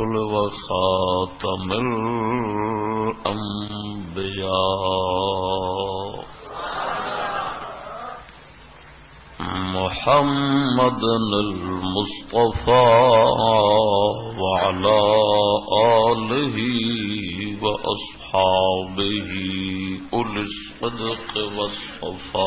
الرسل وخاتم الأنبياء محمد المصطفى وعلى آله وأصحابه أولي الصدق والصفاء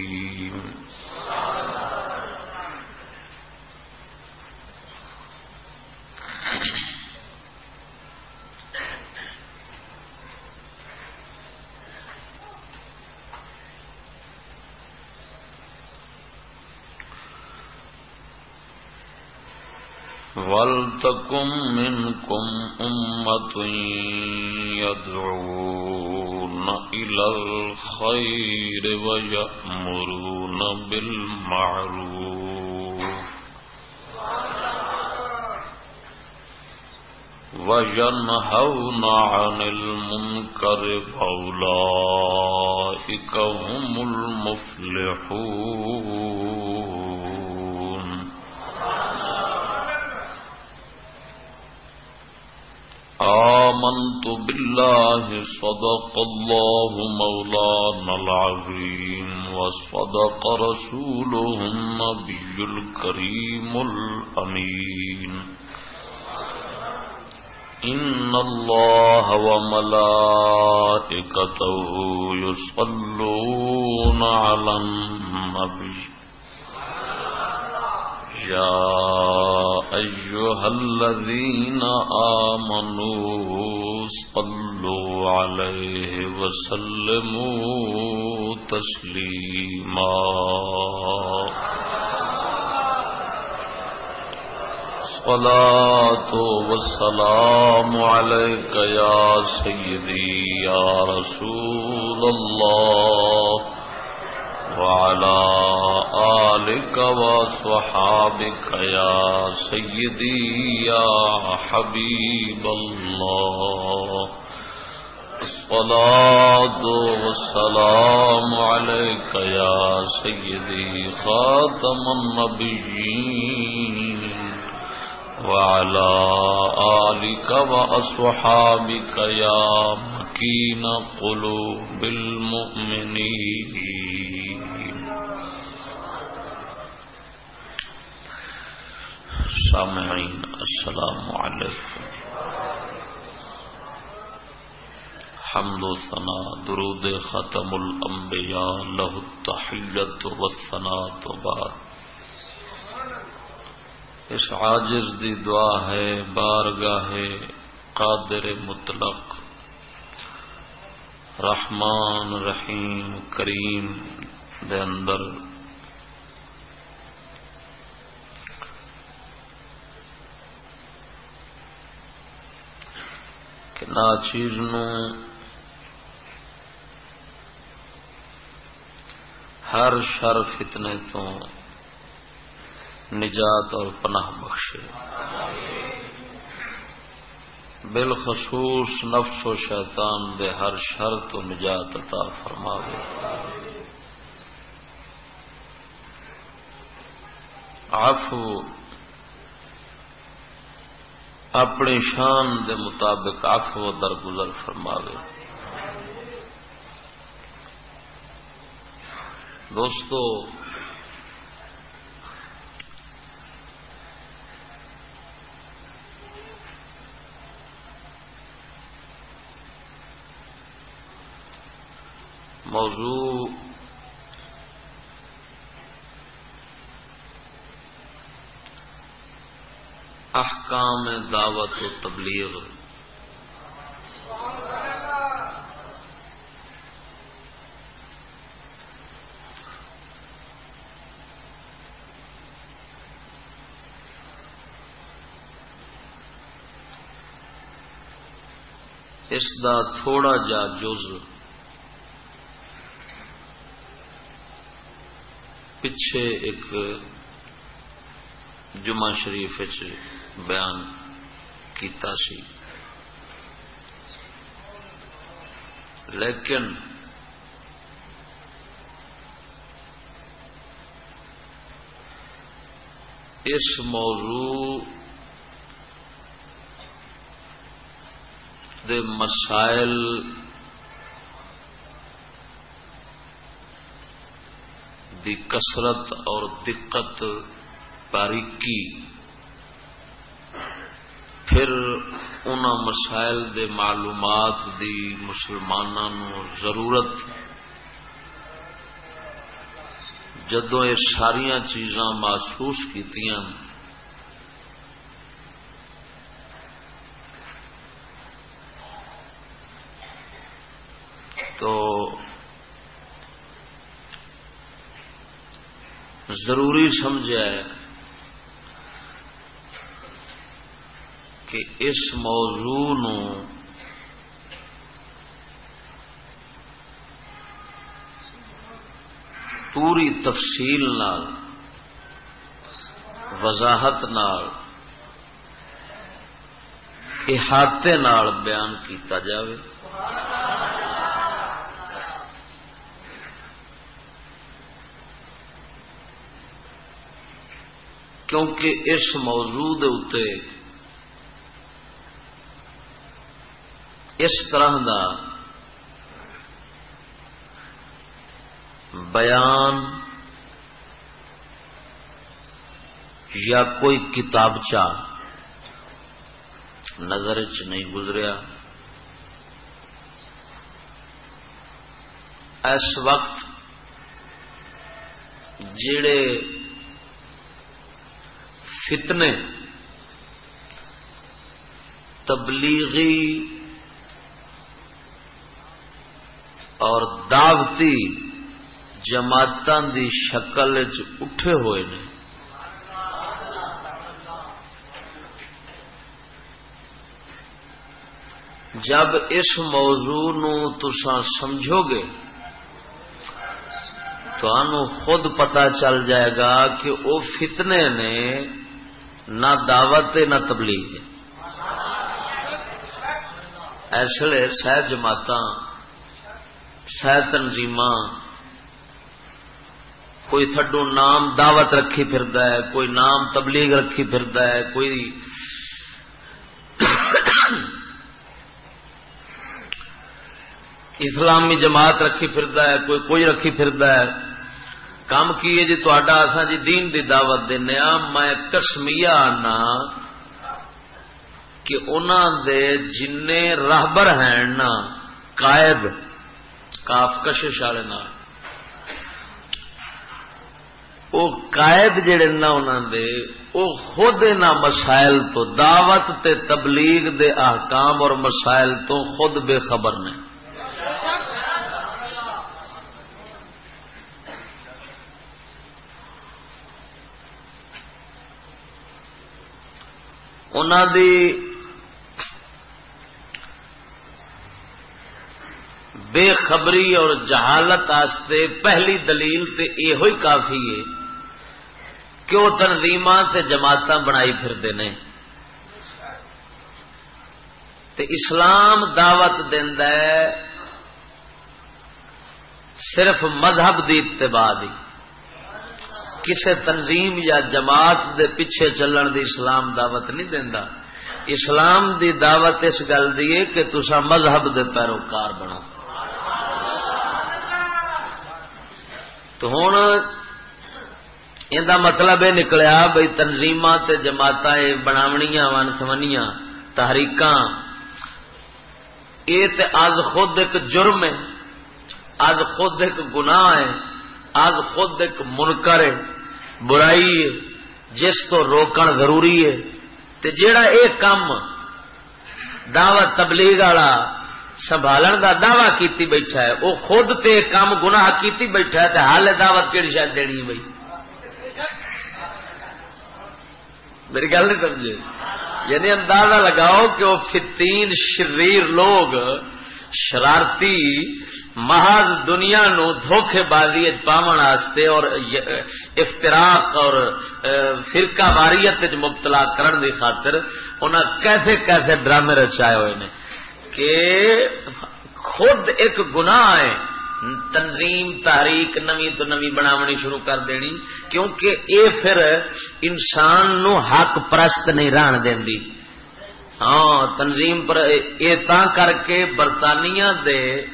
ولتكن منكم أمة يدعون إلى الخير ويأمرون بالمعروف وينهون عن المنكر فأولئك هم المفلحون آمنت بالله صدق الله مولانا العظيم وصدق رسوله النبي الكريم الأمين. إن الله وملائكته يصلون على النبي. يا أيها الذين آمنوا صلوا عليه وسلموا تسليما. صلاة والسلام عليك يا سيدي يا رسول الله. وعلى آلك وصحابك يا سيدي يا حبيب الله. الصلاة والسلام عليك يا سيدي خاتم النبيين. وعلى آلك وأصحابك يا مكين قلوب المؤمنين. سامعین، السلام علیکم۔ حمد و ثنا، درود ختم الانبیاء له التحیت و الثناء تو بعد۔ اس عاجز دی دعا ہے، بارگاہ قادر مطلق۔ رحمان رحیم کریم دے اندر کہ نا چیز ہر شر فتنے تو نجات اور پناہ بخشے بالخصوص نفس و شیطان دے ہر شر تو نجات عطا فرماوے عفو اپنی شان دے مطابق و درگزر فرماوے۔ دوستو موضوع احکام دعوت و تبلیغ۔ اس دا تھوڑا جا جز۔ پچھے ایک جمعہ شریف بیان کیتا سی۔ لیکن اس موضوع دے مسائل دی کسرت اور دقت باریکی۔ پھر ان مسائل دے معلومات دی مسلمانوں ضرورت۔ جدو یہ ساریا چیزاں محسوس کی تو ضروری سمجھا ہے۔ کہ اس موضوع نو پوری تفصیل نال، وضاحت نال، احاطے نال بیان کیتا جاوے۔ کیونکہ اس موضوع اتنے اس طرح کا بیان یا کوئی کتابچہ نظر چ نہیں گزریا، اس وقت جڑے فتنے تبلیغی اور دعوتی جماعتوں دی شکل اٹھے ہوئے نے۔ جب اس موضوع نو تسا سمجھو گے تو خود پتا چل جائے گا کہ وہ فتنے نے نہ دعوت نہ تبلیغ۔ ایسے سہ جماعت سہ تنظیم کوئی تھڈو نام دعوت رکھی ہے، کوئی نام تبلیغ رکھی ہے، کوئی اسلامی جماعت رکھی ہے، کوئی کوئی رکھی ہے۔ کام کیے جی تا جی دین دی دعوت دینا میں کسمیا آنا کہ انہوں دے جن راہبر ہیں نا، قائد کاف کشش والے وہ قائد جڑے نا انہوں دے وہ خود نہ مسائل تو دعوت تے تبلیغ دے احکام اور مسائل تو خود بے خبر نے۔ انہوں دی بے خبری اور جہالت آستے پہلی دلیل تے یہ کافی ہے کہ وہ تنظیم جماعت بنائی پھرتے ہیں اسلام دعوت ہے صرف مذہب دی اتباع دی۔ کسے تنظیم یا جماعت دے پیچھے چلن دی اسلام دعوت نہیں دینا اسلام دی دعوت اس گل دی کہ تسا مذہب دے پیروکار بنو تو ہوں یہ مطلب یہ نکلیا بھائی تنظیم جماعت بناونیاں ون سمنیاں تحریک یہ خود ایک جرم ہے، آج خود ایک گناہ ہے، آج خود ایک منکر ہے، برائی ہے، جس تو روکن ضروری ہے۔ تے جیڑا اے کام دعوت تبلیغ والا سنبھالن دا دعوی کیتی بیٹھا ہے۔ وہ خود تے کام گناہ کیتی بیٹھا ہے تے حال دعوت کہڑی شاید دینی ہے بھائی میری گل نہیں سمجھے۔ یعنی اندازہ لگاؤ کہ وہ فتین شریر لوگ، شرارتی محض دنیا نو دھوکھے بازی پاون واسطے اور افتراق اور فرقہ واریت مبتلا کرن دی خاطر انہاں کیسے کیسے ڈرامے رچائے ہوئے نے۔ کہ خود ایک گناہ ہے۔ تنظیم، تحریک، نوی تو نوی بناونی شروع کر دینی۔ کیونکہ اے پھر انسان نو حق پرست نہیں ران دی ہاں تنظیم پر اے تا کر کے برطانیہ دے،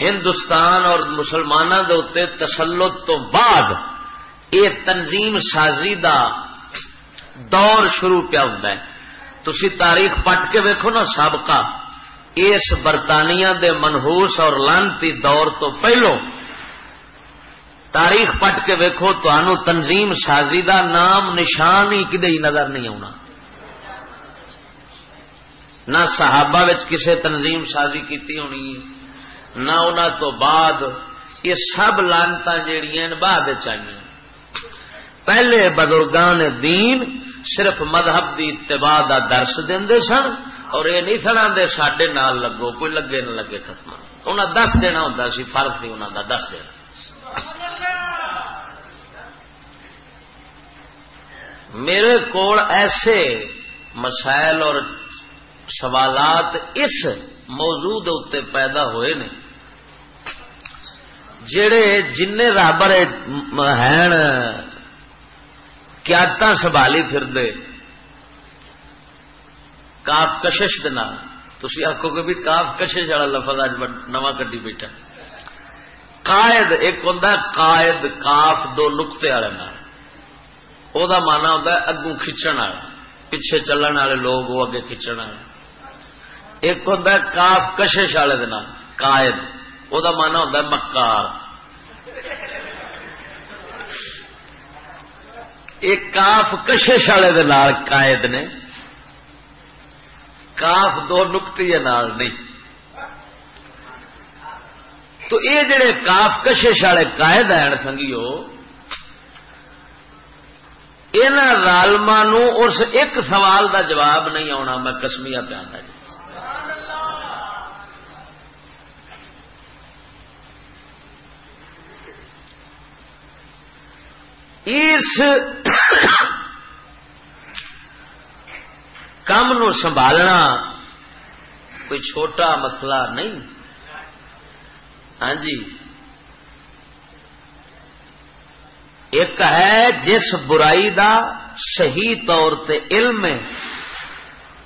ہندوستان اور مسلمانوں دے اتنے تسلط تو بعد یہ تنظیم سازی دا دور شروع پیا ہوں تھی تاریخ پٹ کے ویکو نا سابقہ، اس برطانیہ دے منہوس اور لانتی دور تو پہلو۔ تاریخ پٹ کے ویکو تو تنظیم سازی دا نام، نشان ہی کدے نظر نہیں آنا نہ صحابہ کسے تنظیم سازی کیتی ہونی نہ انہوں تو بعد۔ یہ سب لانتا جیڑی بعد چاہیے پہلے بزرگان دین صرف مذہب دی اتباع دا درس دے سن اور یہ نہیں سنا دے سڈے نال لگو، کوئی لگے نہ لگے ختم۔ انہیں دس دینا ہوں سی فرق سی انہوں کا دس دینا۔ میرے کو ایسے مسائل اور سوالات اس موضوع اتنے پیدا ہوئے نے، جڑے جن رابر ہیں قیادت سنبھالی پھر دے کاف کشش تھی آخو گے بھی کاف کشش والا لفظ اج نواں کٹی بیٹھا۔ قائد، ایک ہوں قائد، کاف دو نقطے والے وہ مانا ہوں اگوں کھچن والا پیچھے چلن والے لوگ وہ اگے کھچن والے ایک ہوں کاف کشش والے قائد۔ وہ مانا ہوں مکار۔ ایک کاف کشش والے قائد نے۔ کاف دو نقطے نہیں۔ تو یہ جڑے کاف کشش والے قائد ہیں سنگیو ان رالما اس ایک سوال دا جواب نہیں آنا میں کسمیا پیا جی اس کام نو سنبھالنا کوئی چھوٹا مسئلہ نہیں۔ ہاں جی۔ ایک ہے جس برائی دا صحیح طور تے علم ہے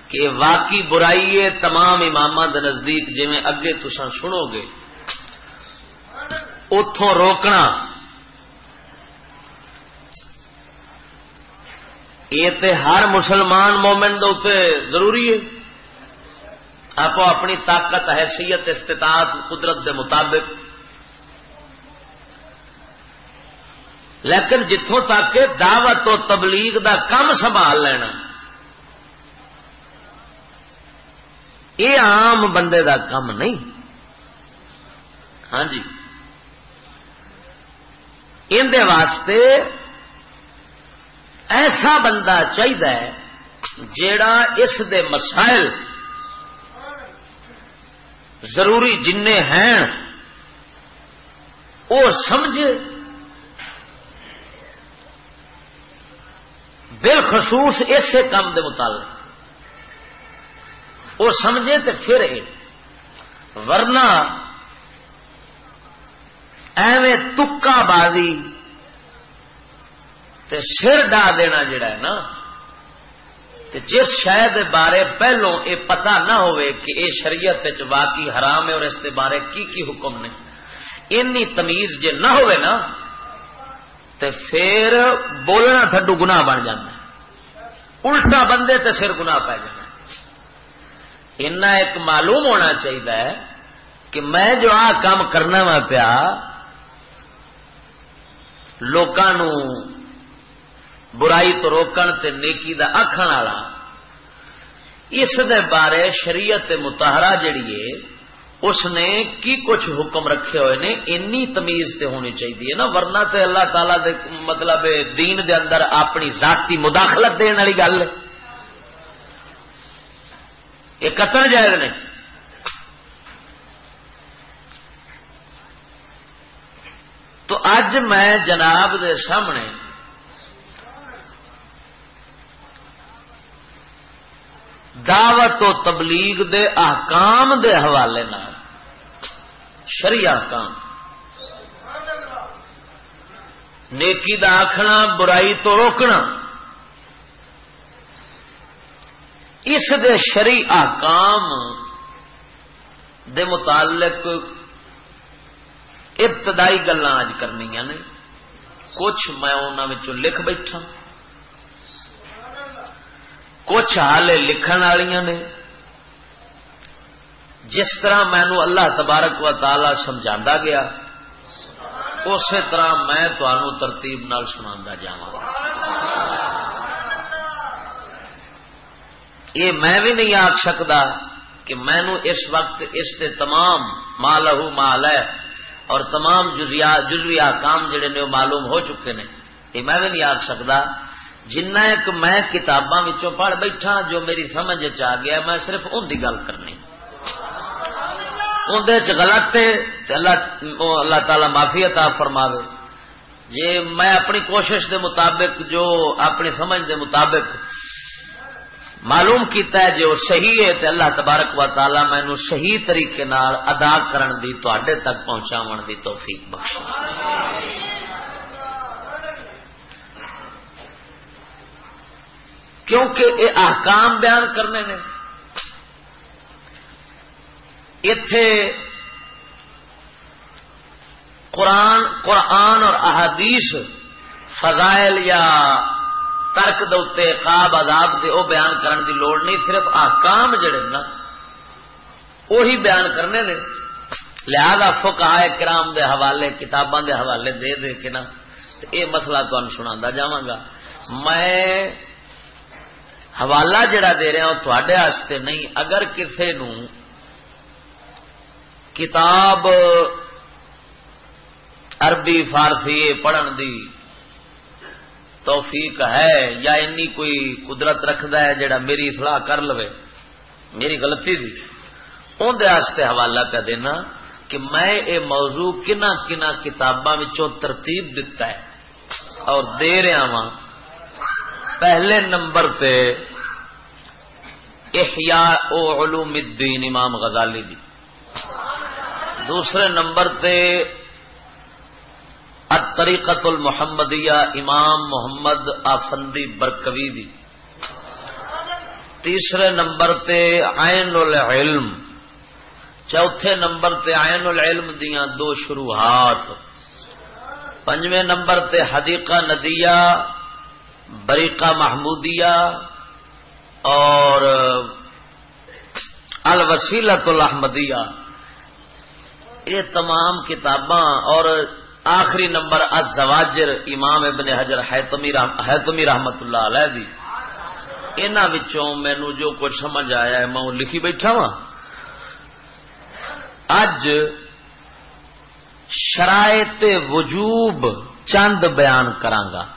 کہ واقعی برائی ہے، تمام امام نزدیک جی اگے تسا سنو گے۔ اتوں روکنا۔ یہ تے ہر مسلمان مومن دے ضروری ہے۔ آپ اپنی طاقت، حیثیت، استطاعت، قدرت دے مطابق۔ لیکن جتوں تک دعوت و تبلیغ دا کم سنبھال لینا، یہ عام بندے دا کم نہیں۔ ہاں جی۔ اندر واسطے ایسا بندہ چاہیے جیڑا اس دے مسائل ضروری جن ہیں وہ سمجھے بالخصوص اسے کام دے متعلق۔ وہ سمجھے تو پھر ورنہ ایویں تکا بازی تے سر ڈا دینا جڑا ہے نا، تے جس شاید بارے پہلو یہ پتا نہ ہوئے کہ اے شریعت واقعی حرام ہے اور اس بارے کی کی حکم نے۔ اینی تمیز جے نہ ہوئے نا، تے پھر بولنا تھڈو گنا بن جانا الٹا بندے تے سر گنا پی جانا اینا ایک معلوم ہونا چاہیے کہ میں جو آ کام کرنا وا پیا لوگوں برائی تو روکن تے نیکی دا آخر والا۔ اس دے بارے شریعت متحرا جڑی ہے، اس نے کی کچھ حکم رکھے ہوئے نے اینی تمیز تے ہونی چاہیے نا، ورنہ تے اللہ تعالی دے مطلب دین دے اندر اپنی ذاتی مداخلت دن والی گل۔ یہ قتل جائز نے تو اج میں جناب دے سامنے دعوت و تبلیغ دے احکام دے حوالے شری احکام۔ نیکی دا آخنا برائی تو روکنا۔ اس دے شری احکام دے متعلق ابتدائی گلا اج کرنی نے۔ کچھ میں انہوں لکھ بیٹھا کچھ حال لکھن والی نے۔ جس طرح مینو اللہ تبارک و تعالی سمجھا گیا، اسی طرح میں تنوع ترتیب نال سنا جا یہ میں بھی نہیں آخ سکتا کہ مینو اس وقت اس کے تمام مال مال ہے اور تمام جزوی کام جڑے نے وہ معلوم ہو چکے ہیں یہ میں بھی نہیں آخ سکتا جنہ ایک میں کتاباں وچوں پڑھ بیٹھا جو میری سمجھ آ گیا، میں صرف ان کی گل کرنی۔ اندر غلط اللہ اللہ تعالی معافی عطا فرماوے۔ جی میں اپنی کوشش دے مطابق، جو اپنی سمجھ دے مطابق معلوم کیتا ہے جو صحیح ہے تے اللہ تبارک و تعالی مینو صحیح طریقے نال ادا کرن دی تک پہنچاون دی توفیق بخش کیونکہ یہ احکام بیان کرنے نے۔ اتے قرآن قرآن اور احادیث فضائل یا ترک دے قاب عذاب دے او بیان کرن دی لوڑ نہیں، صرف احکام جڑے نا وہی بیان کرنے نے۔ لہذا فکا کرام دے حوالے، کتاباں دے حوالے دے دے کے نا اے مسئلہ تمہیں سنا جا میں حوالہ جڑا دے رہا ہوں تھوڑے نہیں۔ اگر کسے نو کتاب عربی، فارسی پڑھن دی توفیق ہے یا انی کوئی قدرت رکھد ہے جڑا میری اصلاح کر لو میری غلطی تھی اندر حوالہ پہ دینا کہ میں اے موضوع کنا کنا کتاباں ترتیب دتا ہے اور دے رہا وا پہلے نمبر تے احیاء او علوم الدین امام غزالی دی۔ دوسرے نمبر تے طریقت المحمدیہ امام محمد آفندی برکوی دی۔ تیسرے نمبر تے عین العلم۔ چوتھے نمبر تے عین العلم دیا دو شروحات۔ پنجویں نمبر تے حدیقہ ندیہ۔ بریقہ محمودیہ اور الوسیلت الحمدیہ یہ تمام کتاباں اور آخری نمبر الزواجر امام ابن حجر حیتمی رحمت اللہ علیہ دی۔ انہوں مینو جو کچھ سمجھ آیا ہے، میں لکھی بیٹھا وا اج شرائط وجوب چند بیان کرانگا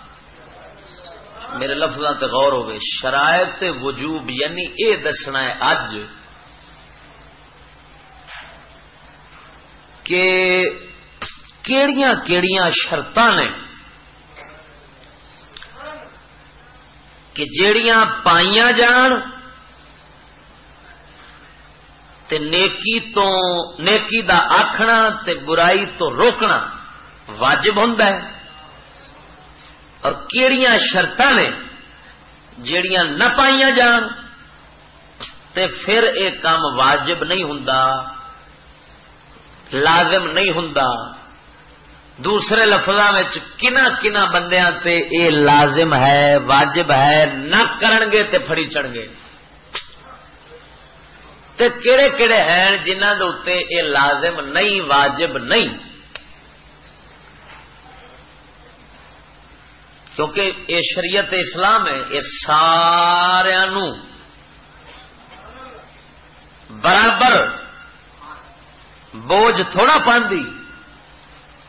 میرے لفظوں تے غور ہوگی شرائط وجوب یعنی اے دسنا ہے اج کہ کیڑیاں کیڑیاں شرط نے کہ جیڑیاں پائیاں جان تے نیکی تو نیکی دا آخنا تے برائی تو روکنا واجب ہوں اور کیڑیاں شرط نے جیڑیاں نہ پائیاں جان، تے پھر یہ کام واجب نہیں ہوں لازم نہیں ہوں دوسرے لفظوں میں کنا کنا بندیاں تے اے لازم ہے، واجب ہے، نہ کرن گے تے پھڑی چڑھ گے۔ تے کہڑے کہڑے ہیں جنہ دے اے لازم نہیں، واجب نہیں۔ کیونکہ یہ شریعت اسلام ہے یہ سارا برابر بوجھ تھوڑا پاندی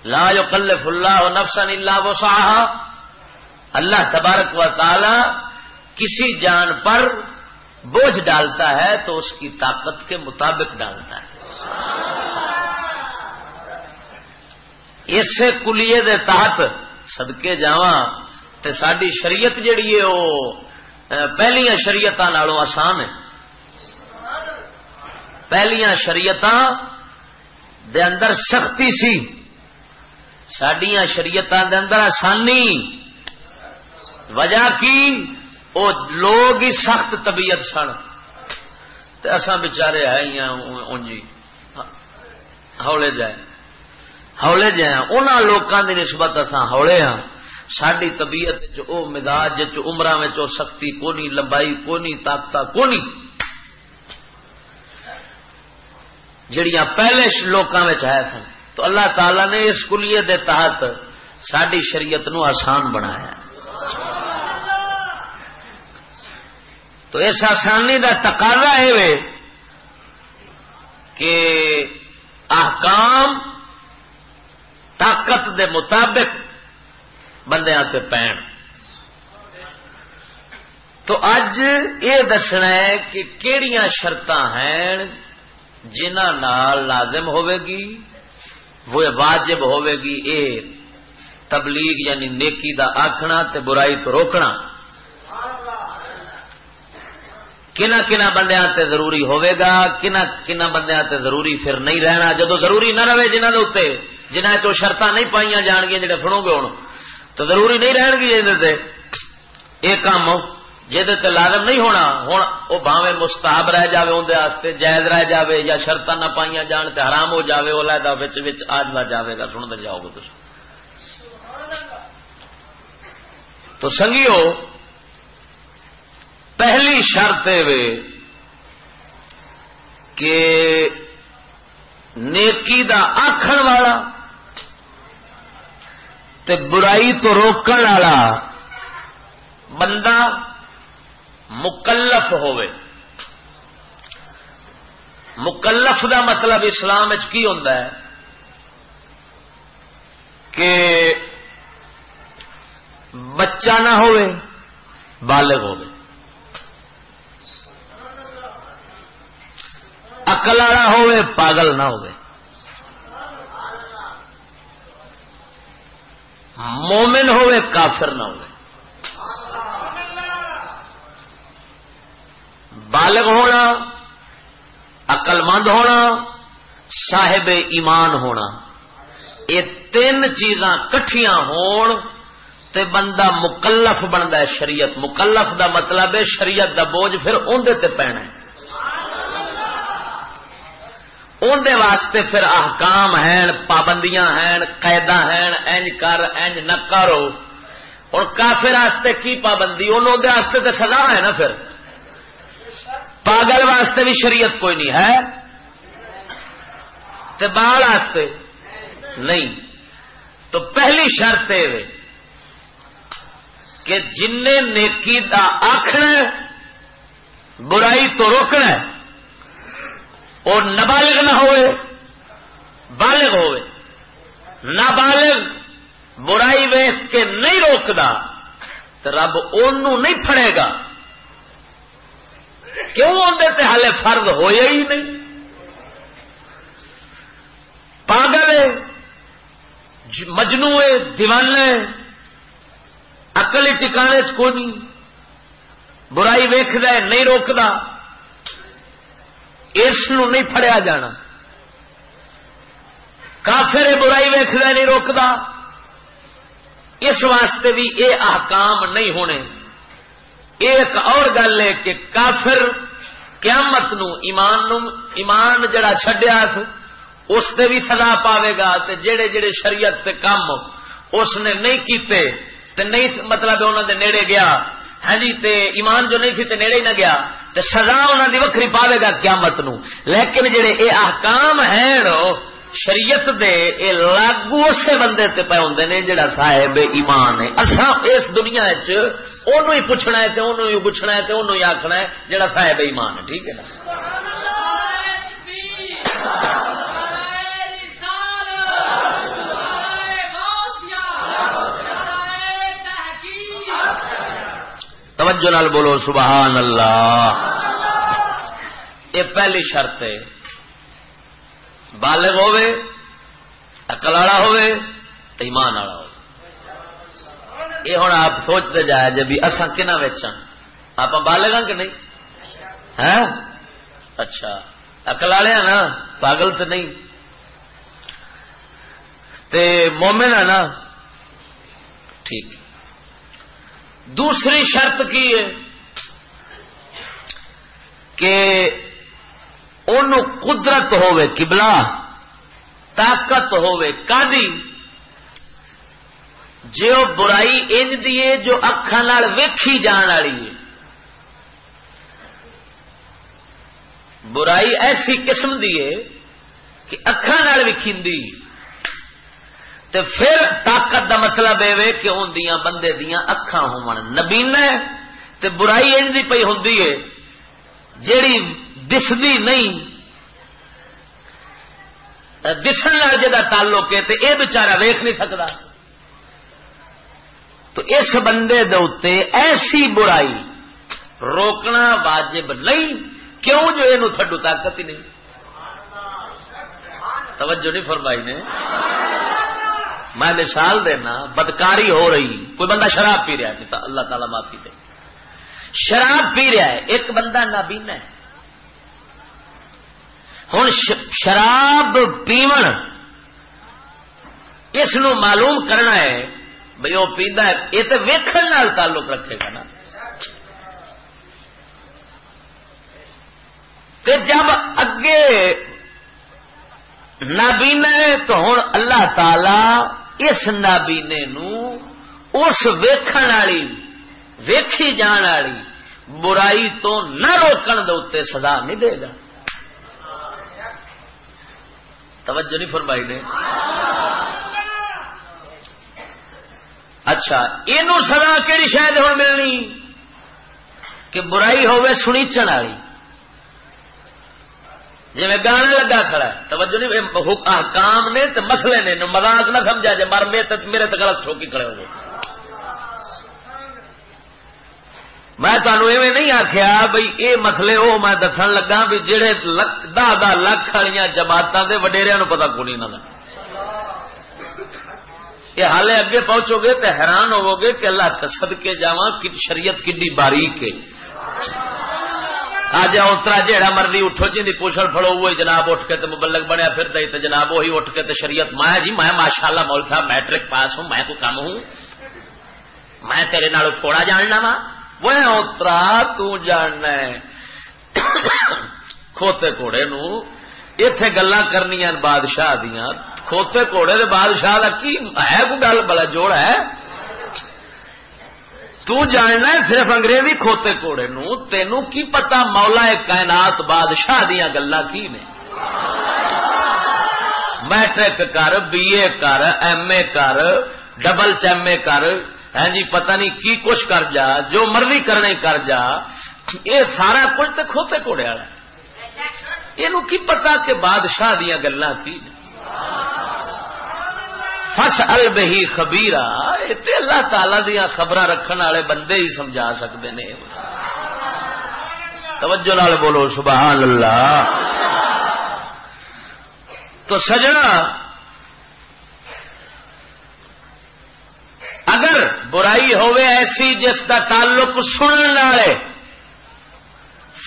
لا يكلف الله نفسا الا وسعها اللہ تبارک و تعالی کسی جان پر بوجھ ڈالتا ہے تو اس کی طاقت کے مطابق ڈالتا ہے۔ اسے کلیے دے تحت سدکے جا ساری شریعت جیڑی ہے وہ پہلیا شریعت آسان ہے۔ پہلیا شریعت دے اندر سختی سی۔ سڈیا شریعت دے اندر آسانی۔ وجہ کی؟ وہ لوگ ہی سخت طبیعت سن۔ اصا بچارے آئی ہاں، جی۔ ہولے جائے ہولے جائیں۔ ان لوگوں کی نسبت اصا ہولے ہاں۔ ساری طبیعت او مزاج چمرا سختی کونی، لمبائی کونی طاقت کونی۔ جڑیاں پہلے لوگوں میں ہے سن۔ تو اللہ تعالی نے اس کلیے دے تحت ساری شریعت نو آسان بنایا۔ تو اس آسانی کا تقاضا ہے کہ احکام، طاقت دے مطابق بندیا پین۔ تو اج یہ دسنا ہے کہ کہڑی شرط ہیں جنہ نال لازم ہوے گی وہ واجب ہوے گی اے تبلیغ یعنی نیکی دا آخنا تے برائی تو روکنا۔ کنا کنا بندیاں تے ضروری ہوے گا کنا کنا بندیاں تے ضروری پھر نہیں رہنا۔ جدو ضروری نہ رہے جنہ دے اتنے جنہ تو شرط نہیں پائیا جان گیا جڑے سنو گے ہوں تو ضروری نہیں رہن گی یہ کام جہد لازم نہیں ہونا۔ ہوں وہ باوے مستحب رہ جائے اندر جائز رہ جائے یا شرط نہ پائیا جان تے حرام ہو جائے وہ لہدا آج نہ جائے گا۔ سنتے جاؤ گے تو سنگیو، پہلی شرط کہ نیکی دا آخر والا تے برائی تو روکن والا بندہ مکلف ہوئے مکلف دا مطلب اسلام کی ہوتا ہے؟ کہ بچہ نہ ہوئے بالغ ہوئے اکل والا ہوئے پاگل نہ ہوئے مومن ہوئے، کافر نہ ہوئے۔ بالغ ہونا اقل مند ہونا، صاحب ایمان ہونا، یہ تین چیزاں کٹھیاں ہون تے بندہ مکلف بنتا ہے شریعت۔ مکلف دا مطلب ہے شریعت دا بوجھ پھر اندر پینا ہے۔ اندر واسطے پھر احکام ہیں، پابندیاں ہیں قیدا ہیں، اینج کر، اینج نہ کرو اور کافر واسطے کی پابندی؟ انہوں واسطے تو سزا ہے نا پھر۔ پاگل واسطے بھی شریعت کوئی نہیں ہے۔ تے بال واسطے نہیں۔ تو پہلی شرط یہ کہ جن نیکی کا آخر برائی تو روکنا اور نابالغ نہ ہوئے، بالغ ہوئے۔ نابالغ، برائی ویخ کے نہیں روکتا تو رب ان نہیں پڑے گا۔ کیوں اندر ہالے فرد ہوئے ہی نہیں؟ پاگل مجنو دیوانے اکل ٹکانے چونی برائی ویخد نہیں روکتا اس نہیں فڑیا جانا۔ کافر برائی ویخد نہیں روکتا اس واسطے بھی یہ احکام نہیں ہونے۔ ایک اور گل ہے کہ کافر قیامت نو ایمان نو ایمان جڑا چڈیا اس سے بھی سزا پاوے گا تے جڑے جڑے شریعت تے کام اس نے نہیں کیتے تے نہیں مطلب انہوں دے نیڑے گیا۔ ہاں جی تے ایمان جو نہیں تھی تے نیڑے نہ گیا۔ تے سزا انہوں دی وکری پاوے گا قیامت نو۔ لیکن جڑے اے احکام ہیں شریعت دے، اے لاگو اسے بندے تے پے ہوندے نے جڑا صاحب ایمان ہے۔ اساں اس دنیا وچ اونوں ہی پوچھنا ہے تے اونوں ہی پوچھنا ہے تے اونوں ہی آکھنا ہے جڑا صاحب ایمان ہے، ٹھیک ہے نا؟ توجہ نال بولو، سبحان اللہ۔ یہ پہلی شرط ہے۔ بالغ ہوے اکل والا ہوے ایمان والا ہو یہ ہوں آپ سوچتے جائے جی بھی اصا کنا ویچا آپ بالگا کہ نہیں؟ ہے اچھا۔ اکل والے ہیں نا، پاگل تو نہیں۔ تے مومن ہے نا۔ ٹھیک۔ دوسری شرط کی ہے کہ ان قدرت ہوے کبلا طاقت ہوے کادی جو برائی انج دیے جو اکھان ویکھی جان والی ہے۔ برائی ایسی قسم دی ہے کہ اکھان وکھی تے پھر طاقت دا مطلب یہ کہ ان دیاں بندے دیاں اکھان ہون۔ نبینا تے برائی انج دی پئی ہوندی ہے جیڑی دسدی نہیں دسن جا تعلق ہے تے اے بیچارہ ویخ نہیں سکتا تو اس بندے دے ایسی برائی روکنا واجب نہیں، کیوں جو یہ تھڈو طاقت ہی نہیں؟ توجہ نہیں فرمائی نے۔ میں مثال دینا، بدکاری ہو رہی، کوئی بندہ شراب پی رہا ہے اللہ تعالی معافی دے۔ شراب پی رہا ہے، ایک بندہ نابینا ہے۔ ہوں شراب پیو اس معلوم کرنا ہے بھائی وہ پیندا ہے، یہ تو ویکن تعلق رکھے گا نا۔ کہ جب اگے نابینا ہے، تو ہوں اللہ تعالی اس نابینے نو، اس ویکھن والی، ویکھی جان والی برائی تو نہ روکن دے سزا نہیں دے گا۔ توجہ نہیں فرمائی نے؟ اچھا یہ سزا کہڑی شاید ہوں ملنی؟ کہ برائی ہوے سنیچن والی۔ جی میں گانے لگا کھڑا ہے، توجہ نہیں کام نے تو مسلے نے مزاق نہ سمجھا جائے، مر میرے میرے تو غلط ٹھوکی کھڑے ہو گئے میں تمہوں ایویں نہیں آخیا بھائی یہ مسلے وہ میں دسن لگا بھی جہے دہ دہ لکھ والی جماعتوں کے وڈیریا پتا کو نہیں یہ حالے اگے پہنچو گے تو حیران ہوو گے کہ اللہ سد کے جا شریعت کڈی باریک ہے۔ آج اترا جہاں مرضی اٹھو جی پوچھل فڑو ہوئے جناب اٹھ کے تو مبلک بنیا، پھر دے تو جناب وہی اٹھ کے تو شریعت میں جی میں ماشاء اللہ مول صاحب میٹرک پاس ہوں، میں کوئی کم ہوں۔ میں تیرے نال تھوڑا جاننا وا۔ وہ اترا تاننا کھوتے گھوڑے نو اتے گلا کرنی بادشاہ دیا کھوتے گھوڑے دے بادشاہ کا کی، ہے کوئی گل؟ بڑا جوڑ ہے۔ تاننا صرف انگریزی کھوتے گھوڑے نو، تینو کی پتا مولا کائنات بادشاہ دیا گلا کی نے؟ میٹرک کر، بی اے کر، ایم اے کر، ڈبل چیم اے کر ہے جی پتہ نہیں کی کچھ کر جا، جو مرضی کرنے کر جا یہ سارا کچھ تو کھوتے کوڑے والا یہ پتا کہ بادشاہ دیا گلا کی فس البہی خبیرا اللہ تعالی دیا خبر رکھنے والے بندے ہی سمجھا سکتے ہیں توجہ لال بولو، سبحان اللہ. تو سجنا، اگر برائی ہوے ایسی جس کا تعلق سنن والے،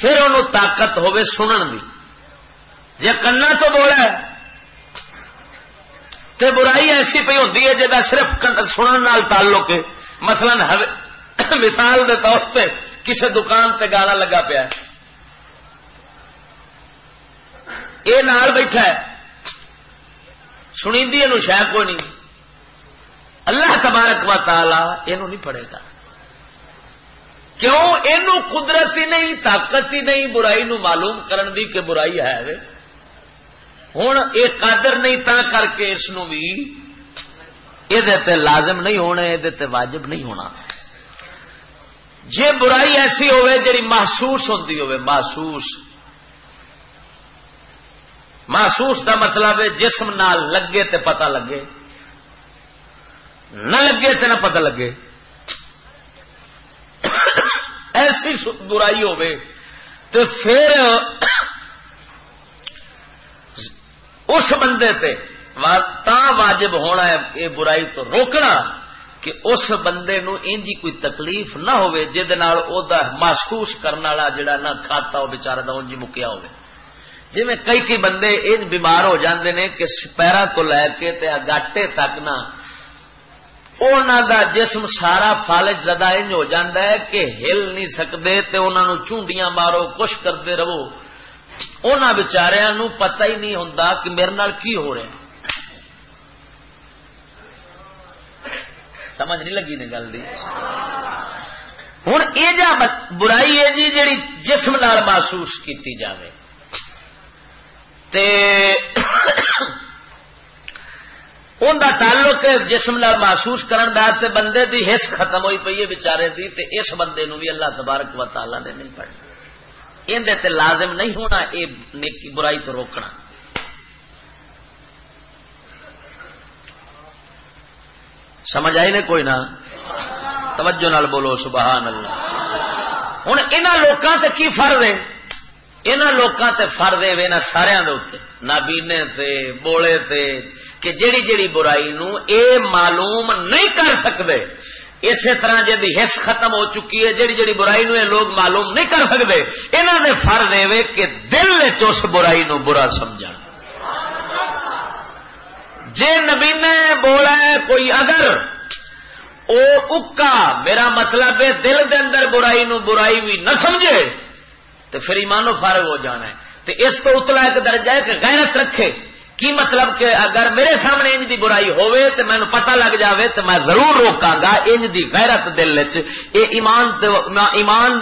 پھر ان طاقت ہوے سنن دی۔ جی کنا تو بولا تو برائی ایسی پی ہوتی ہے جا صرف سنن نال تعلق ہے۔ مثلا مثال کے طور پہ کسی دکان تے گانا لگا پیا یہ نال بیٹھا ہے۔ سنی شاید کوئی نہیں۔ اللہ تبارک و تعالی یہ نہیں پڑے گا۔ کیوں؟ یہ قدرت ہی نہیں، طاقت ہی نہیں، برائی نو معلوم کرن دی کہ برائی ہے۔ ہوں یہ قادر نہیں تا کر کے اس بھی یہ لازم نہیں ہونا یہ واجب نہیں ہونا جی برائی ایسی ہوئے جی محسوس ہوتی ہوئے محسوس محسوس دا مطلب ہے جسم نال لگے تے پتہ لگے نہ لگے تو نہ پتہ لگے ایسی برائی ہوے تو پھر اس بندے پہ۔ تا واجب ہونا ہے یہ برائی تو روکنا کہ اس بندے نو انجی کوئی تکلیف نہ ہوئے، جہد محسوس کرنے والا جڑا نہ کھاتا وہ بچارا دا انجی مکیا ہوئے۔ جی میں کئی کئی بندے ان بیمار ہو جاندے نے کہ پیرا تو لے کے تے گاٹے تک نہ دا جسم سارا فالج زدہ انج ہو جاندہ ہے کہ ہل نہیں سکتے تے انہوں چونڈیاں مارو، کچھ کرتے رہو۔ انہوں بچاریا پتہ ہی نہیں ہوں کہ میرے نال کی ہو رہا سمجھ نہیں لگی نے گل ہوں یہ جا برائی ہے جی جی جسم نال محسوس کی جائے ان کا تعلق جسم نال محسوس کرن دا تے بندے دی حص ختم ہوئی پی ہے بچارے دی تے اس بندے نو بھی اللہ تبارک و تعالی نے نہیں پڑھنا۔ اندر تے لازم نہیں ہونا، اے نیکی برائی تو روکنا۔ سمجھ آئی نے کوئی نہ توجہ نال بولو، سبحان اللہ۔ ہوں یہاں لوگوں تے کی فرد ہے؟ یہاں لوگوں تے فرد ہے یہاں سارا نابینے تے، بولے تے، کہ جیڑی جیڑی برائی نو اے معلوم نہیں کر سکتے اسی طرح جی حص ختم ہو چکی ہے، جیڑی جیڑی برائی نو لوگ معلوم نہیں کر سکتے انہوں نے فر دے کہ دل اس برائی نو برا سمجھ جی نبینے بولا ہے، کوئی اگر او اکا، میرا مطلب ہے دل دے اندر برائی نو برائی بھی نہ سمجھے تو پھر ایمانو فارغ ہو جانا ہے۔ تو اس کو اتلا ایک درجہ ہے کہ غیرت رکھے۔ کی مطلب کہ اگر میرے سامنے انج دی برائی ہوے تو مینو پتہ لگ جاوے تو میں ضرور روکاں گا انج دی غیرت دل اے ایمان ایمان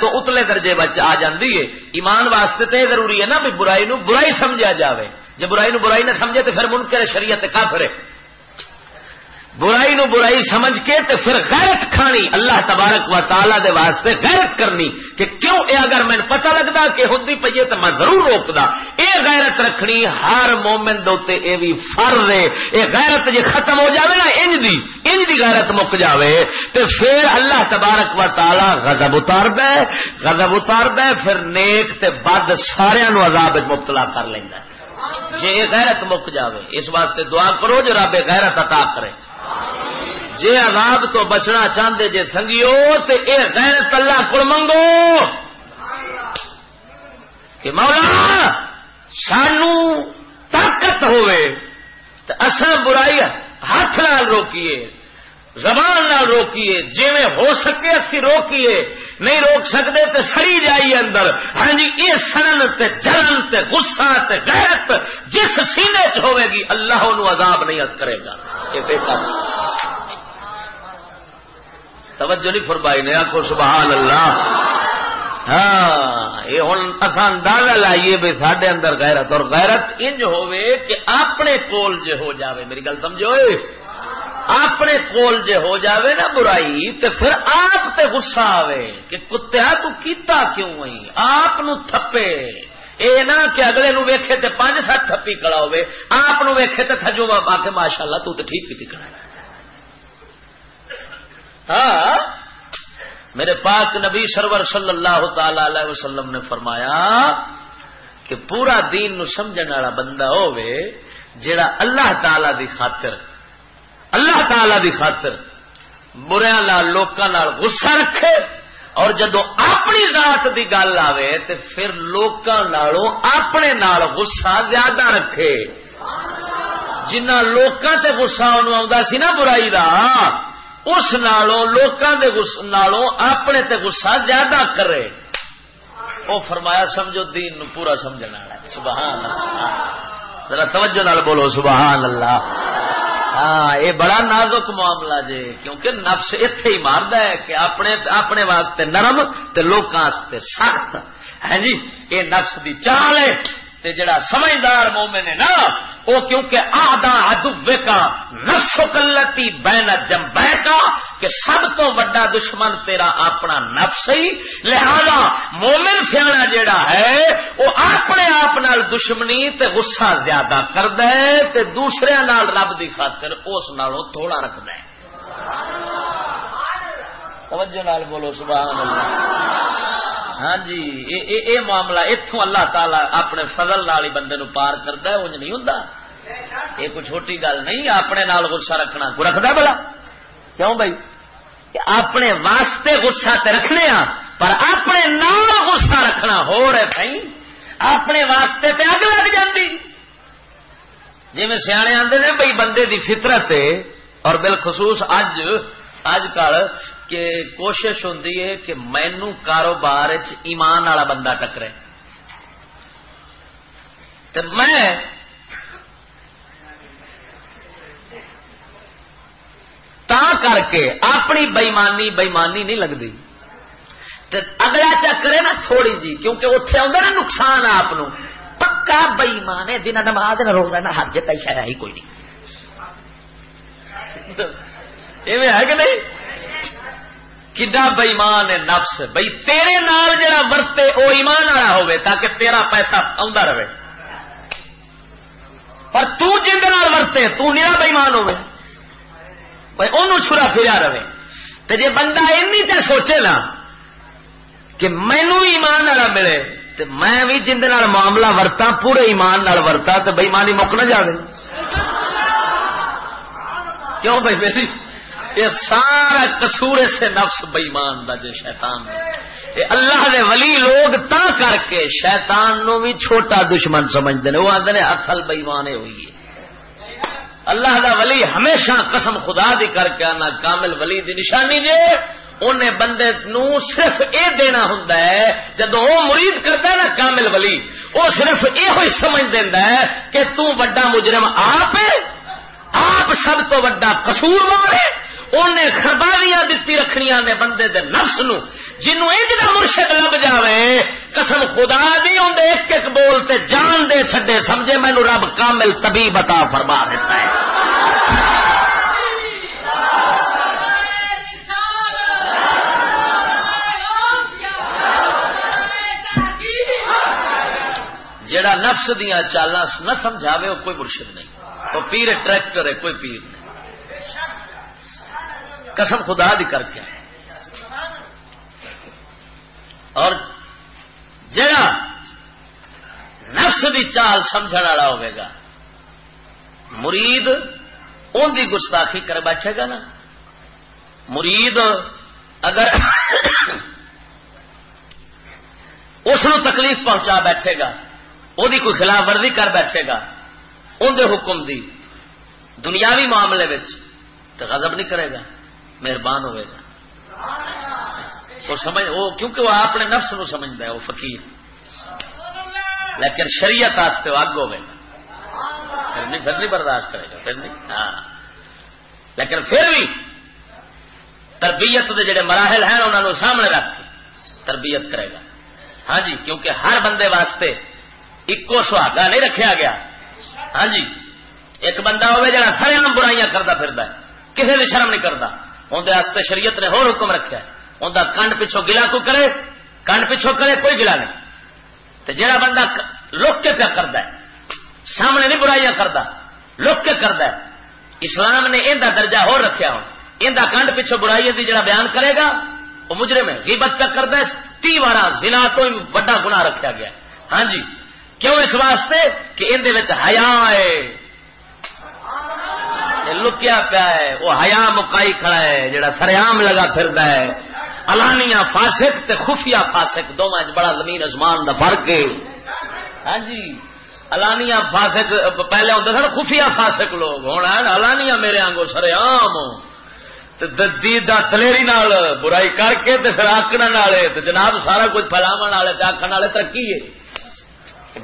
تو اتلے درجے بچ آ جاندی ہے ایمان واسطے تو ضروری ہے نا بھی برائی نو برائی سمجھا جاوے۔ جب برائی نو برائی نہ سمجھے تو پھر منکر شریعت کافر ہے برائی نو برائی سمجھ کے تے پھر غیرت کھانی، اللہ تبارک و تعالی دے واسطے غیرت کرنی کہ کیوں اے اگر میں پتہ لگتا کہ ہوں پی تو میں ضرور روکدا۔ اے غیرت رکھنی ہر مومن دوتے اے بھی فرض ہے۔ اے غیرت جی ختم ہو جاوے نا، انج دی انج دی غیرت مک جاوے۔ تے پھر اللہ تبارک و تعالی غضب اتار دے غضب اتار دے پھر نیک تے بد سارے نو عذاب مبتلا کر لیندا جی غیرت مک جاوے، اس واسطے دعا کرو جو رب غیرت عطا کرے۔ جے عذاب تو بچنا چاہتے جے سنگیو، تے اے غیرت اللہ کو منگو۔ کہ مولا، سانو طاقت ہوئے، تے اصا برائی ہاتھ نال روکیے۔ زبان نہ روکیے جی میں ہو سکے اسی روکیے، نہیں روک سکتے تو سڑی جائیے اندر۔ ہاں جی یہ سڑن تے جلن تے غصہ تے غیرت جس سینے چ ہوے گی، اللہ انہوں عذاب نہیں کرے گا۔ یہ بیٹا توجہ نہیں فرمائی نے آخو سبحان اللہ۔ ہاں یہ ہوں اصا اندازہ لائیے بھی سڈے اندر غیرت، اور غیرت انج ہوے کہ اپنے کول جے ہو جاوے۔ میری گل سمجھو اپنے کول جے ہو جاوے نا برائی تو پھر آپ تے غصہ آوے کہ کتیا تو کیتا کیوں ہوئی آپ نو تھپے۔ اے نہ کہ اگلے نو ویکھے تے پانچ سات تھپی کڑا ہوے آپ نو ویکھے تے تھجو آ کے ماشاء اللہ تو ٹھیک کی کڑا ہاں؟ میرے پاک نبی سرور صلی اللہ تعالی علیہ وسلم نے فرمایا کہ پورا دین نو سمجھنے والا بندہ ہوے جڑا اللہ تعالی دی خاطر اللہ تعالی دی خاطر بریا لوکاں غصہ رکھے اور جدو اپنی ذات دی گل آوے تے پھر لوکاں نالوں اپنے نال غصہ زیادہ رکھے۔ جنہ لوکاں تے غصہ انہوں آندا سی نا برائی دا، اس نالوں لوکاں دے غصہ نالوں اپنے تے غصہ زیادہ کرے۔ وہ فرمایا، سمجھو، دین نو پورا سمجھنا سبحان اللہ۔ ذرا توجہ نال بولو، سبحان اللہ۔ ہاں یہ بڑا نازک معاملہ جی کیونکہ نفس اتے ہی مارد ہے کہ اپنے اپنے واسطے نرم تے لوکاں واسطے سخت۔ ہے جی یہ نفس دی چال ہے۔ تے جڑا سمجھدار مومن ہے نا وہ کیونکہ آدھا ادبے کا نفس کلتی بین جمبہ کا کہ سب تو بڑا دشمن تیرا اپنا نفس ہی۔ لہذا مومن سیاح جیڑا ہے وہ اپنے آپ نال دشمنی تے غصہ زیادہ کرد تے دوسرے نال رب دی خاطر اس نالوں تھوڑا رکھد توجہ نال بولو، سبحان اللہ۔ ہاں جی اے اے معاملہ اتوں اللہ تعالی اپنے فضل نال ہی بندے نو پار کرتا ہے انج نہیں ہوں یہ کوئی چھوٹی گل نہیں اپنے نال غصہ رکھنا کو رکھدا بلا کیوں بھائی اپنے واسطے غصہ تے رکھنے ہاں پر اپنے نال غصہ رکھنا ہو رہے بھائی اپنے واسطے تے اگ لگ جاتی جی میں سیانے آتے نے بھائی بندے دی فطرت اور بالخصوص اج اج کل کہ کوشش ہوں کہ مینو کاروبار ایمان والا بندہ ٹکرے۔ تو میں تا کر کے اپنی بےمانی بےمانی نہیں لگتی اگلا چکر ہے نا تھوڑی جی کیونکہ اتنے آدھا نا نقصان آپ پکا بئیمان ہے دن نماز نہ روزہ نہ حج کا شاید ہی کوئی نہیں۔ ہے کہ نہیں؟ کڈا بئیمان ہے نفس بئی تیرے نال جڑا ورتے وہ ایمان والا ہوئے تاکہ تیرا پیسہ آ رہے پر تو جن ورتے تو نیرا بئیمان ہوئے بھائی انہوں چھرا پھرا رہے تو جی بندہ این چ سوچے نا کہ مینو بھی ایمان والا ملے تو میں بھی جن معاملہ ورتا پورے ایمان نال ورتا تو بئیمانی مک نہ جائے کیوں بھائی میری یہ سارا کسور سے نفس بئیمان دا جے شیطان یہ اللہ دے ولی لوگ تا کر کے شیطان نو بھی چھوٹا دشمن سمجھتے ہیں۔ وہ آدھے اصل بئیمانے ہوئی ہے۔ اللہ دا ولی ہمیشہ قسم خدا دی کر کے آنا، کامل ولی دی نشانی جے۔ انہیں بندے نو صرف اے دینا ہوں جدو وہ مرید کرتا ہے نا کامل ولی وہ صرف یہ ہوئی سمجھ دینا ہے کہ تو وڈا مجرم آپ آپ سب تو وڈا قصور مارے انہیں خرباریاں دیتی رکھنیاں نے بندے دے نفس نو، جنوں ایک دا مرشد لگ جاوے، قسم خدا دی ہوں ایک ایک بولتے جان دے چھڈے، سمجھے مینو رب کامل طبیب عطا فرما دیتا ہے۔ جڑا نفس دیا چالاں نہ سمجھاوے وہ کوئی مرشد نہیں۔ وہ پیر ٹریکٹر ہے، کوئی پیر نہیں۔ قسم خدا دی کر کے۔ اور جڑا نفس دی چال سمجھ والا گا، مرید ان دی گستاخی کر بیٹھے گا نا۔ مرید اگر اس تکلیف پہنچا بیٹھے گا وہ کوئی خلاف ورزی کر بیٹھے گا اندر حکم دی۔ دنیاوی معاملے تو غضب نہیں کرے گا۔ مہربان ہوئے گا۔ وہ سمجھ وہ کیونکہ وہ اپنے نفس نو سمجھتا ہے، وہ فقیر۔ لیکن شریعت آستے وہ اگ ہوئے گا۔ پھر نہیں پھر نہیں برداشت کرے گا، پھر نہیں ہاں۔ لیکن پھر بھی تربیت کے جڑے مراحل ہیں انہوں نے سامنے رکھ کے تربیت کرے گا۔ ہاں جی کیونکہ ہر بندے واسطے ایکو سہاگا نہیں رکھا گیا۔ ہاں جی ایک بندہ ہوئے جڑا سر برائیاں کرتا پھر کسی بھی شرم نہیں کرتا اندر شریعت نے ہو حکم رکھا اندر کنڈ پچھو گلا کو کرے، کنڈ پچھو کرے، کوئی گلا نہیں۔ تو جہاں بندہ لک کے پیا کرتا ہے، سامنے نہیں برائیاں کرتا لک کے کرتا ہے۔ اسلام نے یہ درجہ ہو رکھا ہوں یہ کنڈ پچھو برائی کی جڑا بیان کرے گا وہ مجرے میں غیبت پہ کرتا ہے۔ تی بارہ زنا تو وڈا گنا رکھا گیا ہاں جی کیوں اس واسطے؟ کہ اندر ہیا ہے۔ لکیا پیا ہے، وہ ہیا مکائی کھڑا ہے جڑا سریام لگا پھردا ہے۔ الانیا فاسق تے خفیہ فاسق دونوں بڑا زمین ازمان دا فرق ہے۔ ہاں جی الانیا فاسق، پہلے ہوتا تھا خفیہ فاسق لوگ ہونا ہے الانیا میرے آنگو سریام۔ دلیری نال برائی کر کے تے پھر آکڑ والے جناب سارا کچھ پھیلاو والے آخر والے ترقی ہے۔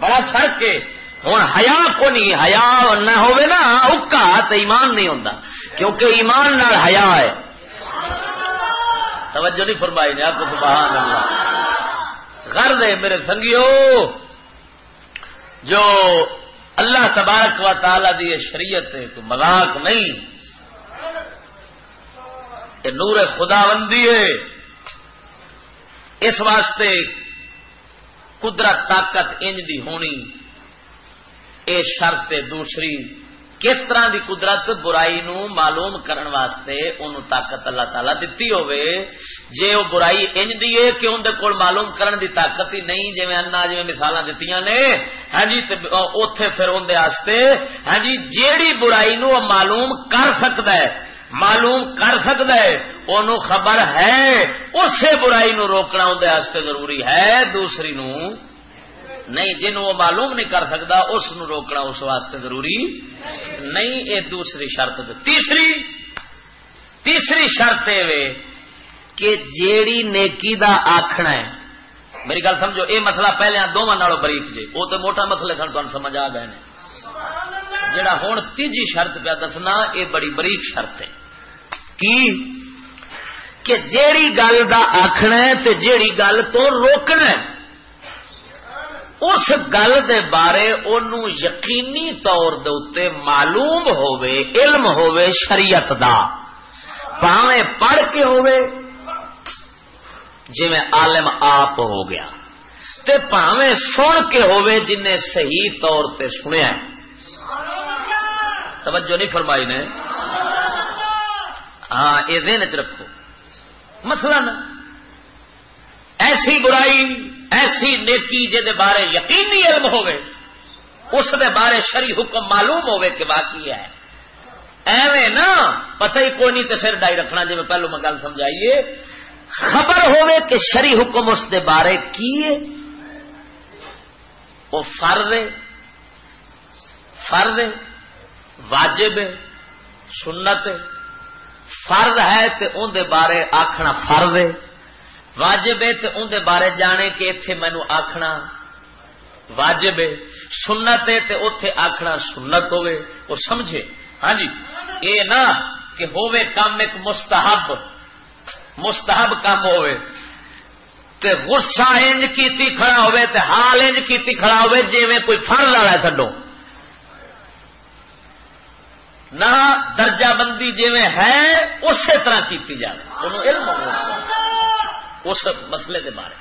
بڑا فرق ہے۔ ہوں ہیا کو نہیں ہیا نہ ہوئے نا، اکا تو ایمان نہیں ہوتا کیونکہ ایمان نال ہیا ہے۔ توجہ نہیں فرمائی نے آپ کو سبحان اللہ کر دے میرے سنگیو، جو اللہ تبارک و تعالی دی شریعت ہے تو مذاق نہیں۔ یہ نور خدا بندی ہے۔ اس واسطے قدرت، طاقت انج دی ہونی۔ اے شرط دوسری کس طرح دی قدرت برائی نو معلوم کرن واسطے انہوں طاقت اللہ تعالی دتی ہوئے جے وہ برائی انج دیے کہ اندر کول معلوم کرن دی طاقت ہی نہیں جی انا جی مثال دیتی نے ہاں جی اتے پھر اندر واسطے ہاں جی جیڑی برائی نو معلوم کر سکتا ہے، معلوم کر سکتا ہے ان خبر ہے، اسے برائی نو روکنا اندر ضروری ہے، دوسری نو نہیں جنوں وہ معلوم نہیں کر سکتا، اس نو روکنا اس واسطے ضروری نہیں یہ دوسری شرط تیسری تیسری شرط یہ کہ جیڑی نیکی دا آخنا ہے، میری گل سمجھو یہ مسئلہ پہلے دونوں نالوں بریک جے، وہ تو موٹا مسئلہ سن تمہیں سمجھ آ گئے جڑا ہوں تیجی شرط پہ دسنا یہ بڑی بریک شرط ہے۔ کی؟ کہ جیڑی گل دا آخنا ہے تے جیڑی گل تو روکنا ہے۔ اس گل دے بارے انہوں یقینی طور دے اتے معلوم ہووے، علم ہووے شریعت دا۔ پاویں پڑھ کے ہووے جی میں عالم آپ ہو گیا۔ تے پاویں سن کے ہووے جن نے صحیح طور تے سنیا توجہ نہیں فرمائی نے؟ ہاں یہ دن چ رکھو۔ مثلا ایسی برائی ایسی نیکی جے بارے یقینی علم ہوئے، اس دے بارے شری حکم معلوم ہوئے کہ باقی ہے۔ ایویں نا، پتہ ہی کوئی نہیں تو سر ڈائی رکھنا جی میں پہلو میں گل سمجھائیے۔ خبر ہوئے کہ شری حکم اس دے بارے کی وہ فرد فرد واجب سنت فرد ہے تو اندر بارے آخنا فرد واجب ہے تو اندر بارے جانے کہ اتے مینو آخنا واجب ہے، سنت ہے تو اتے آخنا سنت ہوے وہ سمجھے؟ ہاں جی۔ یہ نہ کہ ہووے کام ایک مستحب۔ مستحب کام ہوے تے غصہ انج کیتی کھڑا ہوے تے حال انج کیتی کھڑا ہوے جی میں کوئی فرض والا ہے تھڈو نہ درجہ بندی جی میں ہے، اسی طرح کیتی جائے انہوں علم ہوگا اس مسئلے دے بارے۔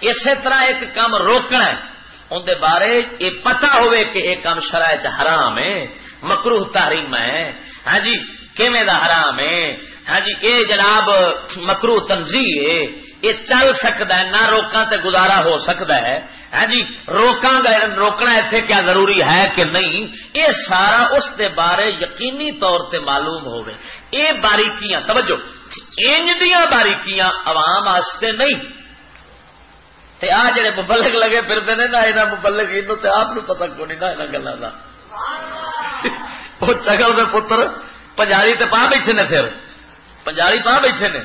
اسی طرح ایک کام روکنا ہے اندر بارے یہ پتا ہوئے کہ یہ کام شرائط حرام ہے مکروح تحریم ہے۔ ہاں جی کیویں دا حرام ہے؟ ہاں جی یہ جناب مکرو تنظیم ہے، یہ چل سکتا ہے، نہ روکاں تے گزارا ہو سکتا ہے۔ ہاں جی روکاں گا روکنا اتنے کیا ضروری ہے کہ نہیں؟ یہ سارا اس دے بارے یقینی طور تے معلوم ہوئے یہ باریکیاں، توجہ، انج دیا باریکیاں عوام واسطے نہیں۔ تے آ جڑے مبلک لگے پھرتے ہیں نا یہاں مبلک تو آپ پتا کو نہیں نا یہاں گلوں کا وہ چگل دے پتر پنجالی تے پا بیٹھے نے پھر۔ پنجالی پا بیٹھے نے۔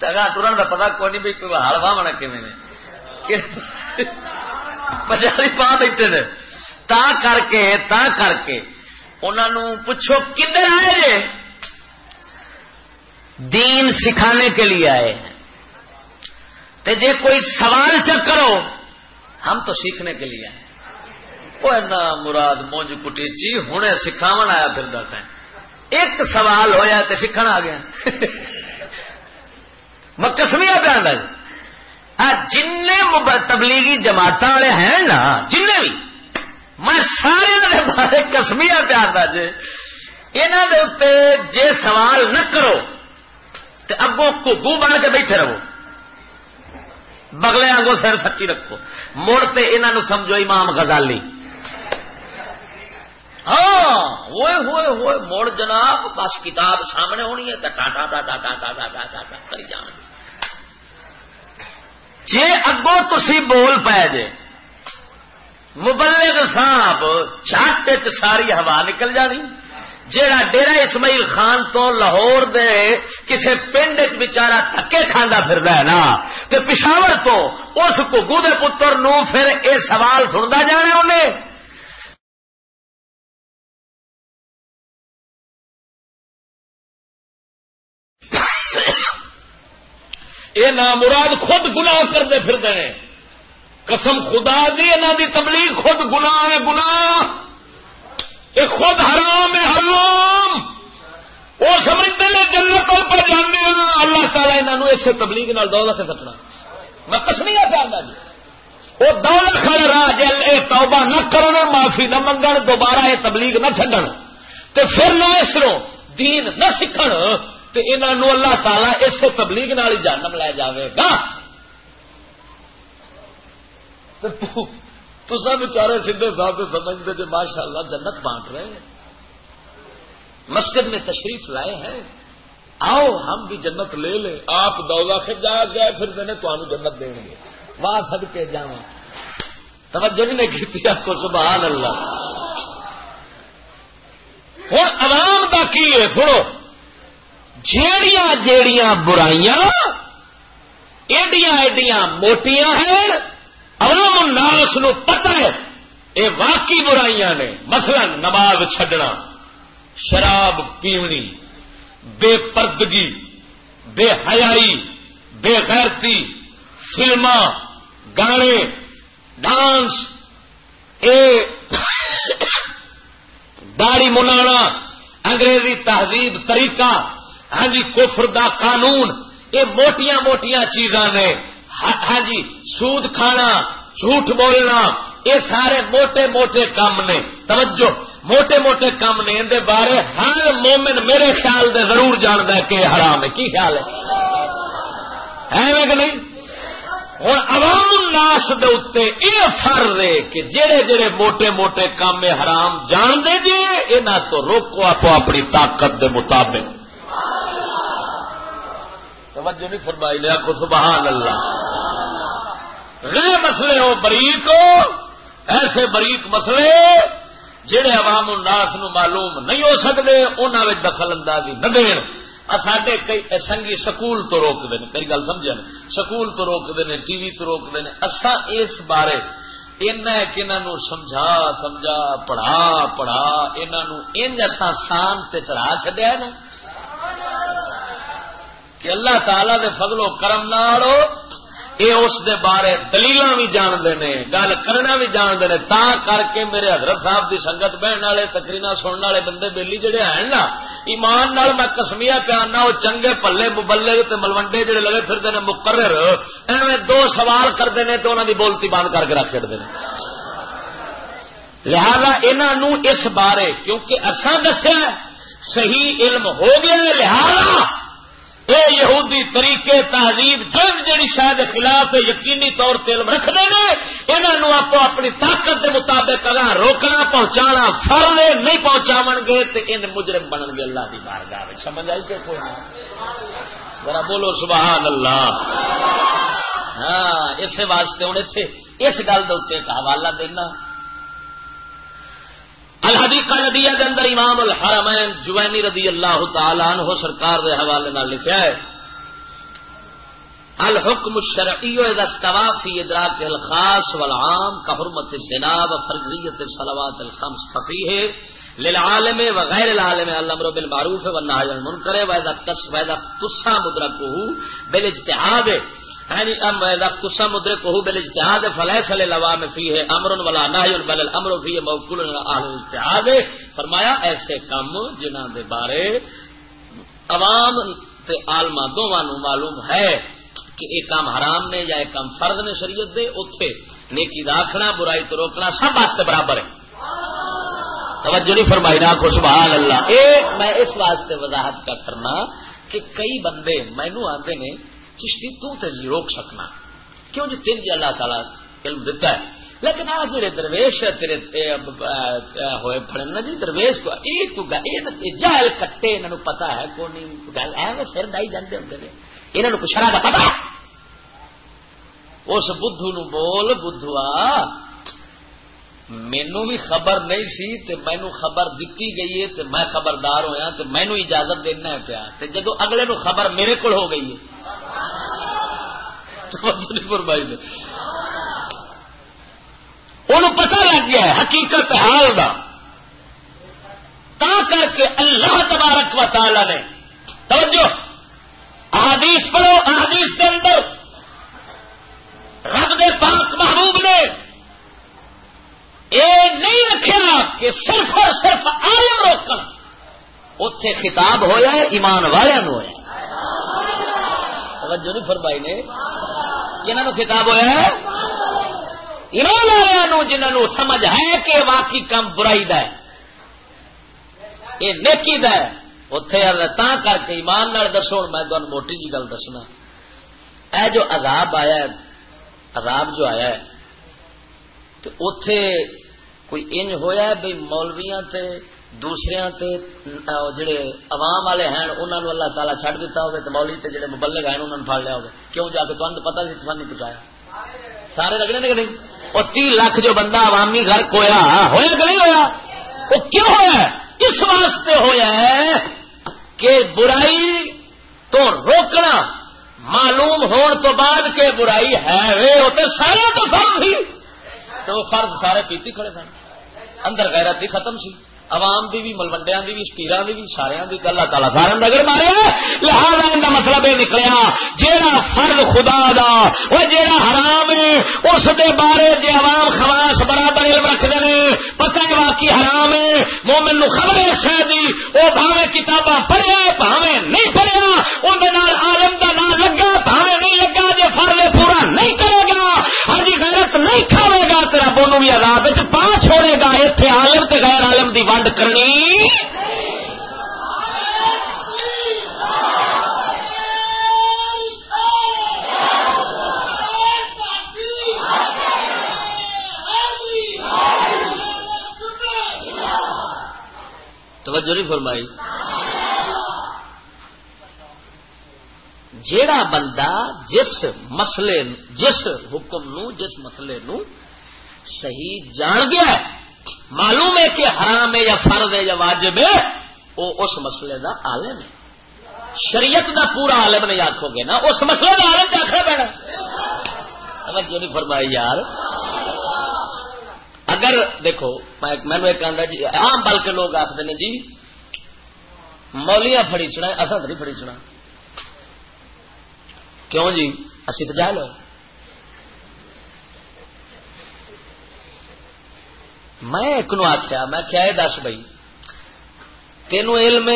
چگا ٹرن کا پتا کو نہیں بھی ہڑ واہنا کھے پنجالی پا بیٹھے نے تا کر کے تا کر کے انہوں پوچھو کدھر آئے جے دین سکھانے کے لیے آئے ہیں تو جے کوئی سوال چک کرو ہم تو سیکھنے کے لیے آئے وہ ایسا مراد مونج کٹی چی ہوں سکھاو آیا پھر دس ایک سوال ہویا تو سیکھنا آ گیا میں کسمیا پہ آ جن تبلیغی جماعت والے ہیں نا جن بھی میں سارے بارے کسمیا پہ آتا جی یہاں جے سوال نہ کرو تو اگوں گو بن کے بیٹھے رہو بگلے آگوں سر سکی رکھو مڑ تے انہوں سمجھو امام غزالی ہاں ہوئے ہوئے ہوئے مڑ جناب بس کتاب سامنے ہونی ہے تو ٹاٹا ٹاٹا ٹاٹا ٹاٹا ٹاٹا کری جان جی اگوں تھی بول پائے جے۔ مبلغ صاحب چٹ ساری ہوا نکل جانی۔ جیڑا ڈیرا اسماعیل خان تو لاہور دے کسے پنڈ بچارا تھکے کھانا پھر ہے نا تو پشاور تو اس گگو دے پتر نو پھر اے سوال سنتا جانا انہیں۔ یہ نام مراد خود گناہ کرتے پھرتے ہیں۔ قسم خدا دی انہوں دی تبلیغ خود گناہ ہے، گناہ۔ یہ خود حرام ہے، حرام۔ وہ سمجھتے ہیں جنت پر جانے اللہ تعالیٰ انہوں اسے تبلیغ نال دولت سے سٹنا۔ میں کسمیا پہ جی وہ دولت کھڑا رہا جی توبہ نہ کرو معافی نہ منگن، دوبارہ یہ تبلیغ نہ چڈن تے پھر نہ سرو دین نہ سیکھ تو انہوں اللہ تعالی اس تبلیغ نال ہی جانم لے جاوے گا۔ تو سب بچارے سیدھے صاحب سمجھتے تھے ماشاء اللہ جنت بانٹ رہے ہیں۔ مسجد میں تشریف لائے ہیں۔ آؤ ہم بھی جنت لے لیں۔ آپ دوزا پھر جا گئے پھر میں نے تو جنت دیں گے۔ وہاں سد کے جا توجہ بھی نہیں کی آپ کو؟ سبحان اللہ۔ ہوں عوام کا کی ہے؟ سنو۔ جیڑیاں جیڑیاں برائیاں، ایڈیاں ایڈیاں موٹیاں ہیں، عوام الناس نو پتہ ہے یہ واقعی برائیاں نے، مثلا نماز چھڈنا، شراب پیونی، بے پردگی، بے حیائی، بے غیرتی فلما گانے، ڈانس، اے داڑی منانا، انگریزی تہذیب طریقہ ہاں جی کفر دا قانون، یہ موٹیاں موٹیاں چیزاں نے۔ ہاں،, ہاں جی سود کھانا، جھوٹ بولنا، یہ سارے موٹے موٹے کام نے۔ توجہ، موٹے موٹے کام نے۔ اندر بارے ہر مومن میرے خیال دے ضرور جانتا ہے کہ حرام ہے۔ کی خیال ہے؟ کہ نہیں؟ ہوں عوام الناس دے اتنے یہ فر رہے کہ جڑے جڑے موٹے موٹے کام حرام جان دے جی یہاں تو روکو آپ اپنی طاقت دے مطابق۔ توجہ نہیں فرمائی لیا کو سبحان اللہ۔ غیر مسئلے ہو بریک ایسے بریک مسئلے جہے عوام الناس نو معلوم نہیں ہو سکتے انہوں دخل اندازی نہ دین۔ سڈے کئی سنگی سکول تو روکتے ہیں میری گل سمجھا سکول تو روکتے ہیں ٹی وی تو روکتے ہیں اصا اس بارے کہ سمجھا سمجھا، پڑھا پڑھا انہوں سان تے چڑھا چڈیا نا۔ کہ اللہ تعالی دے فضل و کرم نہ یہ اس دے بارے دلیل بھی جانتے ہیں گل کرنا بھی جانتے ہیں تا کر کے میرے حضرت صاحب دی سنگت بہن والے تکرینا سننے والے بندے بےلی جڑے ہیں نا، ایمان نال میں کسمیا پیانا، وہ چنگے پلے مبلے ملوڈے جڑے لگے پھرتے ہیں مقرر، ایویں دو سوال کرتے ہیں تو انہوں دی بولتی بند کر کے رکھ چڑتے ہیں لہذا انہوں اس بارے، کیونکہ اصا دسیا صحیح علم ہو گیا لہذا اے یہودی طریقے تہذیب جن جی شاید خلاف یقینی طور پہ علم رکھتے ہیں انہوں آپ اپنی طاقت کے مطابق اگر روکنا، پہنچانا فرنے نہیں پہنچاو گے تو ان مجرم بنن گے اللہ کی بار گاہ سمجھ آئی کہ کوئی ذرا بولو سبحان اللہ۔ ہاں اس واسطے ہوں اتنے اس گل کے حوالہ دینا۔ الحدیقہ ندیہ دے اندر امام الحرمین جوینی رضی اللہ تعالی عنہ سرکار دے حوالے نال لکھیا ہے۔ الحکم الشرعی اذا استوى في ادراك الخاص والعام كحرمه الزنا وفرضيه الصلوات الخمس ففيه للعالم وغير العالم، الامر بالمعروف والنهي عن المنكر واذا اختص واذا اختص مدركه بالاجتهاد یعنی مدرک بل اجتہاد فلیس لوام فی ہے امر ولا ناہی بل الامر فی موکل اجتہاد فرمایا، ایسے کم جنہ دے بارے عوام تے عالما دونوں معلوم ہے کہ ایک کام حرام نے یا ایک کام فرد نے شریعت دے اتے نیکی داخنا برائی تو روکنا، سب واسطے برابر ہے۔ توجہ نہیں فرمائی، نہ خوش بحال اللہ۔ اے، میں اس واسطے وضاحت کا کرنا کہ کئی بندے مینو آتے نے چشتی تو تے روک سکنا۔ کیوں جو تین جی اللہ تعالیٰ علم دیتا ہے؟ لیکن آج جی درویش تیرے ہوئے پڑھنا جی درویش کو ایک جہل کٹے، انہوں پتا ہے کو نہیں، گل ہے سر ڈائی جانے ہوں انہوں کو شرح کا پتا اس بدھو نو بول بدھوا مینو بھی خبر نہیں سی تے مینو خبر دیتی گئی ہے تے میں خبردار ہویا تے مینو اجازت دینا ہے پیا۔ تے جدو اگلے نو خبر میرے کو ہو گئی ہے فرمائی نے۔ انہوں پتہ لگ گیا ہے، حقیقت حال کا تا کر کے اللہ تبارک و تعالی نے، توجہ، احادیث پڑھو، احادیث کے اندر۔ رب دے پاک محبوب نے یہ نہیں رکھا کہ صرف اور صرف آئم روکن اتے خطاب ہوا ایمان والوں ہوا توجہ نہیں فرمائی نے۔ کنہوں خطاب ہوا ہے؟ ایمان والوں جنہوں سمجھ ہے کہ واقعی کم برائی دا ہے۔ یہ نیکی د اتے تا کر کے ایمان نال دسو، میں تمہیں موٹی جی گل دسنا۔ اے جو عذاب آیا ہے، عذاب جو آیا ہے، تو اتے کوئی انج ہویا ہے بھائی مولویاں تے دوسرے تے جڑے عوام والے ہیں انہوں نے اللہ تعالیٰ چھڈ دیتا ہوگا تو مولوی تے جڑے مبلغ ہیں انہوں نے پھاڑ لیا ہوگا کیوں جا کے تمہیں پتا سی تو نہیں پہنچایا سارے لگنے نے کہ نہیں؟ وہ تی لاکھ جو بندہ عوامی گھر کویا ہاں، ہویا کہ نہیں ہویا؟ وہ کیوں ہویا؟ اس واسطے ہویا ہے کہ برائی تو روکنا معلوم ہون تو بعد کہ برائی ہے وے؟ وہ سارے تو فرد ہی تو فرد سارے پیتی کھڑے سن۔ اندر غیرت ختم سی۔ عوام دی بھی ملوڈیا دی بھی اسٹیرا دی بھی سارے دی اللہ تعالیٰ سارے نگر مارے لہٰذا ان کا مطلب یہ نکلیا، جیڑا فرد خدا دا وہ جیڑا حرام ہے، اس دے بارے جے عوام خواص برابر علم رکھتے ہیں پتہ ہے واقعی حرام ہے، مومن نو خبر ہے شاید وہ بھاوے کتاباں پڑھیا، بھاوے نہیں پڑھیا اندر عالم دا نام لگا، بھاوے نہیں لگا، جے فرد پورا نہیں کرے گا ہاں جی غیرت نہیں کھاوے گا، تیرا بونو بھی آزاد پا چھوڑے گا اتنے عالم تے غیر عالم دی ونڈ کرنی۔ توجہ نہیں فرمائی۔ جیڑا بندہ جس مسئلے جس حکم نو، جس مسئلے نو صحیح جان گیا ہے معلوم ہے کہ حرام ہے یا فرض ہے یا واجب ہے، وہ اس مسئلے دا عالم ہے۔ شریعت دا پورا عالم نہیں آخو گے نا، اس مسئلے کا عالم آخر پینا۔ توجہ نہیں فرمائی یار۔ اگر دیکھو، میں ایک آدھا جی عام بلکہ لوگ آخر نے جی مولیاں فریچنا اصل نہیں فریچنا کیوں جی؟ اسی تو جا لو میں ایک نو آخیا میں کیا ہے دس بھائی تینوں علم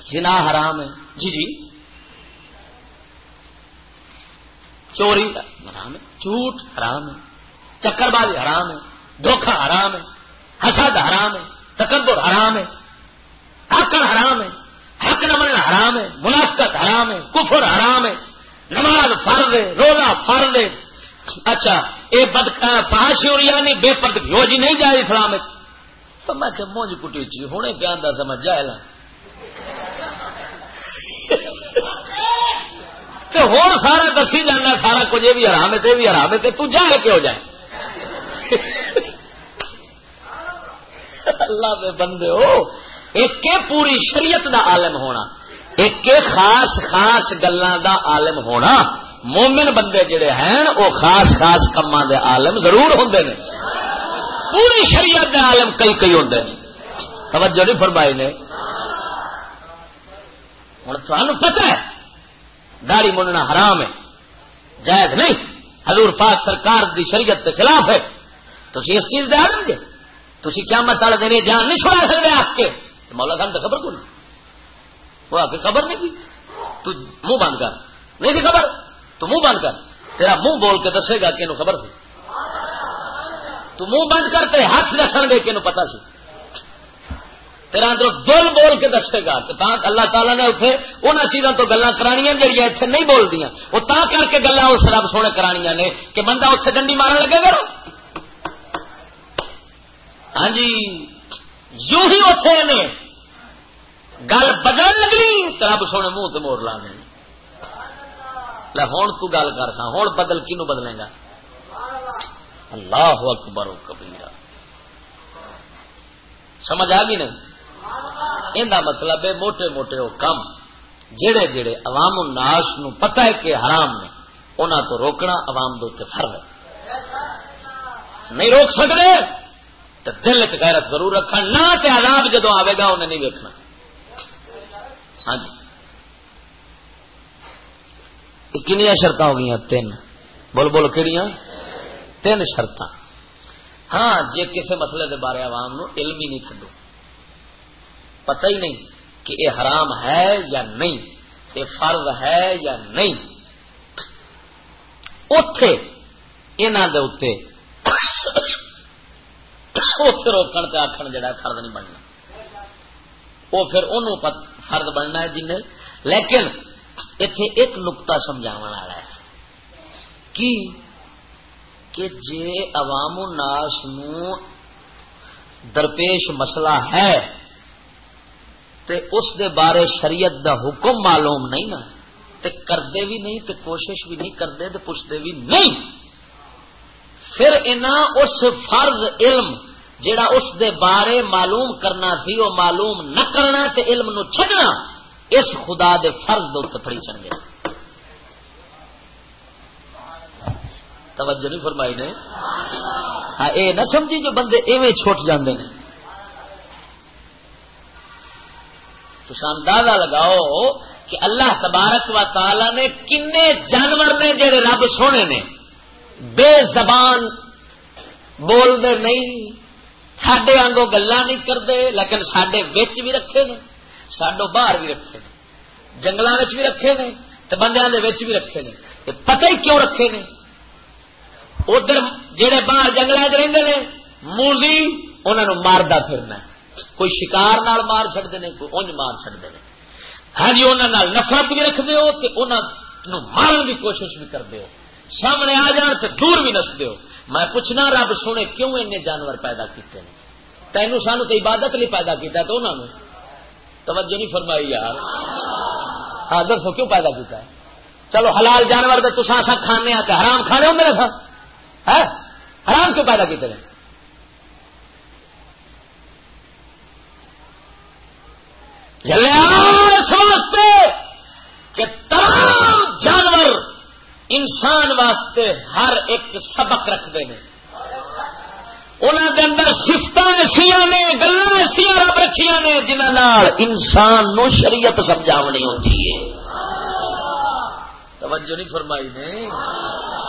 سنا حرام ہے جی جی چوری حرام ہے جھوٹ حرام ہے چکر بازی حرام ہے دھوکھا حرام ہے حسد حرام ہے تکبر حرام ہے آکڑ حرام ہے حق نمن حرام ہے منافقت حرام ہے کفر حرام ہے نماز فرد ہے روزہ فرد ہے اچھا یہ بد فہاشی اور یعنی بے پرد ہو جی نہیں جائے اسلام تو میں کہ مونج کٹی چی، ہونے پہ آدھا سمجھ جائے تو ہوں سارا دسی جانا، سارا کچھ یہ بھی حرام ہے بھی حرام ہے تو جائے کہ ہو جائے؟ اللہ دے بندے ہو ایک کے پوری شریعت دا عالم ہونا ایک کے خاص خاص گلوں دا عالم ہونا۔ مومن بندے جڑے ہیں، وہ خاص خاص کما دے عالم ضرور ہوں نے۔ پوری شریعت دے عالم کئی کئی ہوں توجہ نہیں فرمائی نے۔ ہوں تمہیں پتا ہے داڑی مننا حرام ہے، جائز نہیں۔ حضور پاک سرکار دی شریعت کے خلاف ہے۔ تو اس چیز دے عالم جے۔ تھی کیا مت والے دن جان نہیں چھوڑا سکتے آپ کے۔ مولا خان تو خبر کون وہ آپ کی خبر نہیں کی؟ تو منہ بند کر۔ نہیں تھی خبر؟ تو منہ بند کر۔ تیرا منہ بول کے دسے گا کہ خبر تھی تو منہ بند کر، تیرے ہاتھ دسن گے کہ پتا سی۔ تیرا اندر دل بول کے دسے گا۔ اللہ تعالیٰ نے اتنے ان چیزوں تو گلا کرانیاں جہیا اتنے نہیں بول دیا وہ تا کر کے گلا اس رب سونے کرانیاں نے کہ بندہ اتنے ڈنڈی مارن لگے گا ہاں جی یوں ہی اتے نے۔ گل بدل لگنی رب سونے منہ تو مور لا دیں ہوں تو گل کر سا ہوں بدل کنو بدلے گا؟ اللہ اکبر کبیرا سمجھ آ گئی نہیں یہ مطلب ہے موٹے موٹے وہ کم۔ جڑے جڑے عوام الناس نو پتہ ہے کہ حرام نے انہوں تو روکنا عوام دے فرض ہے۔ نہیں روک سکتے تو دل غیرت ضرور رکھنا نہ عذاب جدو آئے گا انہیں نہیں ویکنا ہاں جی۔ کنیا شرط ہو گئی تین۔ بول بول کہڑی تین شرط ہاں جی کسی مسئلے کے بارے عوام نو علم ہی نہیں تھڈو۔ پتہ ہی نہیں کہ یہ حرام ہے یا نہیں یہ فرض ہے یا نہیں۔ اتے اتے اتے روکن آخر جڑا فرض نہیں بننا۔ وہ پھر انہوں فرد بننا ہے جن لیکن اتے ایک نقتا سمجھا ہے۔ کی؟ کہ جے عوام الناس نو درپیش مسئلہ ہے، تے اس دے بارے شریعت دا حکم معلوم نہیں نا، تے کردے بھی نہیں، تے کوشش بھی نہیں کرتے تے پوچھتے بھی نہیں۔ پھر انہاں اس فرض علم جڑا اس دے بارے معلوم کرنا سی وہ معلوم نہ کرنا، تے علم نو چھڈنا۔ اس خدا دے فرض دے پڑی چڑھ توجہ نہیں فرمائی نے؟ ہاں اے نہ سمجھی جو بندے ایویں چھوٹ جاندے نے۔ تو اندازہ لگاؤ کہ اللہ تبارک و تعالی نے کنے جانور نے جڑے رب سونے نے بے زبان بولتے نہیں سڈے آنگوں گلا نہیں کرتے لیکن سڈے بچ بھی رکھے نے۔ سڈو باہر بھی رکھے نے جنگلوں بھی رکھے نے تو بندیاں بھی رکھے نے۔ پتہ ہی کیوں رکھے نے؟ ادھر جہے باہر جنگل رہتے موزی انہوں ماردا پھرنا۔ کوئی شکار نال مار چڑتے ہیں کوئی اونج مار چڑتے ہیں ہاں جی انہوں نفرت بھی رکھتے ہو تو مارن کی کوشش بھی کرتے ہو۔ سامنے آ جان تو دور بھی نستے ہو۔ میں پوچھنا، رب سونے کیوں ان جانور پیدا کیتے ہیں تینوں سانو تو عبادت نہیں پیدا کیتا تو انہوں نے توجہ نہیں فرمائی یار۔ ہاں دسو کیوں پیدا کیتا ہے؟ چلو، حلال جانور تو تصا سا کھانے آتے حرام کھانے ہوں میرے تھا ہاں؟ حرام کیوں پیدا کیتے ہیں؟ یعنی اس واسطے کہ تمام جانور انسان واسطے ہر ایک سبق رکھتے ہیں۔ انہوں دے اندر سفت ایسا نے گلا ایسا رب رکھیا نے جنہوں انسان نو شریعت سمجھاونی ہوتی ہے۔ توجہ نہیں فرمائی نے؟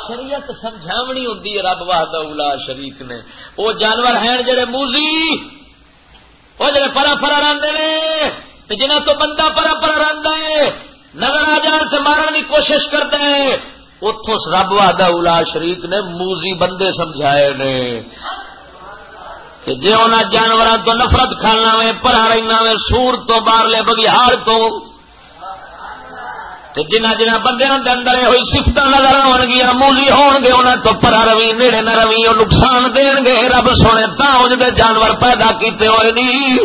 شریعت سمجھاونی ہوتی ہے رب واہد اولا شریف نے۔ وہ جانور ہیں جڑے موزی، وہ جڑے پرا پرا راندے نے۔ جنہ تو بندہ پرا پرا راندا ہے، نظر آ جان سے مارن کی کوشش کرتے ہیں اتوں رب واہدہ الا شریف نے موزی بندے سمجھائے نے۔ جی انہیں جانوروں تو نفرت کھانا وے پرا رہنا وے، سور تو باہر بگیار تو جنہ جنہ بندے اندر ہوئی سفت نظر آن گیا مولی ہون گے انہیں تو پرا روی، نیڑے نہ روی وہ نقصان دین گے، رب سونے تا جانور پیدا کیتے ہوئے نہیں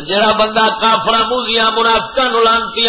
جڑا بندہ کافر موزیاں منافقا نو لانتی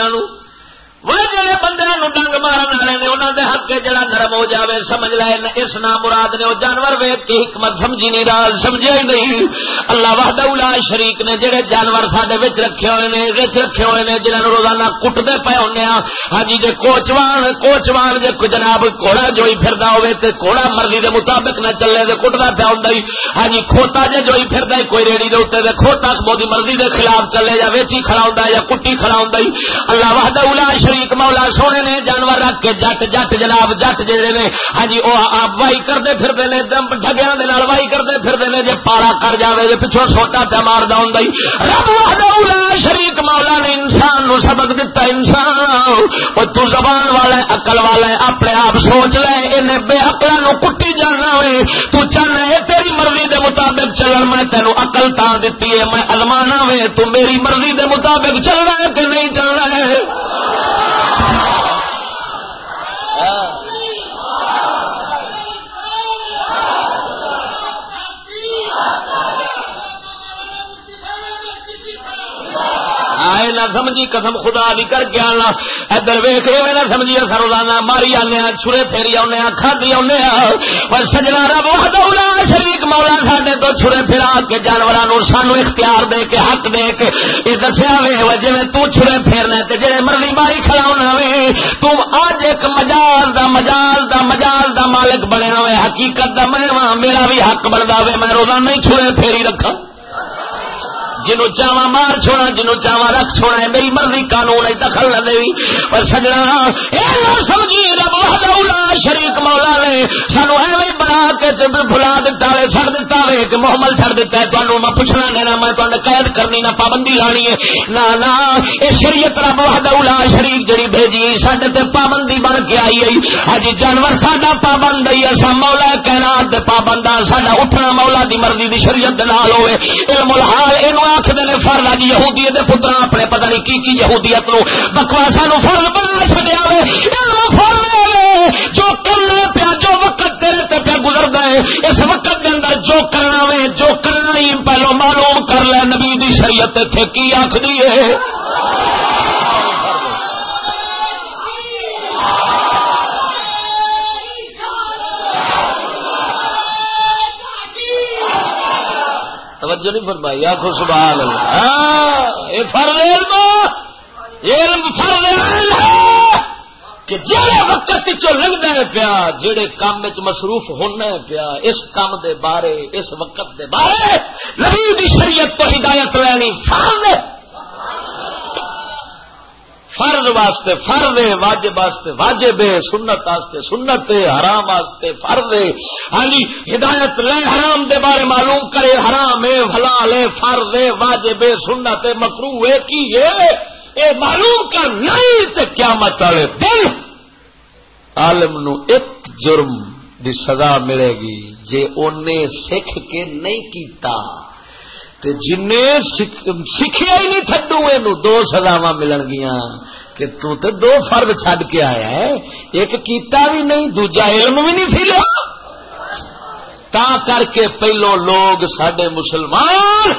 وہ جڑے بندے ڈنگ مارن والے نے انہوں دے حق جڑا نرم ہو جاوے سمجھ لے اس نام مراد نے وہ جانور ویک کی حکمت سمجھی نہیں رہا سمجھے ہی نہیں اللہ وحد الا شریک نے جڑے جانور سڈے رکھے ہوئے نے وچ رکھے ہوئے نے جنہوں روزانہ کٹتے پے ہونے ہاں جی جی کوچوان کوچوان جی جناب کوڑا جو ہی پھر ہوے تے کوڑا مرضی دے مطابق نہ چلے تو کٹتا پیا ہوں ہاں جی کھوتا جی جو ہی پھر کوئی ریڑی دے اتنے کھوتا بہت مرضی دے خلاف چلے یا ویچی کھڑا ہوں یا کٹی کھڑا ہوں اللہ وحد الا شریک شریک مولا سونے نے جانور رکھ کے جٹ جٹ جناب، جٹ جڑے نے ہاں جی وہ آپ وائی کرتے پھرتے ہیں دم ڈگیا وائی کرتے پھرتے ہیں جی پالا کر جائے جی پچھو سوٹا پہ مارتا ہوں رب شریک مولا نے انسان نو سبق دتا انسان وہ تو زبان والا اقل والا اپنے آپ سوچ لے ان بے اقل نو کٹی جانا ہوئے۔ تو چاہنا ہے، تیری مرضی دے مطابق چلن، میں تینوں اقل تا دیتی ہے، میں ازمانا وے تو میری مرضی دے مطابق چلنا ہے کہ نہیں چلنا ہے؟ آئے نہ سمجھی قسم خدا بھی کر کے آنا۔ ادھر ویخ نہ سمجھی اصل روزانہ ماری آنے چھڑے پھیری آنے کھادی آنے پر سجنا رب دولا شریک، مولا ساڈے تو چھڑے پھرا کے جانوروں سانو اختیار دے کے، حق دے کے۔ یہ دسیا وے جی تھڑے پھیرنا جی مرضی ماری کھڑا وے تم اج ایک مجاز دا مجاز دا مجاز دا مالک بنیا ہوئے حقیقت دا میں میرا بھی حق بنتا وے، میں روزانہ ہی چھڑے پھیری رکھا جنو چاوا مار چھوڑا جنو چاوا رکھ چھوڑا ہے، میری مرضی قانون ہے دخل نہ دے۔ پر سجنا سمجھی، رب وحدہ شریک مولا نے۔ سانو ایویں بنا کے بلا دتا وے چڑ دتا وے کہ محمل چڑ دتا ہے تمہیں میں پوچھنا نہیں میں تمہیں قید کرنی نہ، پابندی لانی ہے۔ نہ نہ یہ شریعت رب وحدہ الا شریف جڑی بھیجی سڈے تے پابندی بن کے آئی ہے۔ ہجی جانور ساڈا پابند ہے اصا مولا کہنا تے پابند ہاں، ساڈا اٹھنا مولا دی مرضی دی شریعت دے نال ہوئے۔ علم الحال، اینو آخر نے فرد اج جی یہودی دے پتر اپنے پتہ نہیں کی کی یہودیت نو۔ بکواسا نو فرد بنا چڑیا جو کرنا پیا جو وقت تیرے تے پیا گزردا ہے، اس وقت دے اندر جو کرنا وے، جو کرنا ہی پہلو معلوم کر لے نبی دی شریعت تے کی آخری ہے۔ توجہ نہیں فرمائی، آخو سبحان اللہ۔ ہاں، یہ فرض علم علم فرض علم کہ جہاں وقت چو لگتا ہے پیا جہے کام مصروف ہونا ہے پیا، اس کام دے بارے، اس وقت دے بارے، نبی دی شریعت تو ہدایت لینی فرض فرض واسطے، فرض واجب واسطے، واجب سنت واسطے، سنت حرام واسطے، فرض ہاں جی ہدایت لے حرام دے بارے معلوم کرے، حرام ہے، حلال ہے، فرض واجب سنت مکرو ہے، کی ہے؟ اے معلوم کر نہیں تے قیامت والے دل عالم نو ایک جرم دی سزا ملے گی، جے اونے سکھ کے نہیں کیتا۔ تے جن سیکھیا ہی نہیں تھڈو یہ دو سزاوا ملن گیا کہ تو تے دو فرد چھڈ کے آیا ہے، ایک کیتا بھی نہیں، دوجا علم بھی نہیں تھی تا کر کے پہلو لوگ سڈے مسلمان،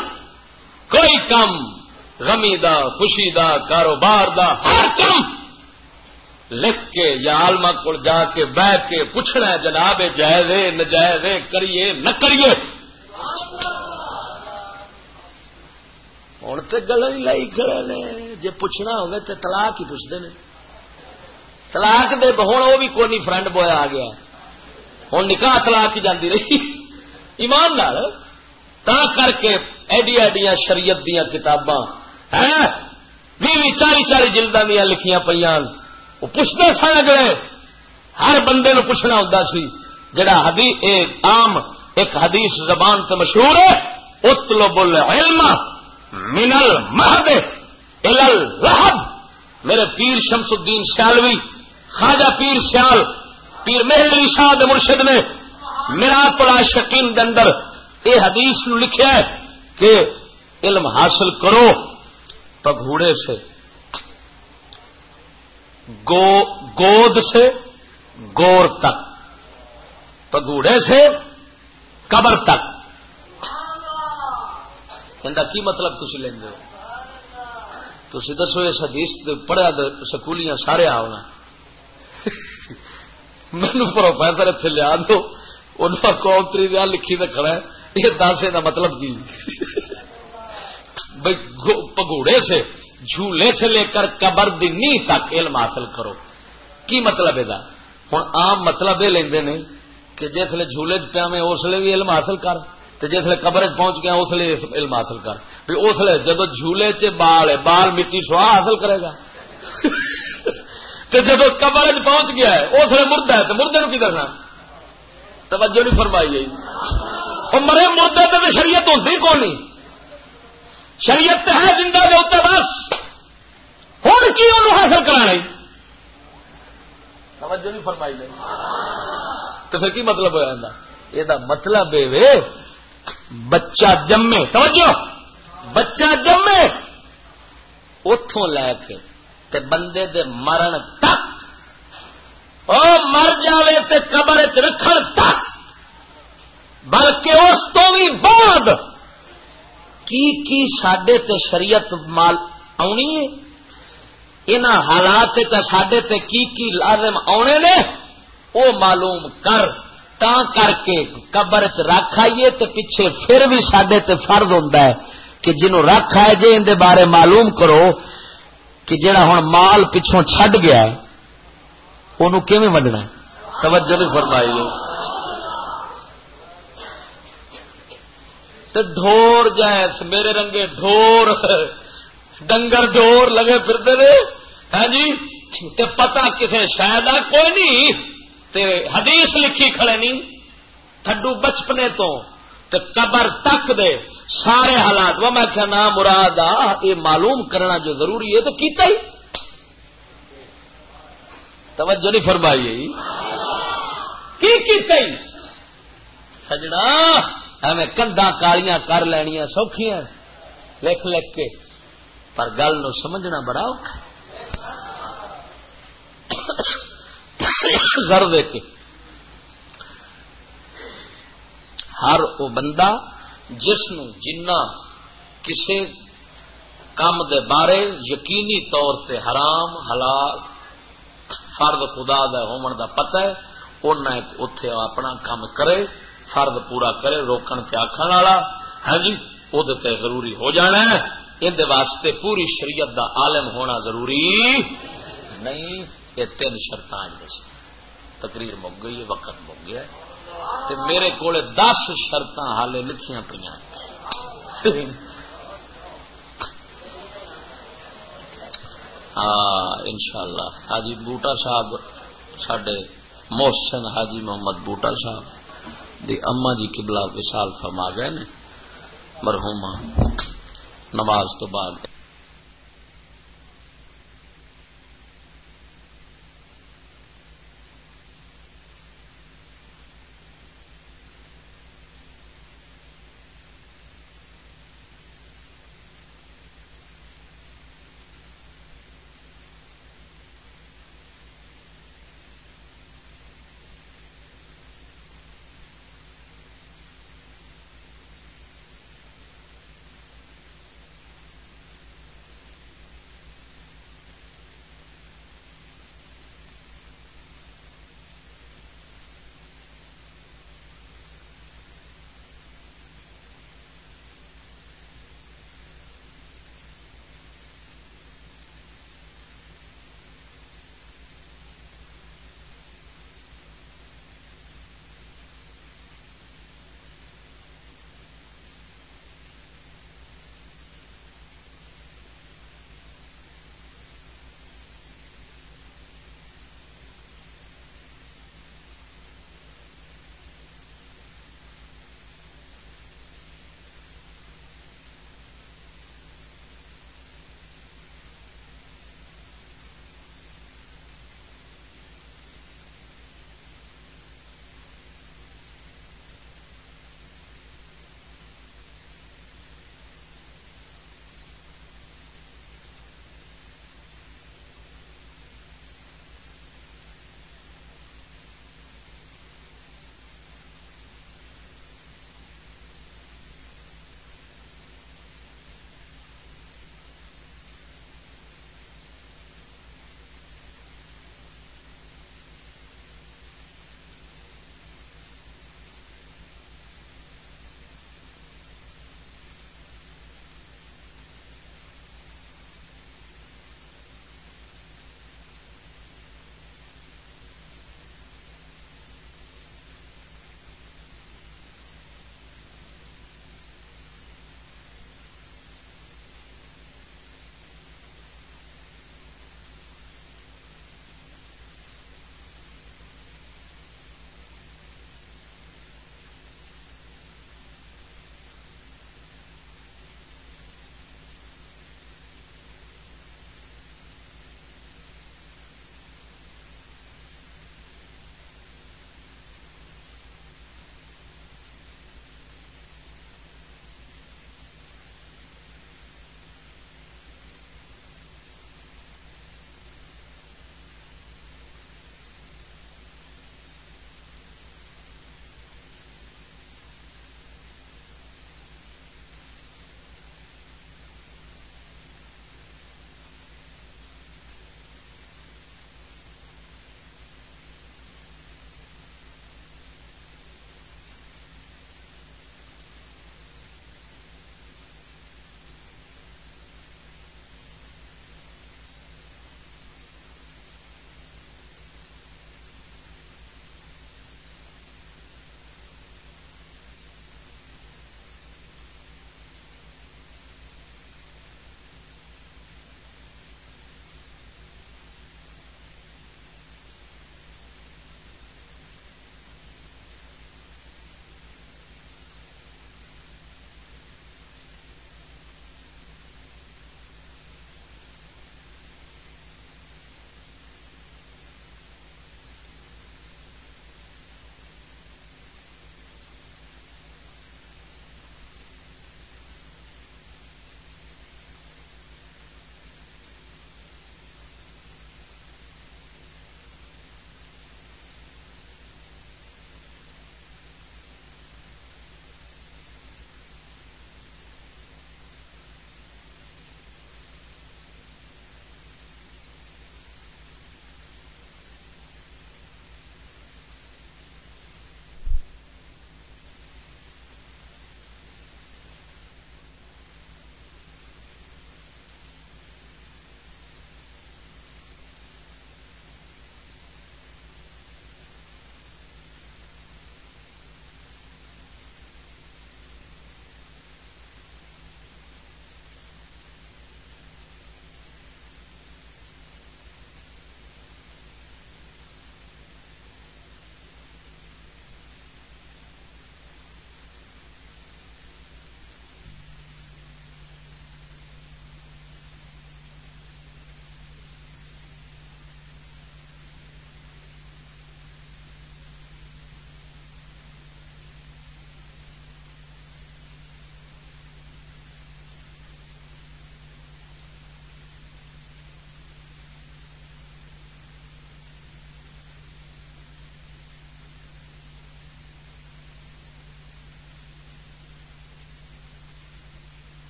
کوئی کم، غمی دا، خوشی دا، کاروبار دا، ہر کم۔ لکھ کے یا آلما کو جا کے بہ کے پوچھنا جناب جائز نجائز کریے، نہ کریے۔ ہوں تو گل ہی لائی کھڑے نے۔ جی پوچھنا ہوگا تو تلاک ہی پوچھتے ہیں تلاک دے ہوں وہ بھی کونی فرنڈ بویا آ گیا۔ ہوں نکاح تلاک ہی جاتی رہی۔ ایمان نال تا کر کے ایڈیا ایڈیا شریعت دیا کتاباں بھی چالی چالی جلدا دیا لکھیاں پہ وہ پوچھتے سن اگلے۔ ہر بندے نو پوچھنا ہوں سی، جڑا حدیث ایک عام، ایک حدیث زبان تے مشہور ہے اتلو العلم۔ منل مہد الحب میرے پیر شمس الدین سیالوی، خواجہ پیر سیال، پیر مہر علی مرشد نے میرا پلا شکین کے اندر یہ حدیث نو لکھا ہے کہ علم حاصل کرو پگھوڑے سے، گو، گود سے، گور تک پگوڑے سے، قبر تک۔ کی مطلب تھی لیں تھی دسو، اس حدیث پڑھیا سکولیاں سارے آنا مینو پروفیسر اتنے لیا دو کوتری دیا لکھی تو کھڑا ہے۔ یہ دس یہ مطلب کی؟ بھائی پگوڑے سے، جھولے سے لے کر قبر دی نی تک علم حاصل کرو۔ کی مطلب یہ ہوں عام مطلب یہ لیندے کہ جسے جھولے چ پیا میں، اس لیے بھی علم حاصل کر۔ تو جس قبر پہنچ گیا اس لیے علم حاصل کر۔ بھی اس لیے جب جھولے چ بال ہے، بال مٹی سوا حاصل کرے گا۔ تو جب قبر پہنچ گیا ہے، اس لیے مردہ ہے تو مردے نو کی دسنا؟ توجہ نہیں فرمائی گئی اور مرے مردے تو شریعت ہوتی کون نہیں شریعت ہے زندہ کے اتنے بس۔ ہوں کی انہوں حاصل کرا توجہ نہیں فرمائی گئی تو پھر کی مطلب ہوا یہ مطلب ہے بچہ جمے، توجہ! بچہ جمے! اتوں لے کے تے بندے دے مرن تک، او مر جائے تے قبر چ رکھن تک، بلکہ اس تو بھی بعد کی کی سڈے تے شریعت مال آنی ہے؟ ان حالات سڈے تے کی کی لازم آنے نے وہ معلوم کر۔ تا کر کے قبر چ رکھ آئیے تو پیچھے پھر بھی سڈے تے فرد ہوں کہ جنہوں رکھ آئے جے اندر بارے معلوم کرو کہ جڑا ہوں مال پچھوں چھڈ گیا ہے انہوں کیون وڈنا؟ توجہ نہیں فرمائی لو تو ڈور جائے میرے رنگے ڈور ڈنگر ڈور لگے پھرتے رہے ہاں جی؟ تے پتا کسے شاید کوئی نہیں۔ تے حدیث لکھی کھڑے نہیں تھڈو بچپنے تو، تے قبر تک دے سارے حالات۔ وہ میں کیا نام مراد آ، یہ معلوم کرنا جو ضروری ہے، تو کیتا ہی۔ توجہ نہیں فرمائی۔ کی کیتا ہی؟ سجنا، ایویں کندا کالیاں کر لینیا سوکھیاں۔ لکھ لکھ کے۔ پر گل نو سمجھنا بڑا اوکھا۔ زر دے کے۔ ہر وہ بندہ جس جنا کسی کام دے بارے یقینی طور تے حرام، حلال، فرد خدا دا ہومن دا پتہ ہے اتے اپنا کام کرے، فرد پورا کرے، روکن تے آخر والا۔ ہاں جی وہ ضروری ہو جانا ہے۔ اندر واسطے پوری شریعت دا عالم ہونا ضروری نہیں۔ یہ تین شرط دس تقریر مک گئی وقت مک گیا تے میرے کو دس شرط ہالے لکھیاں پہ ہاں ان شاء اللہ حاجی بوٹا صاحب سڈے محسن حاجی محمد بوٹا صاحب دی اما جی قبلہ وشال فرما گئے نے۔ مرحوما نماز تو بعد۔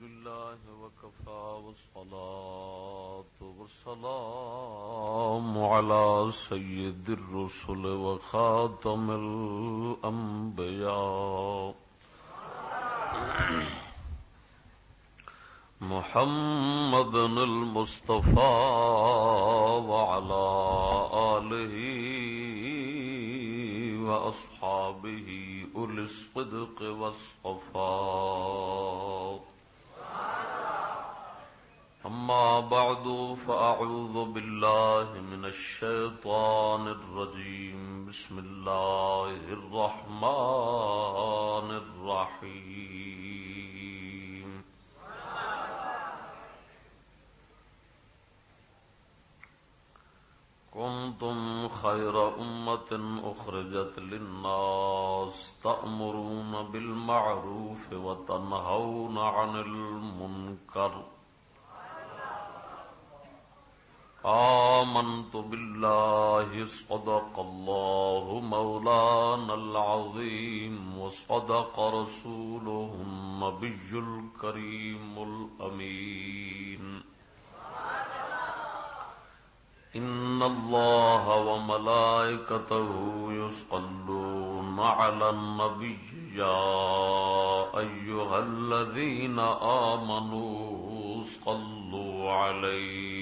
لله وكفى والصلاة والسلام على سيد الرسل وخاتم الأنبياء. محمد المصطفى وعلى آله وأصحابه أولي الصدق والصفاء. أما بعد فأعوذ بالله من الشيطان الرجيم. بسم الله الرحمن الرحيم. كنتم خير أمة أخرجت للناس تأمرون بالمعروف وتنهون عن المنكر. آمنت بالله صدق الله مولانا العظيم وصدق رسوله النبي الكريم الأمين. إن الله وملائكته يصلون على النبي يا أيها الذين آمنوا صلوا عليه.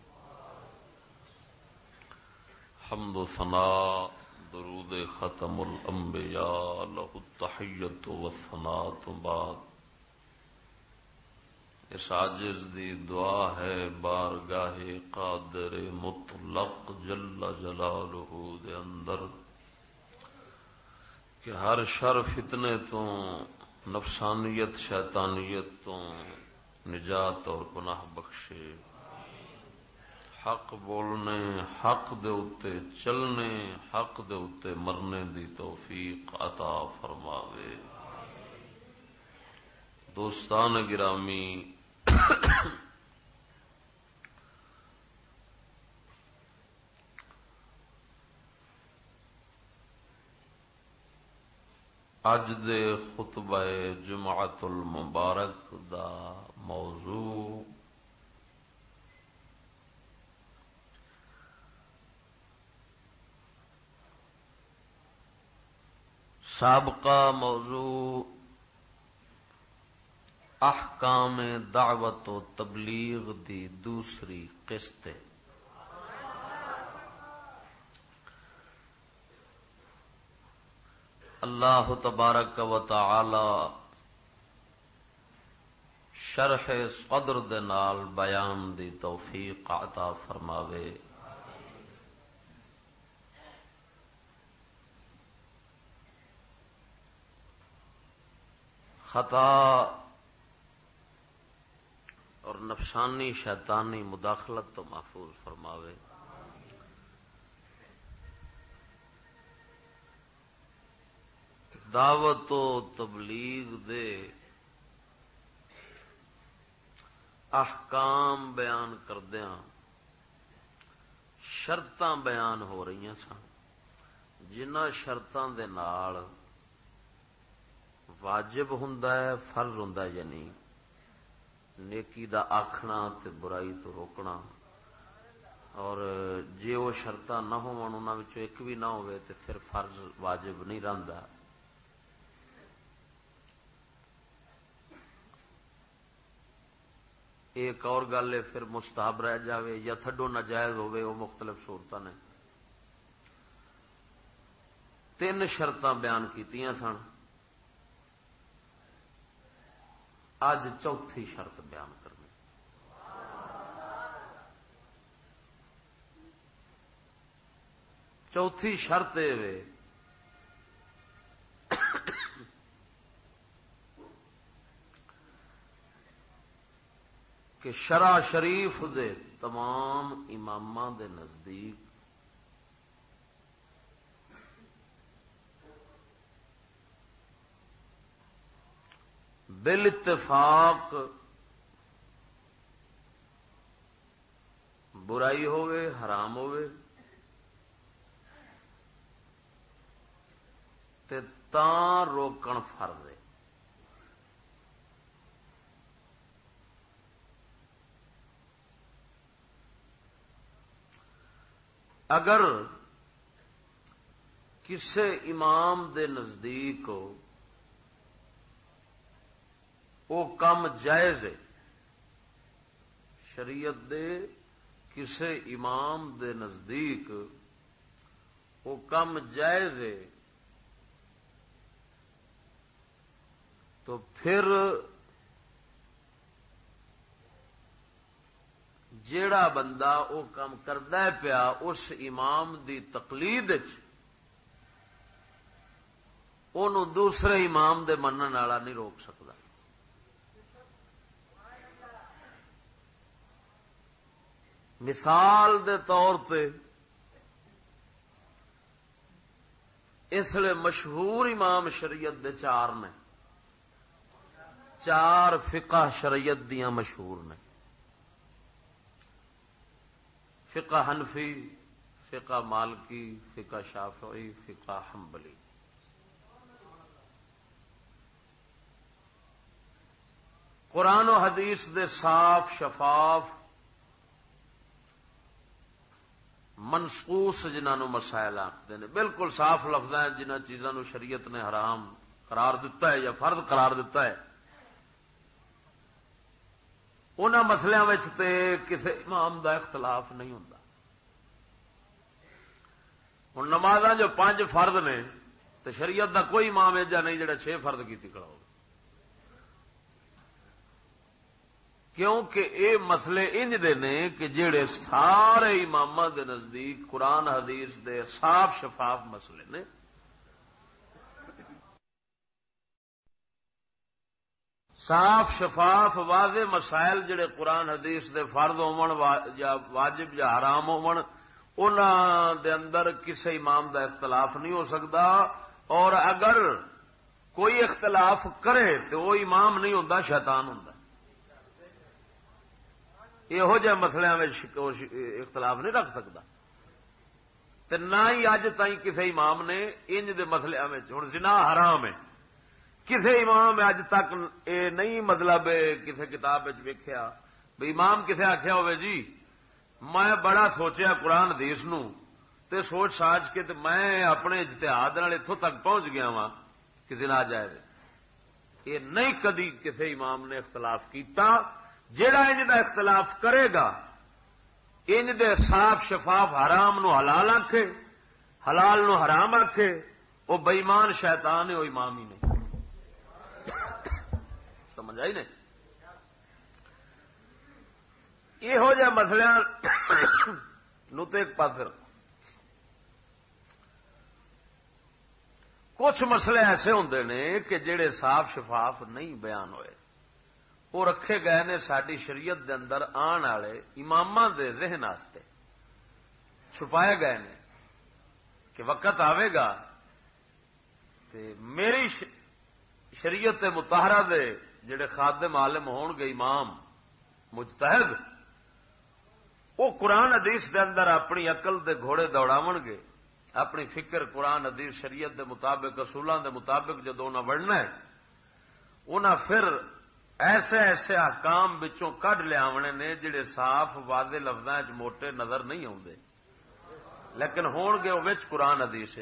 حمد و ثنا درود ختم الانبیاء. له التحیت و ثنا تو بعد. اس عاجز دی دعا ہے بارگاہ قادر مطلق جل جلالہ دے اندر کہ ہر شر فتنے تو، نفسانیت، شیطانیت تو نجات اور گناہ بخشے۔ حق بولنے، حق دے اتے چلنے، حق دے اتے مرنے دی توفیق عطا فرماوے۔ دوستان گرامی، اج دے خطبہ جمعت المبارک دا موضوع سابقہ موضوع احکام دعوت و تبلیغ دی دوسری قسط۔ اللہ تبارک و تعالی شرح صدر دے نال بیان دی توفیق عطا فرماوے۔ خطا اور نفسانی شیطانی مداخلت تو محفوظ فرماوے۔ دعوت و تبلیغ دے احکام بیان کردیا شرط بیان ہو رہی سن۔ جنہ شرطوں کے واجب ہوں فرض ہوں یعنی نیکی دا آخنا تے برائی تو روکنا۔ اور جی وہ شرط نہ ایک بھی نہ تے پھر فرض واجب نہیں رہتا ایک اور گل ہے، پھر مستحب رہ جاوے یا تھڈو ناجائز ہوے وہ مختلف صورت نے۔ تین شرط بیان کی سن۔ اج چوتھی شرط بیان کرنی۔ چوتھی شرط یہ کہ شرع شریف دے تمام امام دے نزدیک بل اتفاق برائی ہوے حرام ہوے تے تاں روکن فرض ہے۔ اگر کسے امام دے نزدیک وہ کم جائز ہے۔ شریعت دے کسے امام دے نزدیک وہ کم جائز ہے۔ تو پھر جیڑا بندہ وہ کام کرتا پیا اس امام دی تقلید دوسرے امام دے منن والا نہیں روک سکتا۔ مثال دے طور پہ اس لیے مشہور امام شریعت دے چار نے، چار فقہ شریعت دیا مشہور نے۔ فقہ حنفی، فقہ مالکی، فقہ شافعی، فقہ حنبلی۔ قرآن و حدیث دے صاف شفاف منسوس جنہوں مسائل آخر نے۔ بالکل صاف لفظ ہیں جنہ چیزوں شریعت نے حرام قرار دیتا ہے یا فرد قرار دیتا ہے۔ ان مسلیا کسی امام دا اختلاف نہیں ہوں ہوں نماز جو پانچ فرد نے تو شریعت دا کوئی امام ایجا نہیں جڑا چھ فرد کی ہو۔ کیونکہ اے مسئلے انج دے نے کہ جڑے سارے امام دے نزدیک قرآن حدیث دے صاف شفاف مسئلے نے، صاف شفاف واضح مسائل جڑے قرآن حدیث دے فرد یا واجب یا حرام دے اندر کسی امام دا اختلاف نہیں ہو سکتا۔ اور اگر کوئی اختلاف کرے تو وہ امام نہیں ہوں شیطان ہوں یہو جہ مسلیا میں اختلاف نہیں رکھ سکتا نہ ہی اج تھی کسی امام نے انج دے مسلیا میں ہوں زنا حرام ہے کسی امام اج تک یہ نہیں مطلب کسی کتاب ویکیا بھائی امام کسے آخیا ہوئے جی میں بڑا سوچیا قرآن حدیث نو تے سوچ ساچ کے تے میں اپنے اجتہاد اتوں تک پہنچ گیا وا کسی نہ جائے یہ نہیں کدی کسی امام نے اختلاف کیتا جڑا انج دا اختلاف کرے گا، انج دے صاف شفاف حرام نو حلال آکھے، حلال نو حرام آکھے وہ بئیمان شیطان ہے وہ امام ہی نہیں۔ سمجھ آئی نہیں؟ یہو جہ مسل ایک پاس کچھ مسئلے ایسے ہوں نے کہ جڑے صاف شفاف نہیں بیان ہوئے۔ وہ رکھے گئے نے ساری شریعت دے اندر آن والے امام دے ذہن آستے چھپائے گئے نے کہ وقت آئے گا تے میری شریعت متحرہ دے جڑے خادم عالم ہون گے امام مجتہد، وہ قرآن حدیث دے اندر اپنی اقل دے گھوڑے دوڑاو گے۔ اپنی فکر قرآن حدیث شریعت دے مطابق اصولوں دے مطابق جدو انہیں بڑھنا ہے انہیں پھر ایسے ایسے حکام بچوں کڈ لیا نے جڑے صاف واضح لفظ موٹے نظر نہیں آتے لیکن ہون گے وہ قرآن حدیث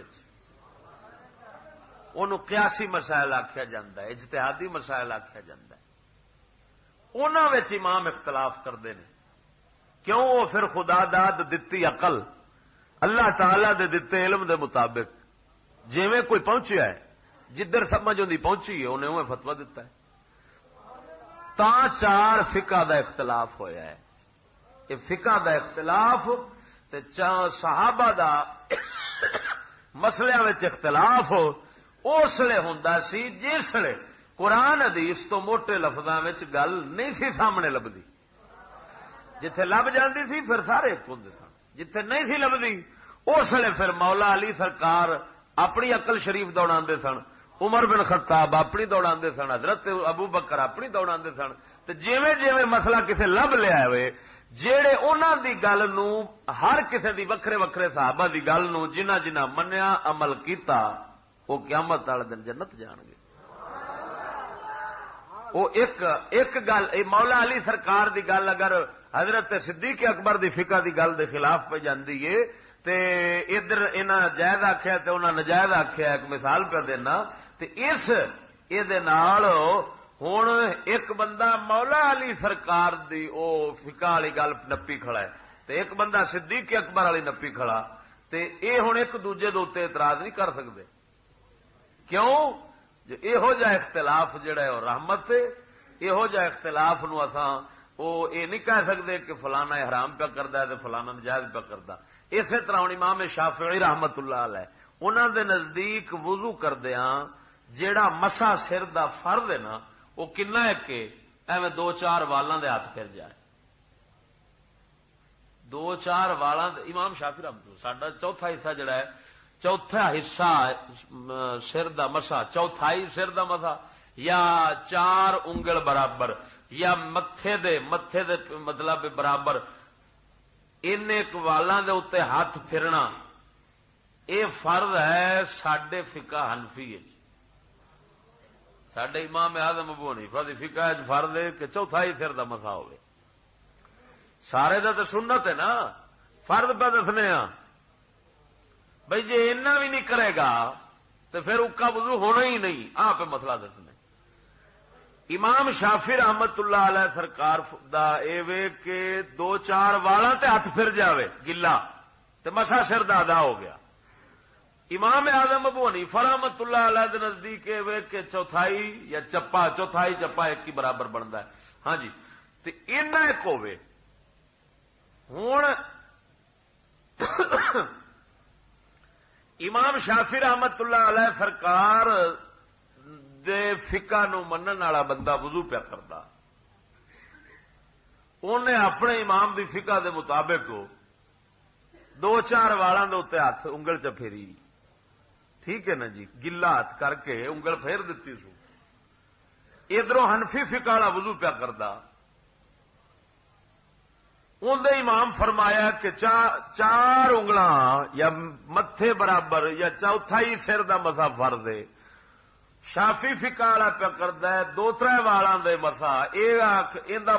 قیاسی مسائل آخیا جا اجتہادی مسائل آخیا جا امام اختلاف کرتے ہیں کیوں؟ وہ پھر خدا داد دتی اقل اللہ تعالی دے دتے علم دے مطابق۔ جیویں کوئی پہنچیا ہے، جدھر سمجھ ہوتی پہنچی ہے، انہیں وہ فتوا دتا ہے۔ تا چار فقہ دا اختلاف ہویا ہے۔ یہ فقہ دا اختلاف تے صحابہ دا مسلیا اختلاف اس لیے ہوں سی جسے قرآن حدیث تو موٹے لفظوں گل نہیں سی سامنے لبھی جتھے لب جاندی سی پھر سارے ایک ہوں سن۔ جتھے نہیں سی لبھی اس لیے پھر مولا علی سرکار اپنی اقل شریف دوڑا سن۔ عمر بن خطاب اپنی دوڑا سن، حضرت ابو بکر اپنی دوڑا سن تو جیویں جیویں مسئلہ کسے لب لیا ہوئے جہے انہوں دی گل نو، ہر کسے دی وکھرے وکھرے صحابہ دی گل نو جنہ جنہ منیا، عمل کیتا، وہ قیامت والے دن جنت جان گے۔ وہ ایک ایک گل مولا علی سرکار دی گل اگر حضرت صدیق اکبر دی فقہ دی گل دے خلاف پہ جاندی ہے، تے ادھر انہاں جائز آکھیا، تے انہاں نجائز آکھیا، ایک مثال پہ دینا تے اس ہوں ایک بندہ مولا علی سرکار دی او فقہ والی گل نپی کھڑا ہے تے ایک بندہ صدیق اکبر والی نپی کھڑا تے اے ہوں ایک دوجے دے اعتراض نہیں کر سکتے کیوں؟ جو یہو جا اختلاف جڑا ہے رحمت یہو جا اختلاف نو اساں وہ یہ نہیں کہہ سکتے کہ فلانا حرام پہ کرتا ہے تو فلانا نجائز پہ کرتا اسی طرح ہوں امام شافعی رحمت اللہ علیہ انہوں دے نزدیک وضو کردیا جیڑا مسا سر دا فرد ہے نا، وہ کنا ہے کہ ایویں دو چار والوں دے ہاتھ پھر جائے۔ دو چار والاں امام شافی رحمت سڈا چوتھا حصہ جڑا ہے، چوتھا حصہ سر دا مسا، چوتھائی سر دا مسا، یا چار انگل برابر، یا متے دے متے دے مطلب برابر۔ ان والاں دے اتنے ہاتھ پھرنا، اے فرض ہے سڈے فکا ہنفی سڈے امام آدم ابو حنیفہ دی فقہ فرض ہے کہ چوتھا ہی سر دا مسا ہوئے سارے دا تو سنت ہے نا فرد پہ دسنے ہاں بھائی جی اینا بھی نہیں کرے گا تو پھر اکا وضو ہونا ہی نہیں آپ مسئلہ دسنے امام شافی رحمت اللہ علیہ سرکار دا اے وے کہ دو چار والا تے ہاتھ پھر جاوے گلا تے مسا سر دا ادا ہو گیا امام اعظم ابو حنیفہ رحمت اللہ علیہ نزدیک اے وے کہ چوتھائی یا چپا، چوتھائی، چپا ایک ہی برابر بنتا ہے۔ ہاں جی۔ تے اینا ایک ہوے ہوں امام شافی رحمت اللہ علیہ سرکار دے فکا نو منن والا بندہ وضو پیا کرتا انہیں اپنے امام دی فکا دے مطابق دو چار والوں کے اتنے ہاتھ انگل چ پھیری۔ ٹھیک ہے نا جی؟ گلا ہاتھ کر کے انگل پھیر دیتی سو۔ ادھر ہنفی فکا وضو پیا کرتا اندر امام فرمایا کہ چار انگل یا متے برابر یا چوتھا ہی سر کا مسا فر دے شافی فکا والا پیا کرتا ہے، دو تر والا مسا۔ یہ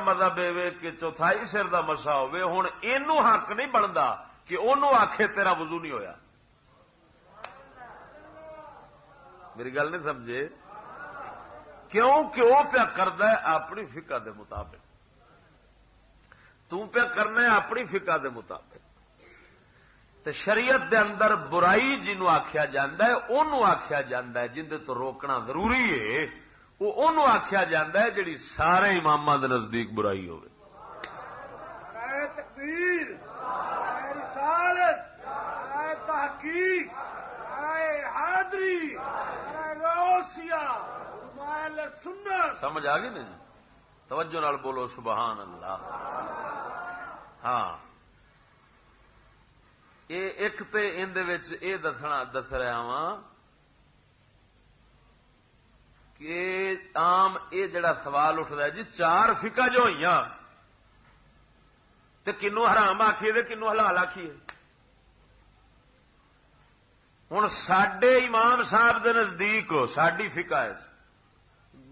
مطلب یہ کہ چوتھائی سر کا مسا ہوں یہ حق نہیں بنتا کہ انہوں آخے تیرا وضو نہیں ہویا۔ میری گل نہیں سمجھے؟ کیوں کہ وہ پیا کرتا ہے اپنی فکا دے مطابق۔ پیا کرنا اپنی فکا دے مطابق۔ تے شریعت دے اندر برائی جنو آخیا جا آخیا جا جن تو روکنا ضروری ہے، وہ ان آخیا جا جی سارے امام دے نزدیک برائی ہو سمجھ آ گئی نا جی؟ توجہ نال بولو، سبحان اللہ۔ ہاں۔ ایک تے یہ دسنا، دس رہا وا کہ آم یہ جڑا سوال اٹھتا ہے جی چار فکا جو ہوئی کنو حرام آخیے کنو حلال آخیے ہوں سڈے امام صاحب دے نزدیک ساری فکا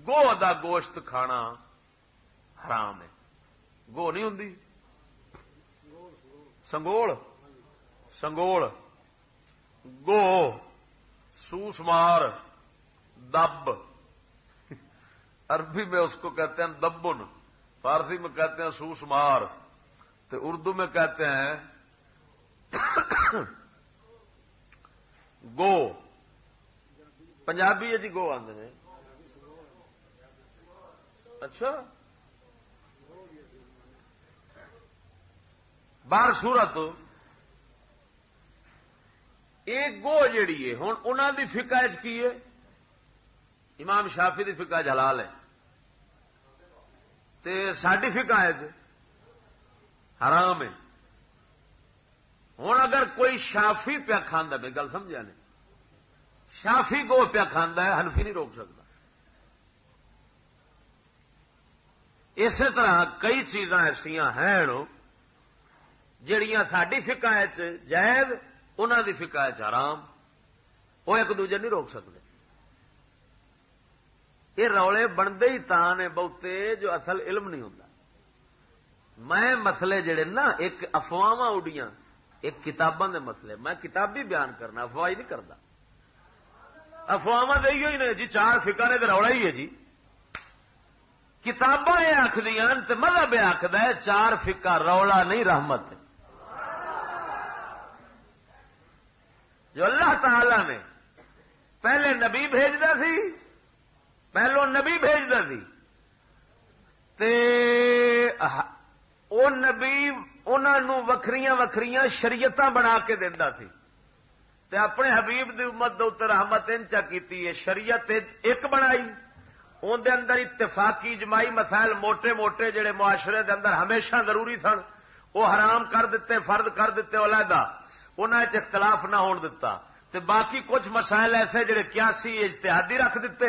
گو دا گوشت کھانا حرام ہے۔ گو نہیں ہوں سنگول؟ سنگول۔ گو سوسمار دب۔ عربی میں اس کو کہتے ہیں دبن، فارسی میں کہتے ہیں سوس مار۔ تو اردو میں کہتے ہیں گو۔ پنجابی جی گو آدھے اچھا۔ باہر سورت ایک گو جیڑی ہے ہوں انہوں کی فکا کی ہے؟ امام شافی کی فکا جلال ہے۔ ساری فکا حرام ہے۔ ہوں اگر کوئی شافی پیا کھانا میں گل سمجھا نہیں شافی گو پیا کھانا ہے ہنفی نہیں روک سکتا۔ اسی طرح کئی چیزاں ایسا ہیں جہیا ساری فکا جائز انہوں کی فکا حرام۔ وہ ایک دوجے نہیں روک سکتے۔ یہ روڑے بنتے ہی تان بہتے جو اصل علم نہیں ہوتا میں مسلے جڑے نا، ایک افواہ اڈیاں ایک کتاباں دے مسئلے۔ میں کتابی بیان کرنا، افواہ نہیں کرتا۔ افواہ تو ہی نے جی چار فکا نے تو روڑا ہی ہے جی۔ کتاباں یہ آخری مذہب یہ آخد ہے، چار فکا رولا نہیں، رحمت جو اللہ تعالی نے پہلے نبی بھیجتا سی، پہلو نبی بھیجتا سی۔ او نبی انہوں وکری وکری شریعت بنا کے دینا سی۔ تے اپنے حبیب دی امت دے رحمت انچا کیتی ہے، شریعت ایک بنائی۔ ان دے اندر اتفاقی جمائی مسائل موٹے موٹے جڑے معاشرے دے اندر ہمیشہ ضروری سن، وہ حرام کر دیتے، فرد کر دیتے علیحدہ۔ انہوں اختلاف نہ ہون دتا۔ تے باقی کچھ مسائل ایسے جڑے کیاسی اجتہادی رکھ دیتے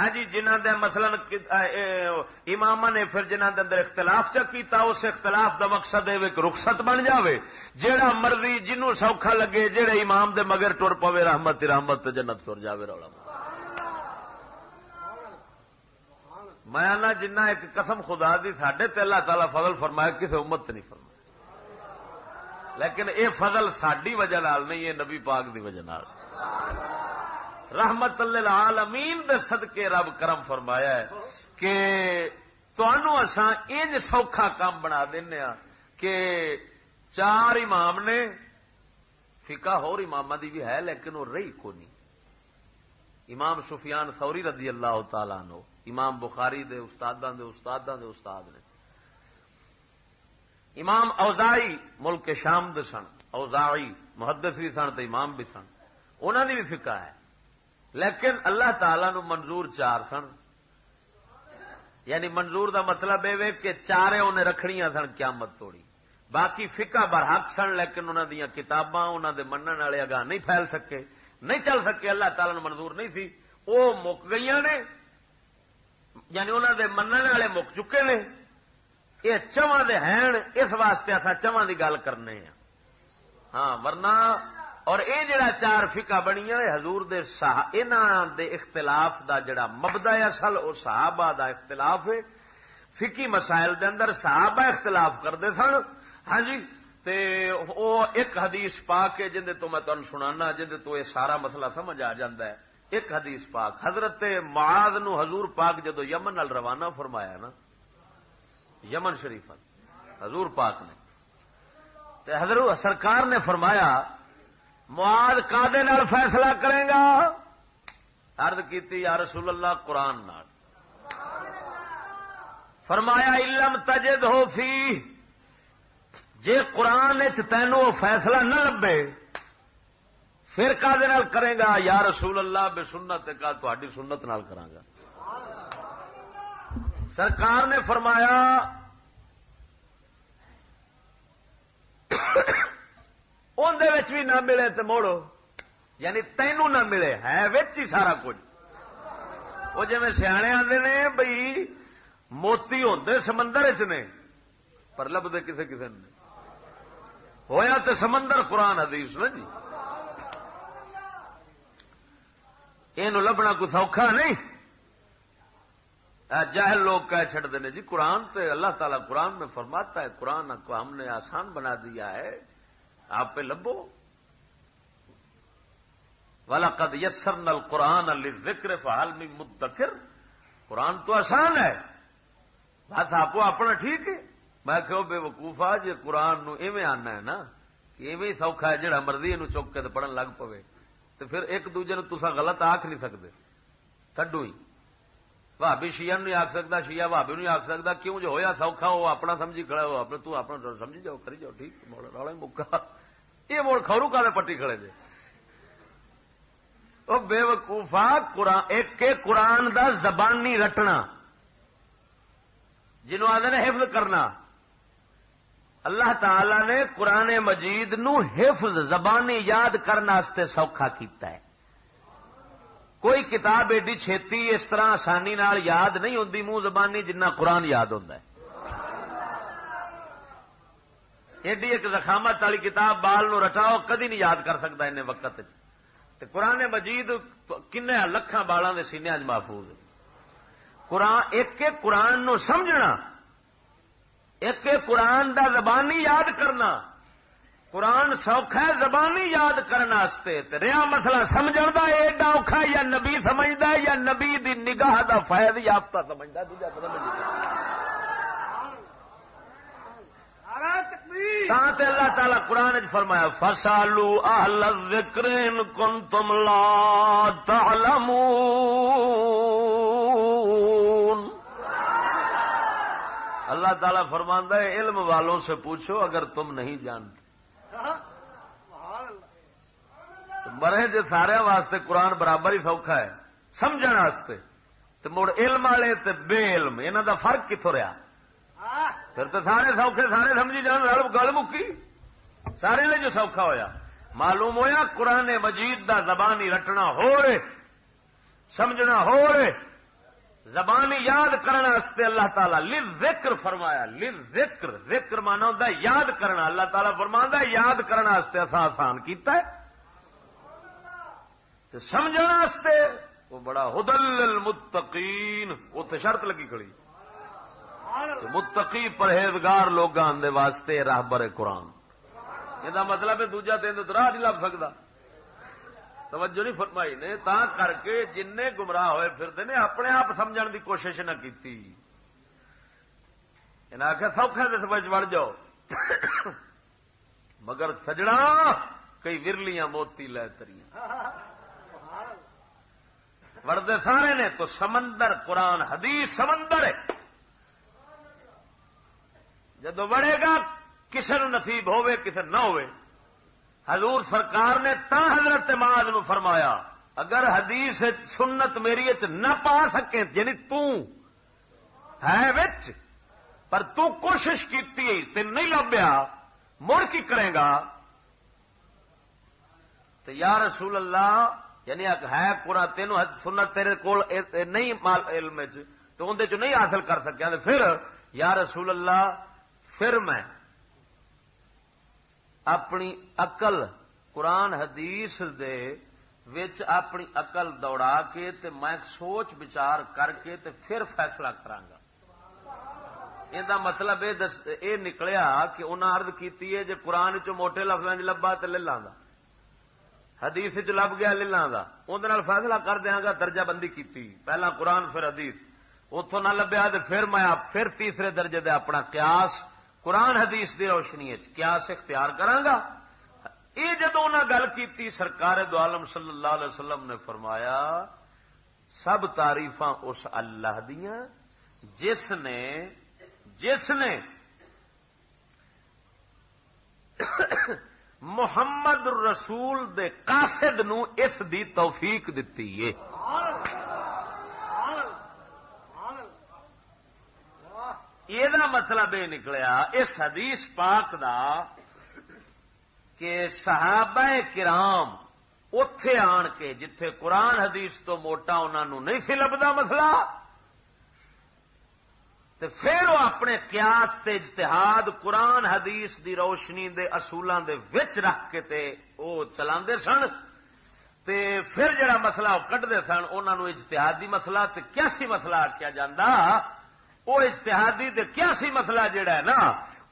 ہاں جی جنہ دے مثلا امام نے پھر جنہ دے اندر اختلاف کیتا، اس اختلاف دا مقصد ہے ایک رخصت بن جاوے، جیڑا مرضی جنوں سوکھا لگے جہے امام دے مگر ٹر پوے، رحمت رحمت جنت تر جاوے رولا میں جنہ ایک قسم خدا دی، ساڈے تے اللہ تعالی فضل فرمایا کسی امت نہیں فرمایا لیکن اے فضل ساری وجہ نال نہیں ہے نبی پاک دی وجہ نال۔ رحمت اللہ امین صدقے رب کرم فرمایا ہے کہ اساں انج سوکھا کام بنا دینا ہاں کہ چار امام نے فکا امام دی بھی ہے لیکن وہ رہی کو نہیں امام سفیان سوری رضی اللہ تعالی نو امام بخاری دے استاداں دے استاداں دے استاد نے۔ امام اوزائی ملک شام دے سن اوزائی محدث بھی سن تو امام بھی سن۔ انہوں نے بھی فکا ہے۔ لیکن اللہ تعالی نو منظور چار سن۔ یعنی منظور دا مطلب یہ کہ چارے انہیں رکھنیا سن قیامت توڑی۔ باقی فکا برحق سن لیکن انہوں دیا کتاباں انہوں دے منن والے اگاہ نہیں پھیل سکے۔ نہیں چل سکے، اللہ تعالی نو منظور نہیں سی۔ وہ مک گئی نے۔ یعنی انہوں دے منن والے مک چکے نے۔ یہ چواں دے ہیں، اس واسطے اصا چواں دی گل کرنے ہاں, ہاں، ورنہ اور اے جڑا چار فکا بنیا حضور دے دے اختلاف دا جڑا مبدا اصل وہ صحابہ دا اختلاف ہے۔ فکی مسائل دے اندر صحابہ اختلاف کرتے سن۔ ہاں جی تے او ایک حدیث پاک ہے جن تو میں تمہیں سنانا، جن تو یہ سارا مسئلہ سمجھ آ جاتا ہے۔ ایک حدیث پاک، حضرت معاذ نو حضور پاک جدو یمن نال روانہ فرمایا نا، یمن شریف حضور پاک نے۔ تے حضرت سرکار نے فرمایا معاذ کادے نال فیصلہ کرے گا۔ ارد کی یا رسول اللہ قرآن نال۔ فرمایا، علم تجد ہو فی۔ جے قرآن تینوں فیصلہ نہ لبے، پھر کا کرے گا؟ یا رسول اللہ، بے سنت کا تھی سنت نال گا۔ سرکار نے فرمایا اندر بھی نہ ملے تو موڑو۔ یعنی تینوں نہ ملے۔ ہے ہی سارا کچھ۔ وہ جی سیانے آتے نے بھائی موتی ہوتے سمندر چ نے، پر لبتے کسی کسی نے۔ ہویا تو سمندر قرآن حدیث نا جی۔ یہ لبنا کوئی سوکھا نہیں۔ جاہل لوگ کہہ چڑھتے ہیں جی قرآن تو اللہ تعالیٰ قرآن میں فرماتا ہے، قرآن کو ہم نے آسان بنا دیا ہے۔ آپ پہ لبو۔ والا قد یسر نل قرآن علی ذکر فعال میں قرآن تو آسان ہے۔ بس آپ اپنا ٹھیک ہے۔ میں کہ بے وقوفا جی قرآن نو ایویں آنا ہے نا کہ ایویں سوکھا ہے جہاں مرضی یہ چک کے پڑھن لگ پوے۔ تو پھر ایک دوجے نو تسا غلط آخ نہیں سکتے تھڈو ہی۔ بھابی شیعہ نہیں آخ سکتا شیعہ بھابی نہیں آخ سکتا کیوں جو ہویا سوکھا، وہ اپنا سمجھی کھڑا ہو اپنے تو اپنا سمجھی جاؤ، کری جاؤ، ٹھیک رولا مکا یہ موڑ کھورو کا پٹی کھڑے جے۔ وہ بے وقوفا قرآن ایک قرآن دا زبانی رٹنا۔ جنہوں آدھے حفظ کرنا۔ اللہ تعالی نے قرآن مجید نو حفظ زبانی یاد کرنے سوکھا کیتا ہے۔ کوئی کتاب ایڈی چھتی اس طرح آسانی نال یاد نہیں ہوتی منہ زبانی جنہ قرآن یاد ہوتا ہے۔ ایڈی ایک زخامت والی کتاب بال نو رٹاؤ، کدی نہیں یاد کر سکتا ان وقت تے قرآن مجید کن لکھان بالوں کے سینیا محفوظ قرآن، ایک ایک قرآن نو سمجھنا، ایک ایک قرآن دا زبانی یاد کرنا۔ قرآن سوکھا ہے، زبانی یاد کرنے رہا مسئلہ سمجھ دا ایڈا اوکھا یا نبی سمجھتا یا نبی دی نگاہ دا فائد یافتہ سمجھتا دوجا اللہ تعالی قرآن فرمایا فسالو اہل ذکر کن تم لا تعلمون۔ اللہ تعالیٰ فرماندہ ہے علم والوں سے پوچھو اگر تم نہیں جانتے۔ مرے جو سارے واسطے قرآن برابر ہی سوکھا ہے سمجھ واسطے۔ تو مڑ علم والے تے بے علم یہاں دا فرق کتوں رہا پھر تو سارے سوکھے، سارے سمجھی جان گل مکی۔ سارے نے جو سوکھا ہویا۔ معلوم ہویا قرآن مجید دا زبانی رٹنا ہو رہے، سمجھنا ہو رہے۔ زبان یاد کرنے اللہ تعالیٰ لل ذکر فرمایا لل ذکر ذکر مانا ہوتا ہے یاد کرنا۔ اللہ تعالیٰ فرما یاد کرنے اصا آسان کیتا ہے۔ سمجھنے وہ بڑا ہدل المتقین اتنے شرط لگی کھڑی۔ متقی پرہیزگار لوگ آدھے واسطے راہبر قرآن۔ یہ مطلب ہے دوجا دن تو راہ نہیں لگ سکتا توجہ نہیں فرمائی نے، تا کر کے جن گمراہ ہوئے پھرتے نے، اپنے آپ سمجھن دی کوشش نہ کی آخیا سوکھا دس بچ بڑھ جاؤ۔ مگر سجڑا کئی ورلیاں موتی لے تری وڑتے سارے نے تو سمندر قرآن، حدیث سمندر ہے۔ جدو بڑھے گا کسی نصیب ہوے کسی نہ ہوئے حضور سرکار نے تا حضرت ماض نو فرمایا، اگر حدیث سنت میری نہ پا سکے یعنی وچ، پر تو کوشش کی نہیں لبیا، مڑ کی کرے گا؟ تو یا رسول اللہ یعنی ہے پورا تین سنت تیرے کول نہیں مال علم تو اندر چ نہیں حاصل کر سکیا پھر یا رسول اللہ پھر میں اپنی اقل قرآن حدیث دے وچ اپنی اقل دوڑا کے تے میں سوچ بچار کر کے تے پھر فیصلہ کرانگا یہ مطلب یہ نکلیا کہ انہیں ارد کی ہے جی قرآن چ موٹے لفظ لبا تو لے لانا حدیث چ لب گیا لے لانا اندر فیصلہ کر دیا گا، درجہ بندی کی پہلا قرآن، پھر حدیث۔ اتوں نہ لبیا تو پھر میں پھر تیسرے درجے دے اپنا قیاس قرآن حدیث کی روشنی کیا اختیار کرانگا یہ جدو انہیں گل کی سرکار دو عالم صلی اللہ علیہ وسلم نے فرمایا، سب تعریف اس اللہ دیا جس نے جس نے محمد رسول دے قاصد نو اس دی توفیق دیتی ہے۔ یہ مطلب یہ نکلیا، اس حدیث پاک دا کہ صحابہ کرام اتے آن کے جتھے قرآن حدیث تو موٹا انہوں نہیں سی لبدا مسئلہ تو پھر وہ اپنے قیاس تے اجتہاد قرآن حدیث دی روشنی دے اصولوں دے وچ رکھ کے تے وہ چلا سن، تے پھر جڑا مسئلہ وہ کٹتے سن انہوں اجتہادی مسئلہ تے کیسی مسئلہ آخیا جا وہ اجتہادی تے کیسی مسئلہ جڑا ہے نا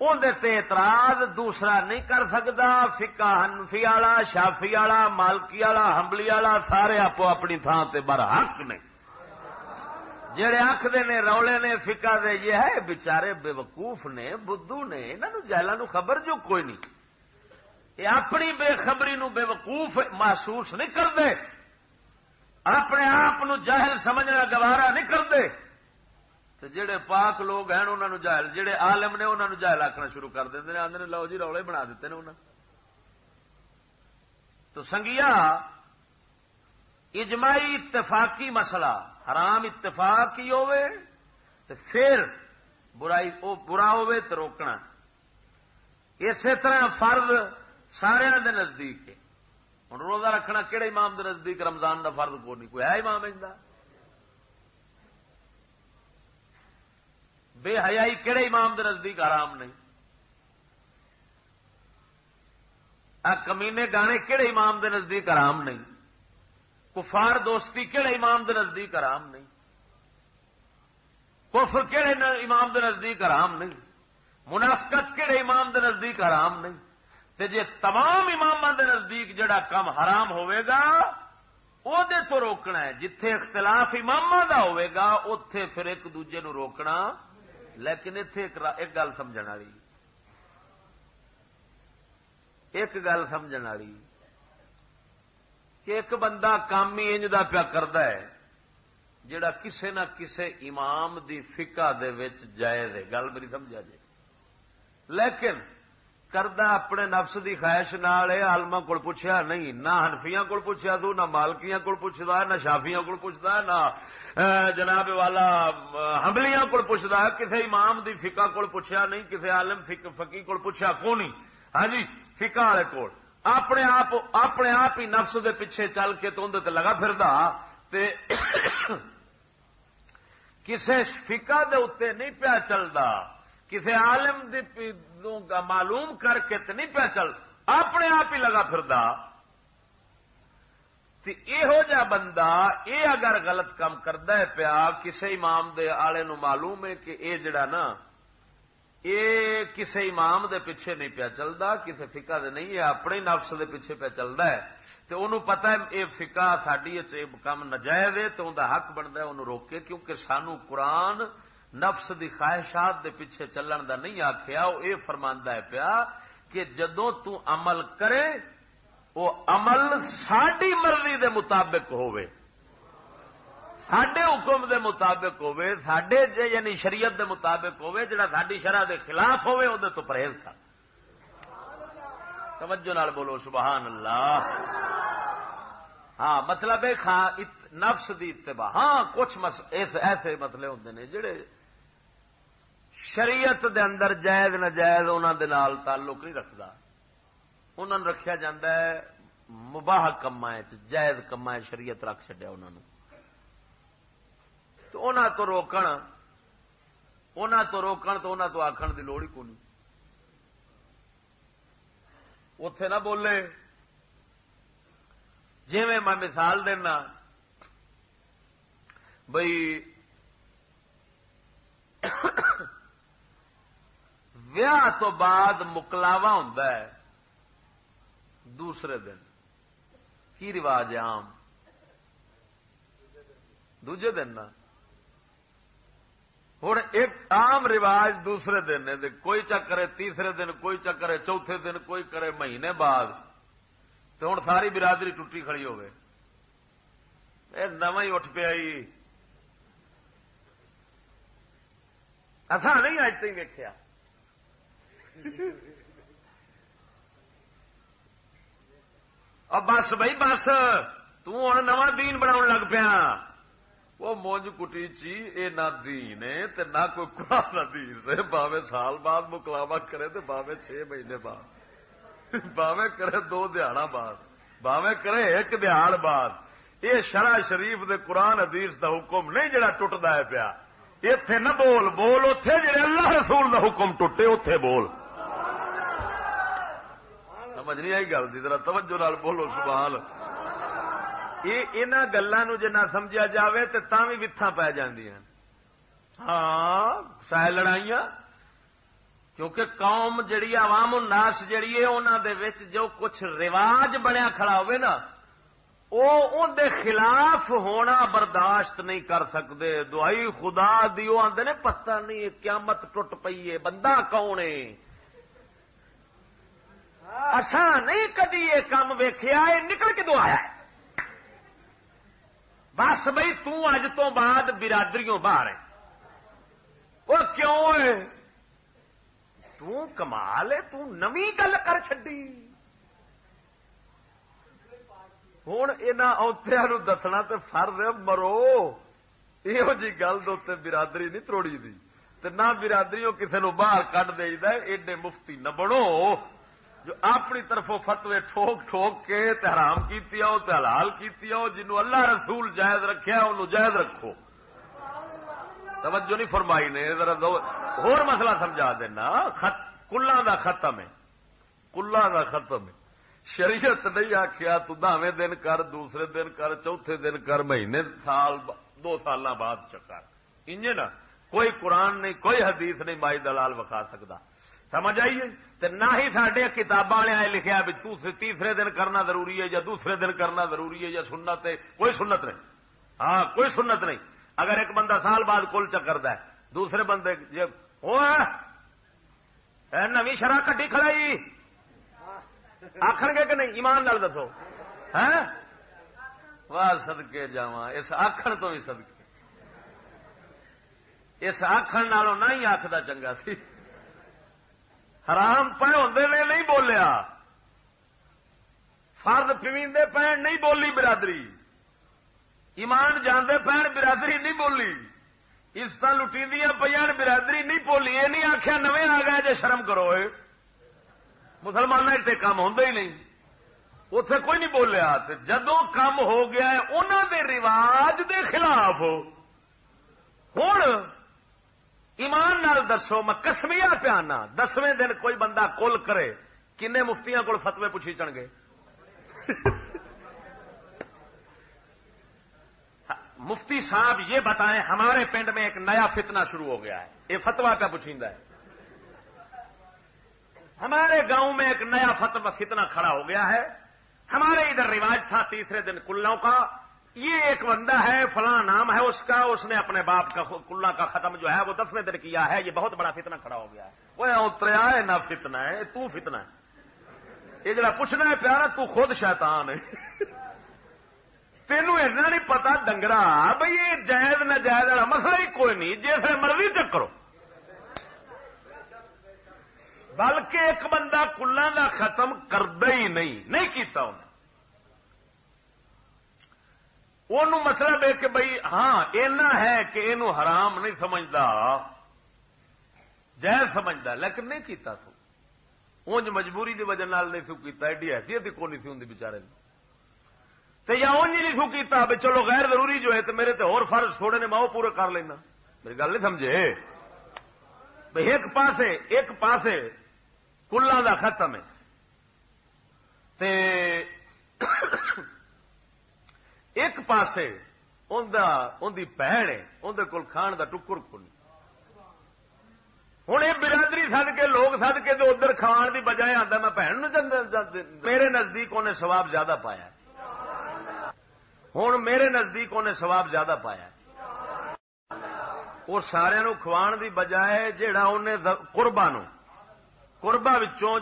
اندر اعتراض دوسرا نہیں کر سکتا فکا ہنفی والا شافی والا، مالکی والا ہمبلی والا، سارے آپ اپنی تھان سے بر حق نے۔ جڑے آخر نے، رولے نے فکا دے، یہ ہے بچارے بے وقوف نے، بدھو نے انہوں جہلوں خبر جو کوئی نہیں۔ یہ اپنی بے خبری نو بے وقوف محسوس نہیں کرتے اپنے آپ جاہل سمجھنا گوارا نہیں کرتے تو جڑے پاک لوگ ہیں انہوں نے جہل جہے آلم نے انہوں نے جہل آخنا شروع کر دیں آدھے لو جی رولے بنا دیتے ہیں انہوں تو سنگیا، اجماعی اتفاقی مسئلہ، حرام اتفاقی ہوئے تو پھر برائی، او برا ہوئے تو روکنا۔ اسی طرح فرد سارے دے نزدیک ہے۔ ہوں روزہ رکھنا کہڑے امام دے نزدیک رمضان دا فرد کو نہیں، کوئی ہے امام بے حیائی کہڑے امام دے نزدیک آرام نہیں۔ کمینے گانے کہڑے امام دے نزدیک آرام نہیں۔ کفار دوستی کہڑے امام دے نزدیک آرام نہیں۔ کفر کہڑے امام دے نزدیک آرام نہیں۔ منافقت کہڑے امام دے نزدیک آرام نہیں۔ تے جے تمام امام دے نزدیک جڑا کم حرام ہوئے گا، او دے تو روکنا ہے۔ جتھے اختلاف امام دا ہوئے گا اتے پھر ایک دوجے نو روکنا لیکن اتے ایک گل سمجھ والی۔ ایک گل سمجھ والی۔ کہ ایک بندہ کام ہی انج کا پیا کرتا ہے جڑا کسے نہ کسے امام دی فقہ دے وچ جائے دے گل میری سمجھا جائے۔ لیکن کردہ اپنے نفس دی خواہش نال آلما کو پوچھا نہیں، نہ ہنفیاں کو پوچھا تو، نہ مالکیاں کو پوچھتا نہ شافیاں کو پوچھتا نہ جناب والا حملیاں کو پوچھتا کسی امام دی فقہ کو پوچھا نہیں کسی عالم فقی کو پوچھا کو نہیں؟ ہاں جی فقہ والے کو اپنے آپ اپنے آپ ہی نفس دے پیچھے چل کے تو اندر لگا پھر کسی فقہ دے اتنے نہیں پیا چلتا کسی عالم دی کا معلوم کر کے تو نہیں پیا چل اپنے آپ ہی لگا پھر یہو جا بندہ یہ اگر غلط کام کرتا ہے پیا کسی امام دے آلے نو معلوم ہے کہ اے جڑا نا یہ کسی امام دے پیچھے نہیں پیا چلتا کسی فکا دے نہیں ہے اپنے نفس دے پیچھے پیا چلتا ہے۔ تو انہوں پتا ہے یہ فکا ساری کام نجائز ہے تو انہوں حق بنتا ہے انہوں روکے، کیونکہ سانو قرآن نفس دی خواہشات دے پیچھے چلن دا نہیں آخیا وہ یہ فرما ہے پیا کہ جدو تو عمل کرے وہ عمل ساری مرضی دے مطابق ہوئے سڈے حکم دے مطابق ہوئے سڈے یعنی شریعت دے مطابق ہوئے جڑا ساری شرح دے خلاف ہوئے وہ تو پرہیز تھا توجہ نال بولو، سبحان اللہ۔ ہاں مطلب ہے نفس دی اتباع۔ ہاں کچھ ایسے مسئلے ہوتے ہیں جڑے شریعت دے اندر جائز نجائز انہوں تعلق نہیں رکھتا انہوں نے رکھا جا مباہ کما جائز کما شریعت رکھ چڈیا انہوں تو انہوں تو روکن انہوں تو روکن تو انہوں تو آخر کی لوڑ ہی کونی۔ اتے نہ بولے۔ جی میں مثال دینا بھائی ویاہ تو بعد مکلاوا ہوں دوسرے دن۔ کی رواج ہے آم دوجے دن نا۔ ہوں ایک عام رواج دوسرے دن ہے کوئی چکر ہے تیسرے دن، کوئی چکر ہے چوتھے دن، کوئی کرے مہینے بعد۔ تو ہوں ساری برادری ٹوٹی کھڑی ہو گئے نو ہی اٹھ پیا اصا نہیں اج تک ویکیا اب بس بھائی، بس توں نواں دین بنا لگ پیا۔ وہ مونج کٹی چی یہ نہ دین تے نہ کوئی قرآن دین سے۔ باوے سال بعد مکلاوا کرے تو باوے چھ مہینے بعد۔ باوے کرے دو دیہڑا بعد۔ باوے کرے ایک دیہڑ بعد۔ یہ شرح شریف دے قرآن حدیث دا حکم نہیں جڑا ٹوٹتا ہے پیا۔ اتے نہ بول بول اتے جڑے اللہ رسول دا حکم ٹوٹے اتے بول۔ سمجھ نہیں آئی گل ذرا توجہ نال بولو سبحان یہ ان گلوں جی نہ سمجھا جائے تو بھی وتھا پی جی ہاں سہ لڑائیاں کیونکہ قوم جڑی عوام الناس جڑی ہے انہوں دے وچ جو کچھ رواج بنیا کھڑا ہوئے نا وہ دے خلاف ہونا برداشت نہیں کر سکتے دعائی خدا دی وہ آدھے نے پتہ نہیں قیامت ٹوٹ پئی ہے بندہ کون ہے اصا نہیں کدی یہ کام ویخیا یہ نکل کے دو آیا بس بھائی تج تو بعد برادریوں باہر ہے کیوں ہے تمال ہے تمی گل کر چڈی ہوں یہاں دسنا تو فرد مرو۔ یہ جی گل دے برادری نہیں تروڑی دی۔ نہ برادری کسی نو باہر کٹ دے ایڈے مفتی نہ بڑو جو اپنی طرفوں فتوے ٹھوک ٹھوک کے حرام کی حلال کی جنہوں اللہ رسول جائز رکھیا انہوں جائز رکھو۔ توجہ نہیں فرمائی نے ہور مسئلہ سمجھا دینا۔ کلا دا ختم ہے۔ کلا دا ختم ہے۔ شریعت نہیں آخیا تاویں دن کر، دوسرے دن کر، چوتھے دن کر، مہینے، سال دو سال بعد چکر۔ انج نا، کوئی قرآن نہیں، کوئی حدیث نہیں، مائی دلال وکھا سکتا سمجھ آئیے نہ ہی سڈے کتاب والے لکھا بھی تیسرے دن کرنا ضروری ہے یا دوسرے دن کرنا ضروری ہے یا سنت ہے، کوئی سنت نہیں۔ ہاں کوئی سنت نہیں۔ اگر ایک بندہ سال بعد کل چکر ہے دوسرے بندے نو شرح کٹی کھڑائی۔ آخر گے کہ نہیں؟ ایمان لال دسو۔ ہاں؟ واہ سدکے جا اس آخر تو بھی سدکے اس آخر نالوں نہ ہی آخر چنگا سی۔ حرام پہ ہوتے نے نہیں بولیا۔ فرد پیویندے پہن نہیں بولی برادری۔ ایمان جانے پہن برادری نہیں بولی۔ اس طرح لٹی دیا پہ برادری نہیں بولی۔ یہ نہیں آخیا نویں آ گیا جی شرم کرو مسلمان اتنے کام ہوں ہی نہیں۔ اتے کوئی نہیں بولیا۔ جدو کام ہو گیا ہے انہوں دے رواج دے خلاف۔ ہوں ایمان نال دسو، میں کسمیا پیانا دسویں دن کوئی بندہ کل کرے کن مفتیاں کو فتوے پوچھی چڑھ گے مفتی صاحب یہ بتائیں، ہمارے پنڈ میں ایک نیا فتنہ شروع ہو گیا ہے۔ یہ فتوا کیا پوچھیندا ہے۔ ہمارے گاؤں میں ایک نیا فتوا فتنہ کھڑا ہو گیا ہے۔ ہمارے ادھر رواج تھا تیسرے دن کلوں کا۔ یہ ایک بندہ ہے، فلاں نام ہے اس کا، اس نے اپنے باپ کا کلا کا ختم جو ہے، وہ دسویں دن کیا ہے، یہ بہت بڑا فتنہ کھڑا ہو گیا ہے۔ وہ اتریا ہے نہ فتنا ہے، تو فتنا ہے۔ یہ جڑا پوچھنا ہے پیارا، تو خود شیطان ہے۔ تینوں ایسا نہیں پتا ڈنگرا بھائی یہ جائز نہ جائز والا مسئلہ ہی کوئی نہیں جیسے مرضی چکرو بلکہ ایک بندہ کلا کا ختم کردا ہی نہیں نہیں کیتا انہیں وہ مطلب ہے کہ بھائی ہاں اینا ہے کہ یہ حرام نہیں سمجھتا جائز سمجھتا لیکن نہیں کیتا سو اونج مجبوری کی وجہ نال نہیں سو کیتا ایڈی حیثیت کو نہیں سی ہوں بچارے تو یا اونج نہیں سو کیتا بھائی چلو غیر ضروری جو ہے تو میرے تو اور فرض تھوڑے نے ماؤ پورے کر لینا میری گل نہیں سمجھے بھائی ایک پاسے ایک پاسے کلا دا ختم ہے تے ایک پاسے ان بہن ہے اندر کول کھان دا ٹکر کو ہوں یہ برادری سد کے، لوگ سد کے تو ادھر کھان کی بجائے آتا میں بہن میرے نزدیک انہیں سواب زیادہ پایا ہوں میرے نزدیک انہیں سواب زیادہ پایا وہ سارا کھوان دی بجائے جہا انہیں قربا نو قربا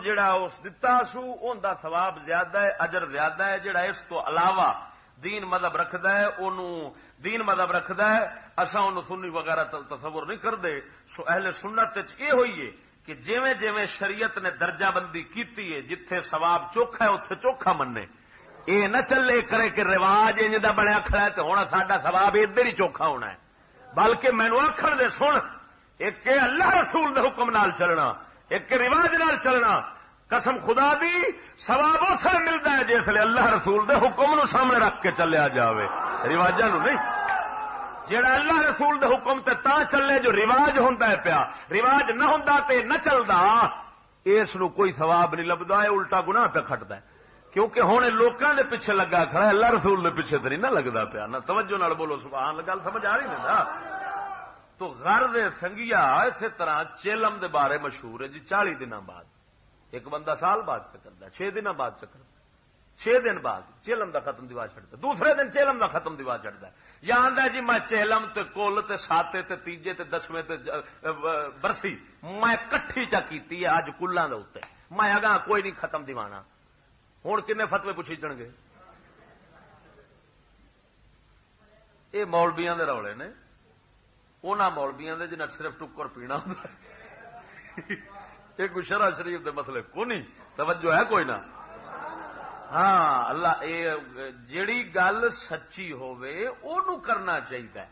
جڑا اس دتا سو ان کا سواب زیادہ ہے، اجر زیادہ ہے جڑا اس تو علاوہ دین مذہب رکھد ہے دین مذہب رکھد ہے اصا ان سنی وغیرہ تصور نہیں کرتے سو اہل سنت یہ ہوئی ہے کہ جیویں جیویں شریعت نے درجہ بندی کیتی ہے، جتھے سواب چوکھا ہے اتے چوکھا مننے۔ یہ نہ چلے کرے کہ رواج انج کا بنیا کھڑا ہے تو ہونا سڈا سواب ادھر ہی چوکھا ہونا ہے۔ بلکہ مینو آخر دے، سن، ایک اللہ رسول دے حکم نال چلنا، ایک رواج نال چلنا۔ قسم خدا دی سواب اس ملتا ہے جس اللہ رسول دے حکم نو سامنے رکھ کے چلیا جائے رواجا نہیں۔ جہاں اللہ رسول دے حکم تے تا چلے جو رواج ہوں پیا، رواج نہ ہوں تے نہ چلتا اس کوئی سواب نہیں لبدا ہے الٹا گنا پہ کٹتا ہے۔ کیونکہ ہوں لوگوں دے پیچھے لگا کھڑا اللہ رسول دے پیچھے تو نہیں نہ لگتا پیا۔ نہ توجہ نال بولو، سبحان گل سمجھ آ رہی نا۔ تو غر دے سنگیا، اسی طرح چیلم دے بارے مشہور ہے جی چالی دن بعد۔ ایک بندہ سال بعد چکر چھ دن بعد چکر چھ دن بعد، چیلم دا ختم دیوا چڑھتا دوسرے دن چیلم دا ختم دیوا چڑھتا یا آدھا جی میں چیلم تے کول تے ساتے تے تیجے تے دسویں تے برسی۔ میں کٹھی چا کیتی ہے اج کلان دے اتنے میں اگاں کوئی نہیں ختم دیوانا۔ ہوں کنے فتوے پوچھی چڑھ گے؟ یہ مولبیاں دے رولے نے۔ انہوں مولبیاں دے جنہیں صرف ٹکر پینا یہ کوئی شرح شریف دے مسئلے کو نہیں توجہ ہے کوئی نہ ہاں اللہ، اے، جیڑی گل سچی کرنا چاہیے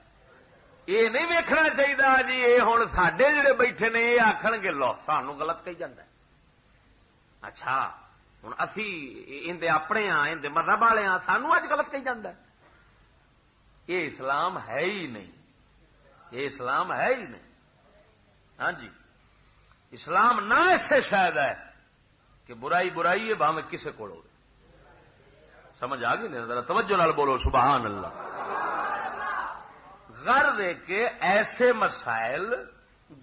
یہ نہیں ویکنا چاہیے جی یہ ہوں سڈے جڑے بیٹھے نے یہ آخر گے، لو، سانو گلت کہی جانا اچھا ہوں اسی اندر اپنے ہاں اندر مذہب والے ہاں سانو اج گلت کہی جانا یہ اسلام ہے ہی نہیں۔ یہ اسلام ہے ہی نہیں۔ ہاں جی۔ اسلام نہ ایسے شاید ہے کہ برائی برائی ہے باہم کسے کو سمجھ آ گئی ذرا توجہ نال بولو، سبحان اللہ۔ گھر دے کے ایسے مسائل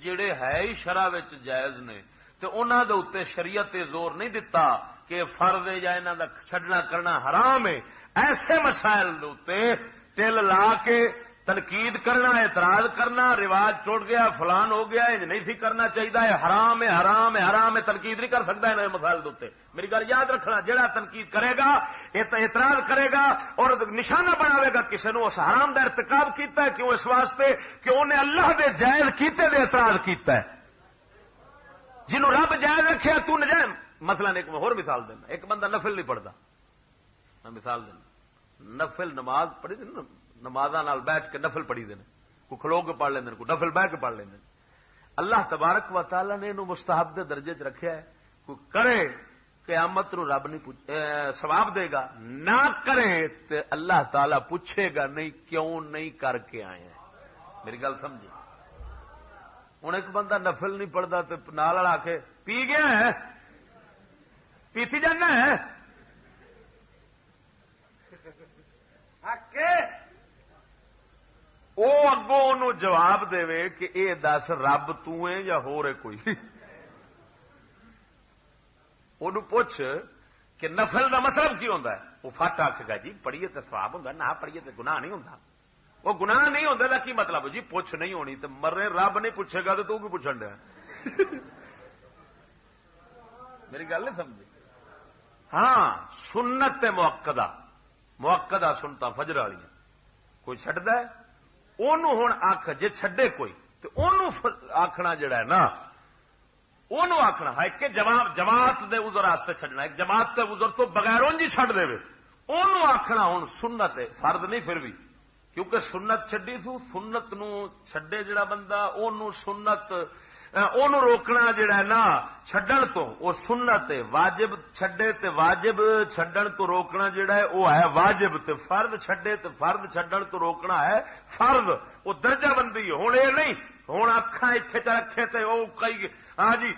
جڑے ہے، شرح جائز نے تو انہوں دے اتنے شریعت زور نہیں دتا کہ فرد یا انہوں کا چڈنا کرنا حرام ہے۔ ایسے مسائل دے ٹل لا کے تنقید کرنا، اعتراض کرنا، رواج ٹوٹ گیا، فلان ہو گیا نہیں سی کرنا چاہیے حرام ہے حرام ہے حرام ہے، تنقید نہیں کر سکتا ہے مسائل دے میری گل یاد رکھنا جہاں تنقید کرے گا اعتراض کرے گا اور نشانہ بناوے گا کسی نے اس حرام کا ارتکاب کیتا ہے، کیوں اس واسطے کہ انہیں اللہ دے جائز کیتے دے اعتراض کیتا ہے۔ جنہوں رب جائز رکھے تو نجائز مسئلہ ایک میں مثال دینا، ایک بندہ نفل نہیں پڑھتا میں مثال دینا، نفل نماز پڑھی نماز بیٹھ کے نفل پڑھی دیں کو کھلو کے پڑھ لیں کو نفل بہ کے پڑھ لیں اللہ تبارک و تعالی نے مستحب دے درجے چ رکھا ہے۔ کوئی کرے، قیامت نو رب نہیں سواب دے گا۔ نہ کرے تو اللہ تعالی پوچھے گا نہیں کیوں نہیں کر کے آئے ہیں۔ میری گل سمجھی ہوں ایک بندہ نفل نہیں پڑھتا تو نال آ کے پی گیا ہے، پیتی جانا ہے۔ وہ اگوں جواب دے کہ اے دس رب تے یا ہو رہے کوئی پوچھ کہ نفل کا مطلب کی ہوتا ہے وہ فٹ آخ گا جی پڑھیے تو سواب ہوں نہ پڑھیے تو گناہ نہیں ہوں وہ گناہ نہیں ہوتا کی مطلب جی پوچھ نہیں ہونی تو مرے رب نہیں پوچھے گا تو تو پوچھن دیا میری گل نہیں سمجھی ہاں سنت موقع موقع سنتا فجر والی کوئی چڈد ہوں آخ جی چڈے کوئی تو آخنا جڑا ہے نا وہ آخنا ہے کہ جواب جماعت دے ازر واسطے چڈنا ایک جماعت کے ازر تو بغیر انج ہی چڈ دے وہ آخنا ہوں سنت ہے فرد نہیں پھر بھی کیونکہ سنت چڈی سو سنت نو چھڈے جڑا بندہ او سنت اون روکنا جڑا ہے نا چڈن تو وہ سنت واجب چھڈے تے واجب، چھڈن تو روکنا جڑا ہے، وہ ہے واجب تے فرد چھڈے تے فرد چھڈن تو روکنا ہے فرد وہ درجہ بندی ہوں یہ نہیں ہوں اکھا اتنے چ رکھے تے وہ کئی ہاں جی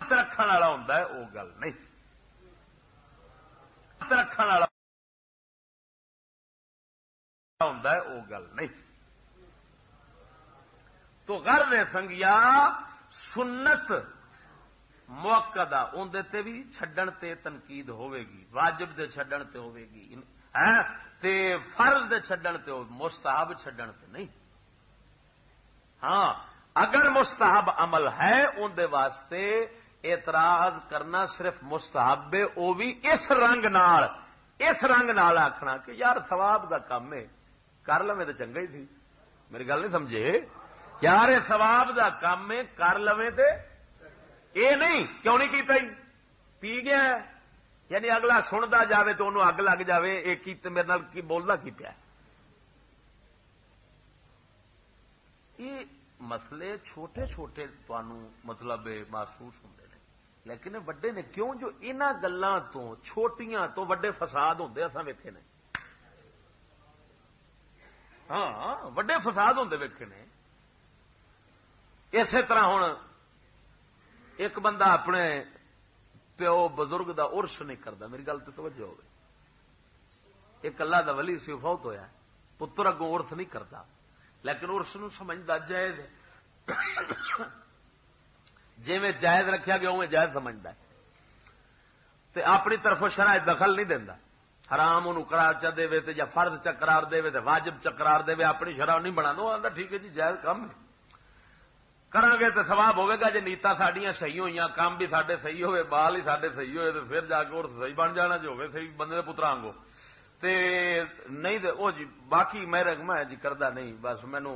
رکھنے والا ہوں وہ گل نہیں۔ رکھنے والا ہوں وہ گل نہیں۔ تو گھر نے سنگیا، سنت موقع اندر بھی چڈن تے تنقید ہوے گی، واجب دے چڈن تے ہوے گی ہاں؟ تے فرض دے چڈن تے، مستحب چڈن تے نہیں۔ ہاں اگر مستحب عمل ہے اندر واسطے، اعتراض کرنا صرف مستحب وہ بھی اس رنگ نال، اس رنگ نال آخنا کہ یار ثواب دا کام ہے، کر لو تو چنگا ہی تھی۔ میری گل نہیں سمجھے؟ یار سواب کا کام ہے، کر لو تو یہ نہیں، کیوں نہیں کیتا ہی؟ پی گیا یعنی اگلا سنتا جاوے تو انہوں اگ لگ جائے یہ میرے کی بولنا کی پیا؟ یہ مسئلے چھوٹے چھوٹے مطلب محسوس ہوں لیکن وڈے نے کیوں جو ان گلوں تو چھوٹیاں تو وڈے فساد ہوں اصا ویکے نے؟ ہاں وڈے فساد ہوں ویکے نے۔ اسی طرح ہوں ایک بندہ اپنے پیو بزرگ دا ارس نہیں کرتا، میری گل تو توجہ ہو ایک اللہ دا ولی سی فوت ہویا پتر اگوں ارس نہیں کرتا۔ لیکن ارس سمجھتا جائز جی میں جائز رکھا گیا میں جائز سمجھتا ہے۔ تے اپنی طرف شرح دخل نہیں دینا حرام ان قرار چا دے تے یا فرد چکرار دے تے واجب چکرار دے اپنی شرح نہیں بنا دو ٹھیک ہے جی جائز کم ہے۔ کرا گے تو سواب ہوئے گا جی نیتا سڈیا صحیح ہوئی کام بھی سارے صحیح ہوئے بال ہی سارے صحیح ہوئے تو پھر جا کے اور صحیح بن جانا جو ہوئے صحیح بندے کے پترا آنگو تے نہیں دے او جی باقی میں میں جی کردہ نہیں بس مینو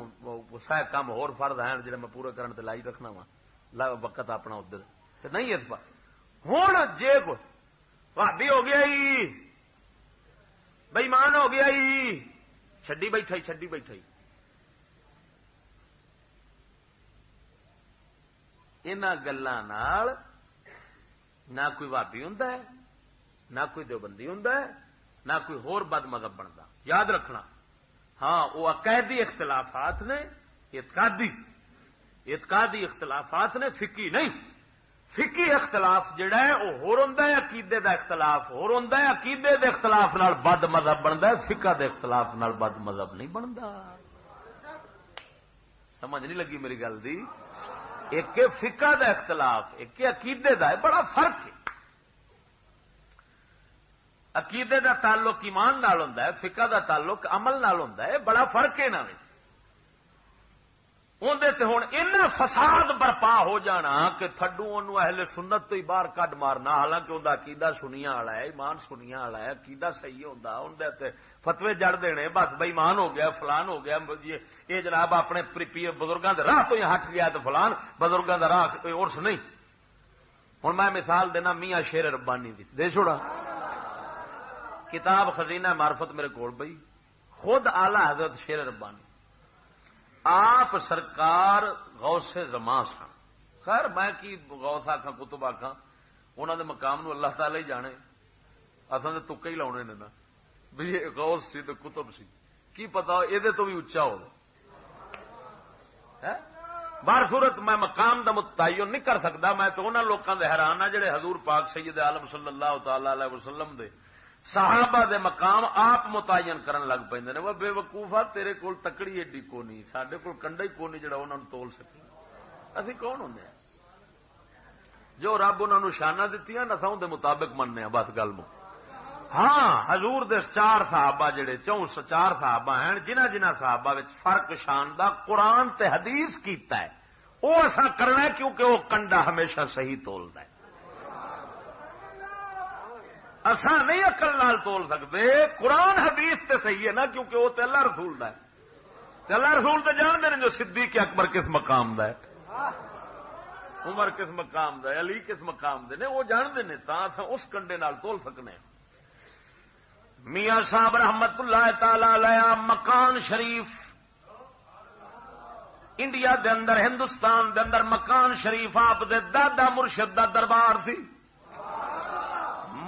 سہ کام ہور فرد ہیں جڑے میں پورے کرنے تے لائی رکھنا وا وقت اپنا ادھر تے نہیں اس بار ہوں جے بھابی ہو گیا ہی بئیمان ہو گیا ہی چڈی بیٹھا چڈی بیٹھا ان گلوں نہ کوئی بھابی ہوں نہ کوئی دیوبندی ہوں نہ کوئی ہور بد مذہب بنتا یاد رکھنا ہاں وہ عقیدی اختلافات نے اعتقادی اعتقادی اختلافات نے فکی نہیں فکی اختلاف جڑا ہے وہ ہور ہوں عقیدے دا اختلاف ہور ہوں عقیدے دے اختلاف نال بد مذہب بنتا ہے فکا دے اختلاف نال بد مذہب نہیں بنتا سمجھ نہیں لگی میری گل دی ایک فکا دا اختلاف، ایک عقیدے دا ہے بڑا فرق ہے۔ عقیدے دا تعلق ایمان نال ہوں فکا دا تعلق عمل نال ہوں بڑا فرق ہے اندر ہوں ایسا فساد برپا ہو جانا کہ تھڈو ان اہل سنت تو ہی باہر کڈ مارنا، حالانکہ انہیں عقیدہ سنیا والا ہے، ایمان سنیا والا ہے، عقیدہ صحیح ہوتا اندر فتوے جڑ دینے، بس بئیمان ہو گیا، فلان ہو گیا، یہ جناب اپنے بزرگوں کے راہ تو ہی ہٹ گیا تو فلان بزرگوں کا راہ ارس نہیں۔ ہوں میں مثال دینا میاں شیر ربانی دی، دے چھوڑا۔ کتاب خزینہ معرفت میرے کو بئی۔ خود آلہ حضرت شیر ربانی۔ آپ سرکار غوث زمان سن۔ خیر، میں کی غوث آخا کتب آخا انہوں دے مقام نو اللہ تعالی ہی جانے۔ اصل تو تکے ہی لاؤنے نے نا۔ بھی غوث سی تو کتب سی۔ کی پتا یہ تو بھی اچا ہو۔ ہاں؟ بار صورت میں مقام دا متعین نہیں کر سکتا میں تو انہوں لوگوں دے حیران ہاں جڑے حضور پاک سید عالم صلی اللہ تعالی علیہ وسلم دے صحابہ دے مقام آپ متعین کرن لگ پہ وہ بے وقوفا تیرے کول تکڑی ایڈی کونی سڈے کول کنڈا ہی کونی جڑا انہوں نے تول سکے۔ اسی کون ہوں جو رب انہوں شانہ دیتی نسا دے مطابق مننے بس گل ہاں حضور دے چار صحابہ جڑے چون چار صحابہ ہیں، جنہ جنہ صحابہ وچ فرق شان دا قرآن تے حدیث کیتا ہے۔ وہ ایسا کرنا ہے کیونکہ وہ کنڈا ہمیشہ صحیح تولد ہے۔ اصا نہیں اکل نال تول سکتے، قرآن حدیث تے صحیح ہے نا، کیونکہ وہ تو اللہ رسول دا ہے۔ اللہ رسول تو جانتے ہیں جو صدیق اکبر کس مقام دا ہے۔ عمر کس مقام دا ہے، علی کس مقام دے نے، وہ جانتے ہیں تا اس کنڈے نال تول سکنے میاں صاحب رحمت اللہ تعالی علیہ مکان شریف، انڈیا دے اندر، ہندوستان دے اندر مکان شریف، آپ دے دادا مرشد دا دربار سی۔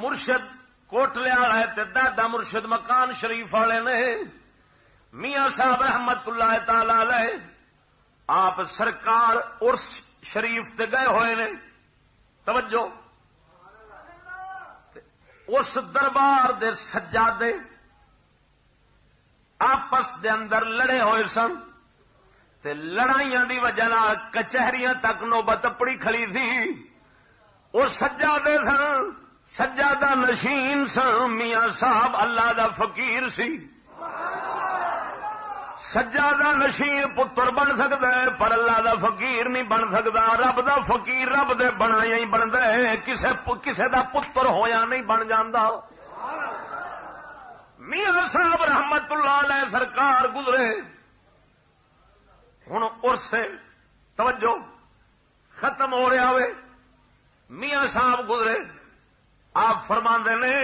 مرشد کوٹلے والا ہے دادا مرشد مکان شریف والے نے۔ میاں صاحب احمد اللہ تعالی آپ سرکار ارس شریف تے گئے ہوئے نے۔ توجہ۔ اس دربار دے سجادے آپس دے اندر لڑے ہوئے سن۔ تے لڑائیاں دی وجہ کچہریاں تک نوبت پڑی کھڑی تھی۔ وہ سجادے سن۔ سجادہ نشین سن، میاں صاحب، اللہ دا فقیر سی۔ سجادہ نشین پتر بن سکتا ہے، پر اللہ دا فقیر نہیں بن سکتا۔ رب دا فقیر رب دے بنا ہی بنتا ہے۔ کسے کسے دا پتر ہویا نہیں بن جانا میاں صاحب رحمت اللہ علیہ سرکار گزرے۔ ہوں ارسے توجہ، ختم ہو رہا ہوئے۔ میاں صاحب گزرے۔ آپ فرما نے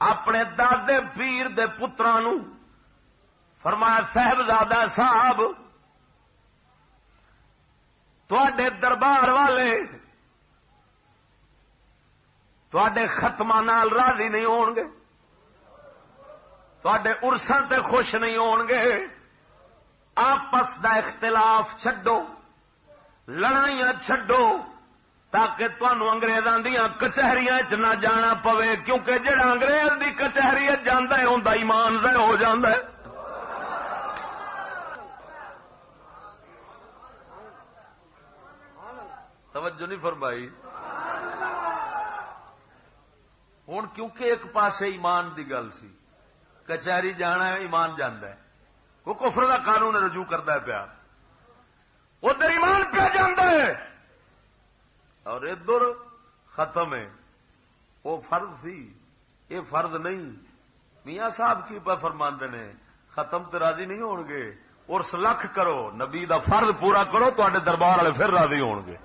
اپنے دادے پیر دے پترا فرمایا، صاحبزادہ صاحب تے دربار والے تے ختم راضی نہیں ہو گے تے ارسان تے خوش نہیں ہو گے آپس دا اختلاف چڈو لڑائیاں چڈو تاکہ تمہوں اگریزوں دیا کچہری چ نہ جانا پوے، کیونکہ جہاں انگریز کی کچہری جانا ہے ان ایمان سے ہو جاتا ہے۔ توجہ نہیں فرمائی۔ ہوں کیونکہ ایک پاسے ایمان دی گل سی، کچہری جانا ہے، ایمان جانا ہے۔ وہ کفر کا قانون رجوع کرتا ہے پیا۔ ادھر ایمان پہ جانا ہے۔ اور ادھر ختم ہے۔ وہ فرض سی یہ فرض نہیں۔ میاں صاحب کی پر فرماندے نے، ختم تو راضی نہیں گے اور سلکھ کرو، نبی دا فرض پورا کرو تے دربار والے پھر راضی ہون گے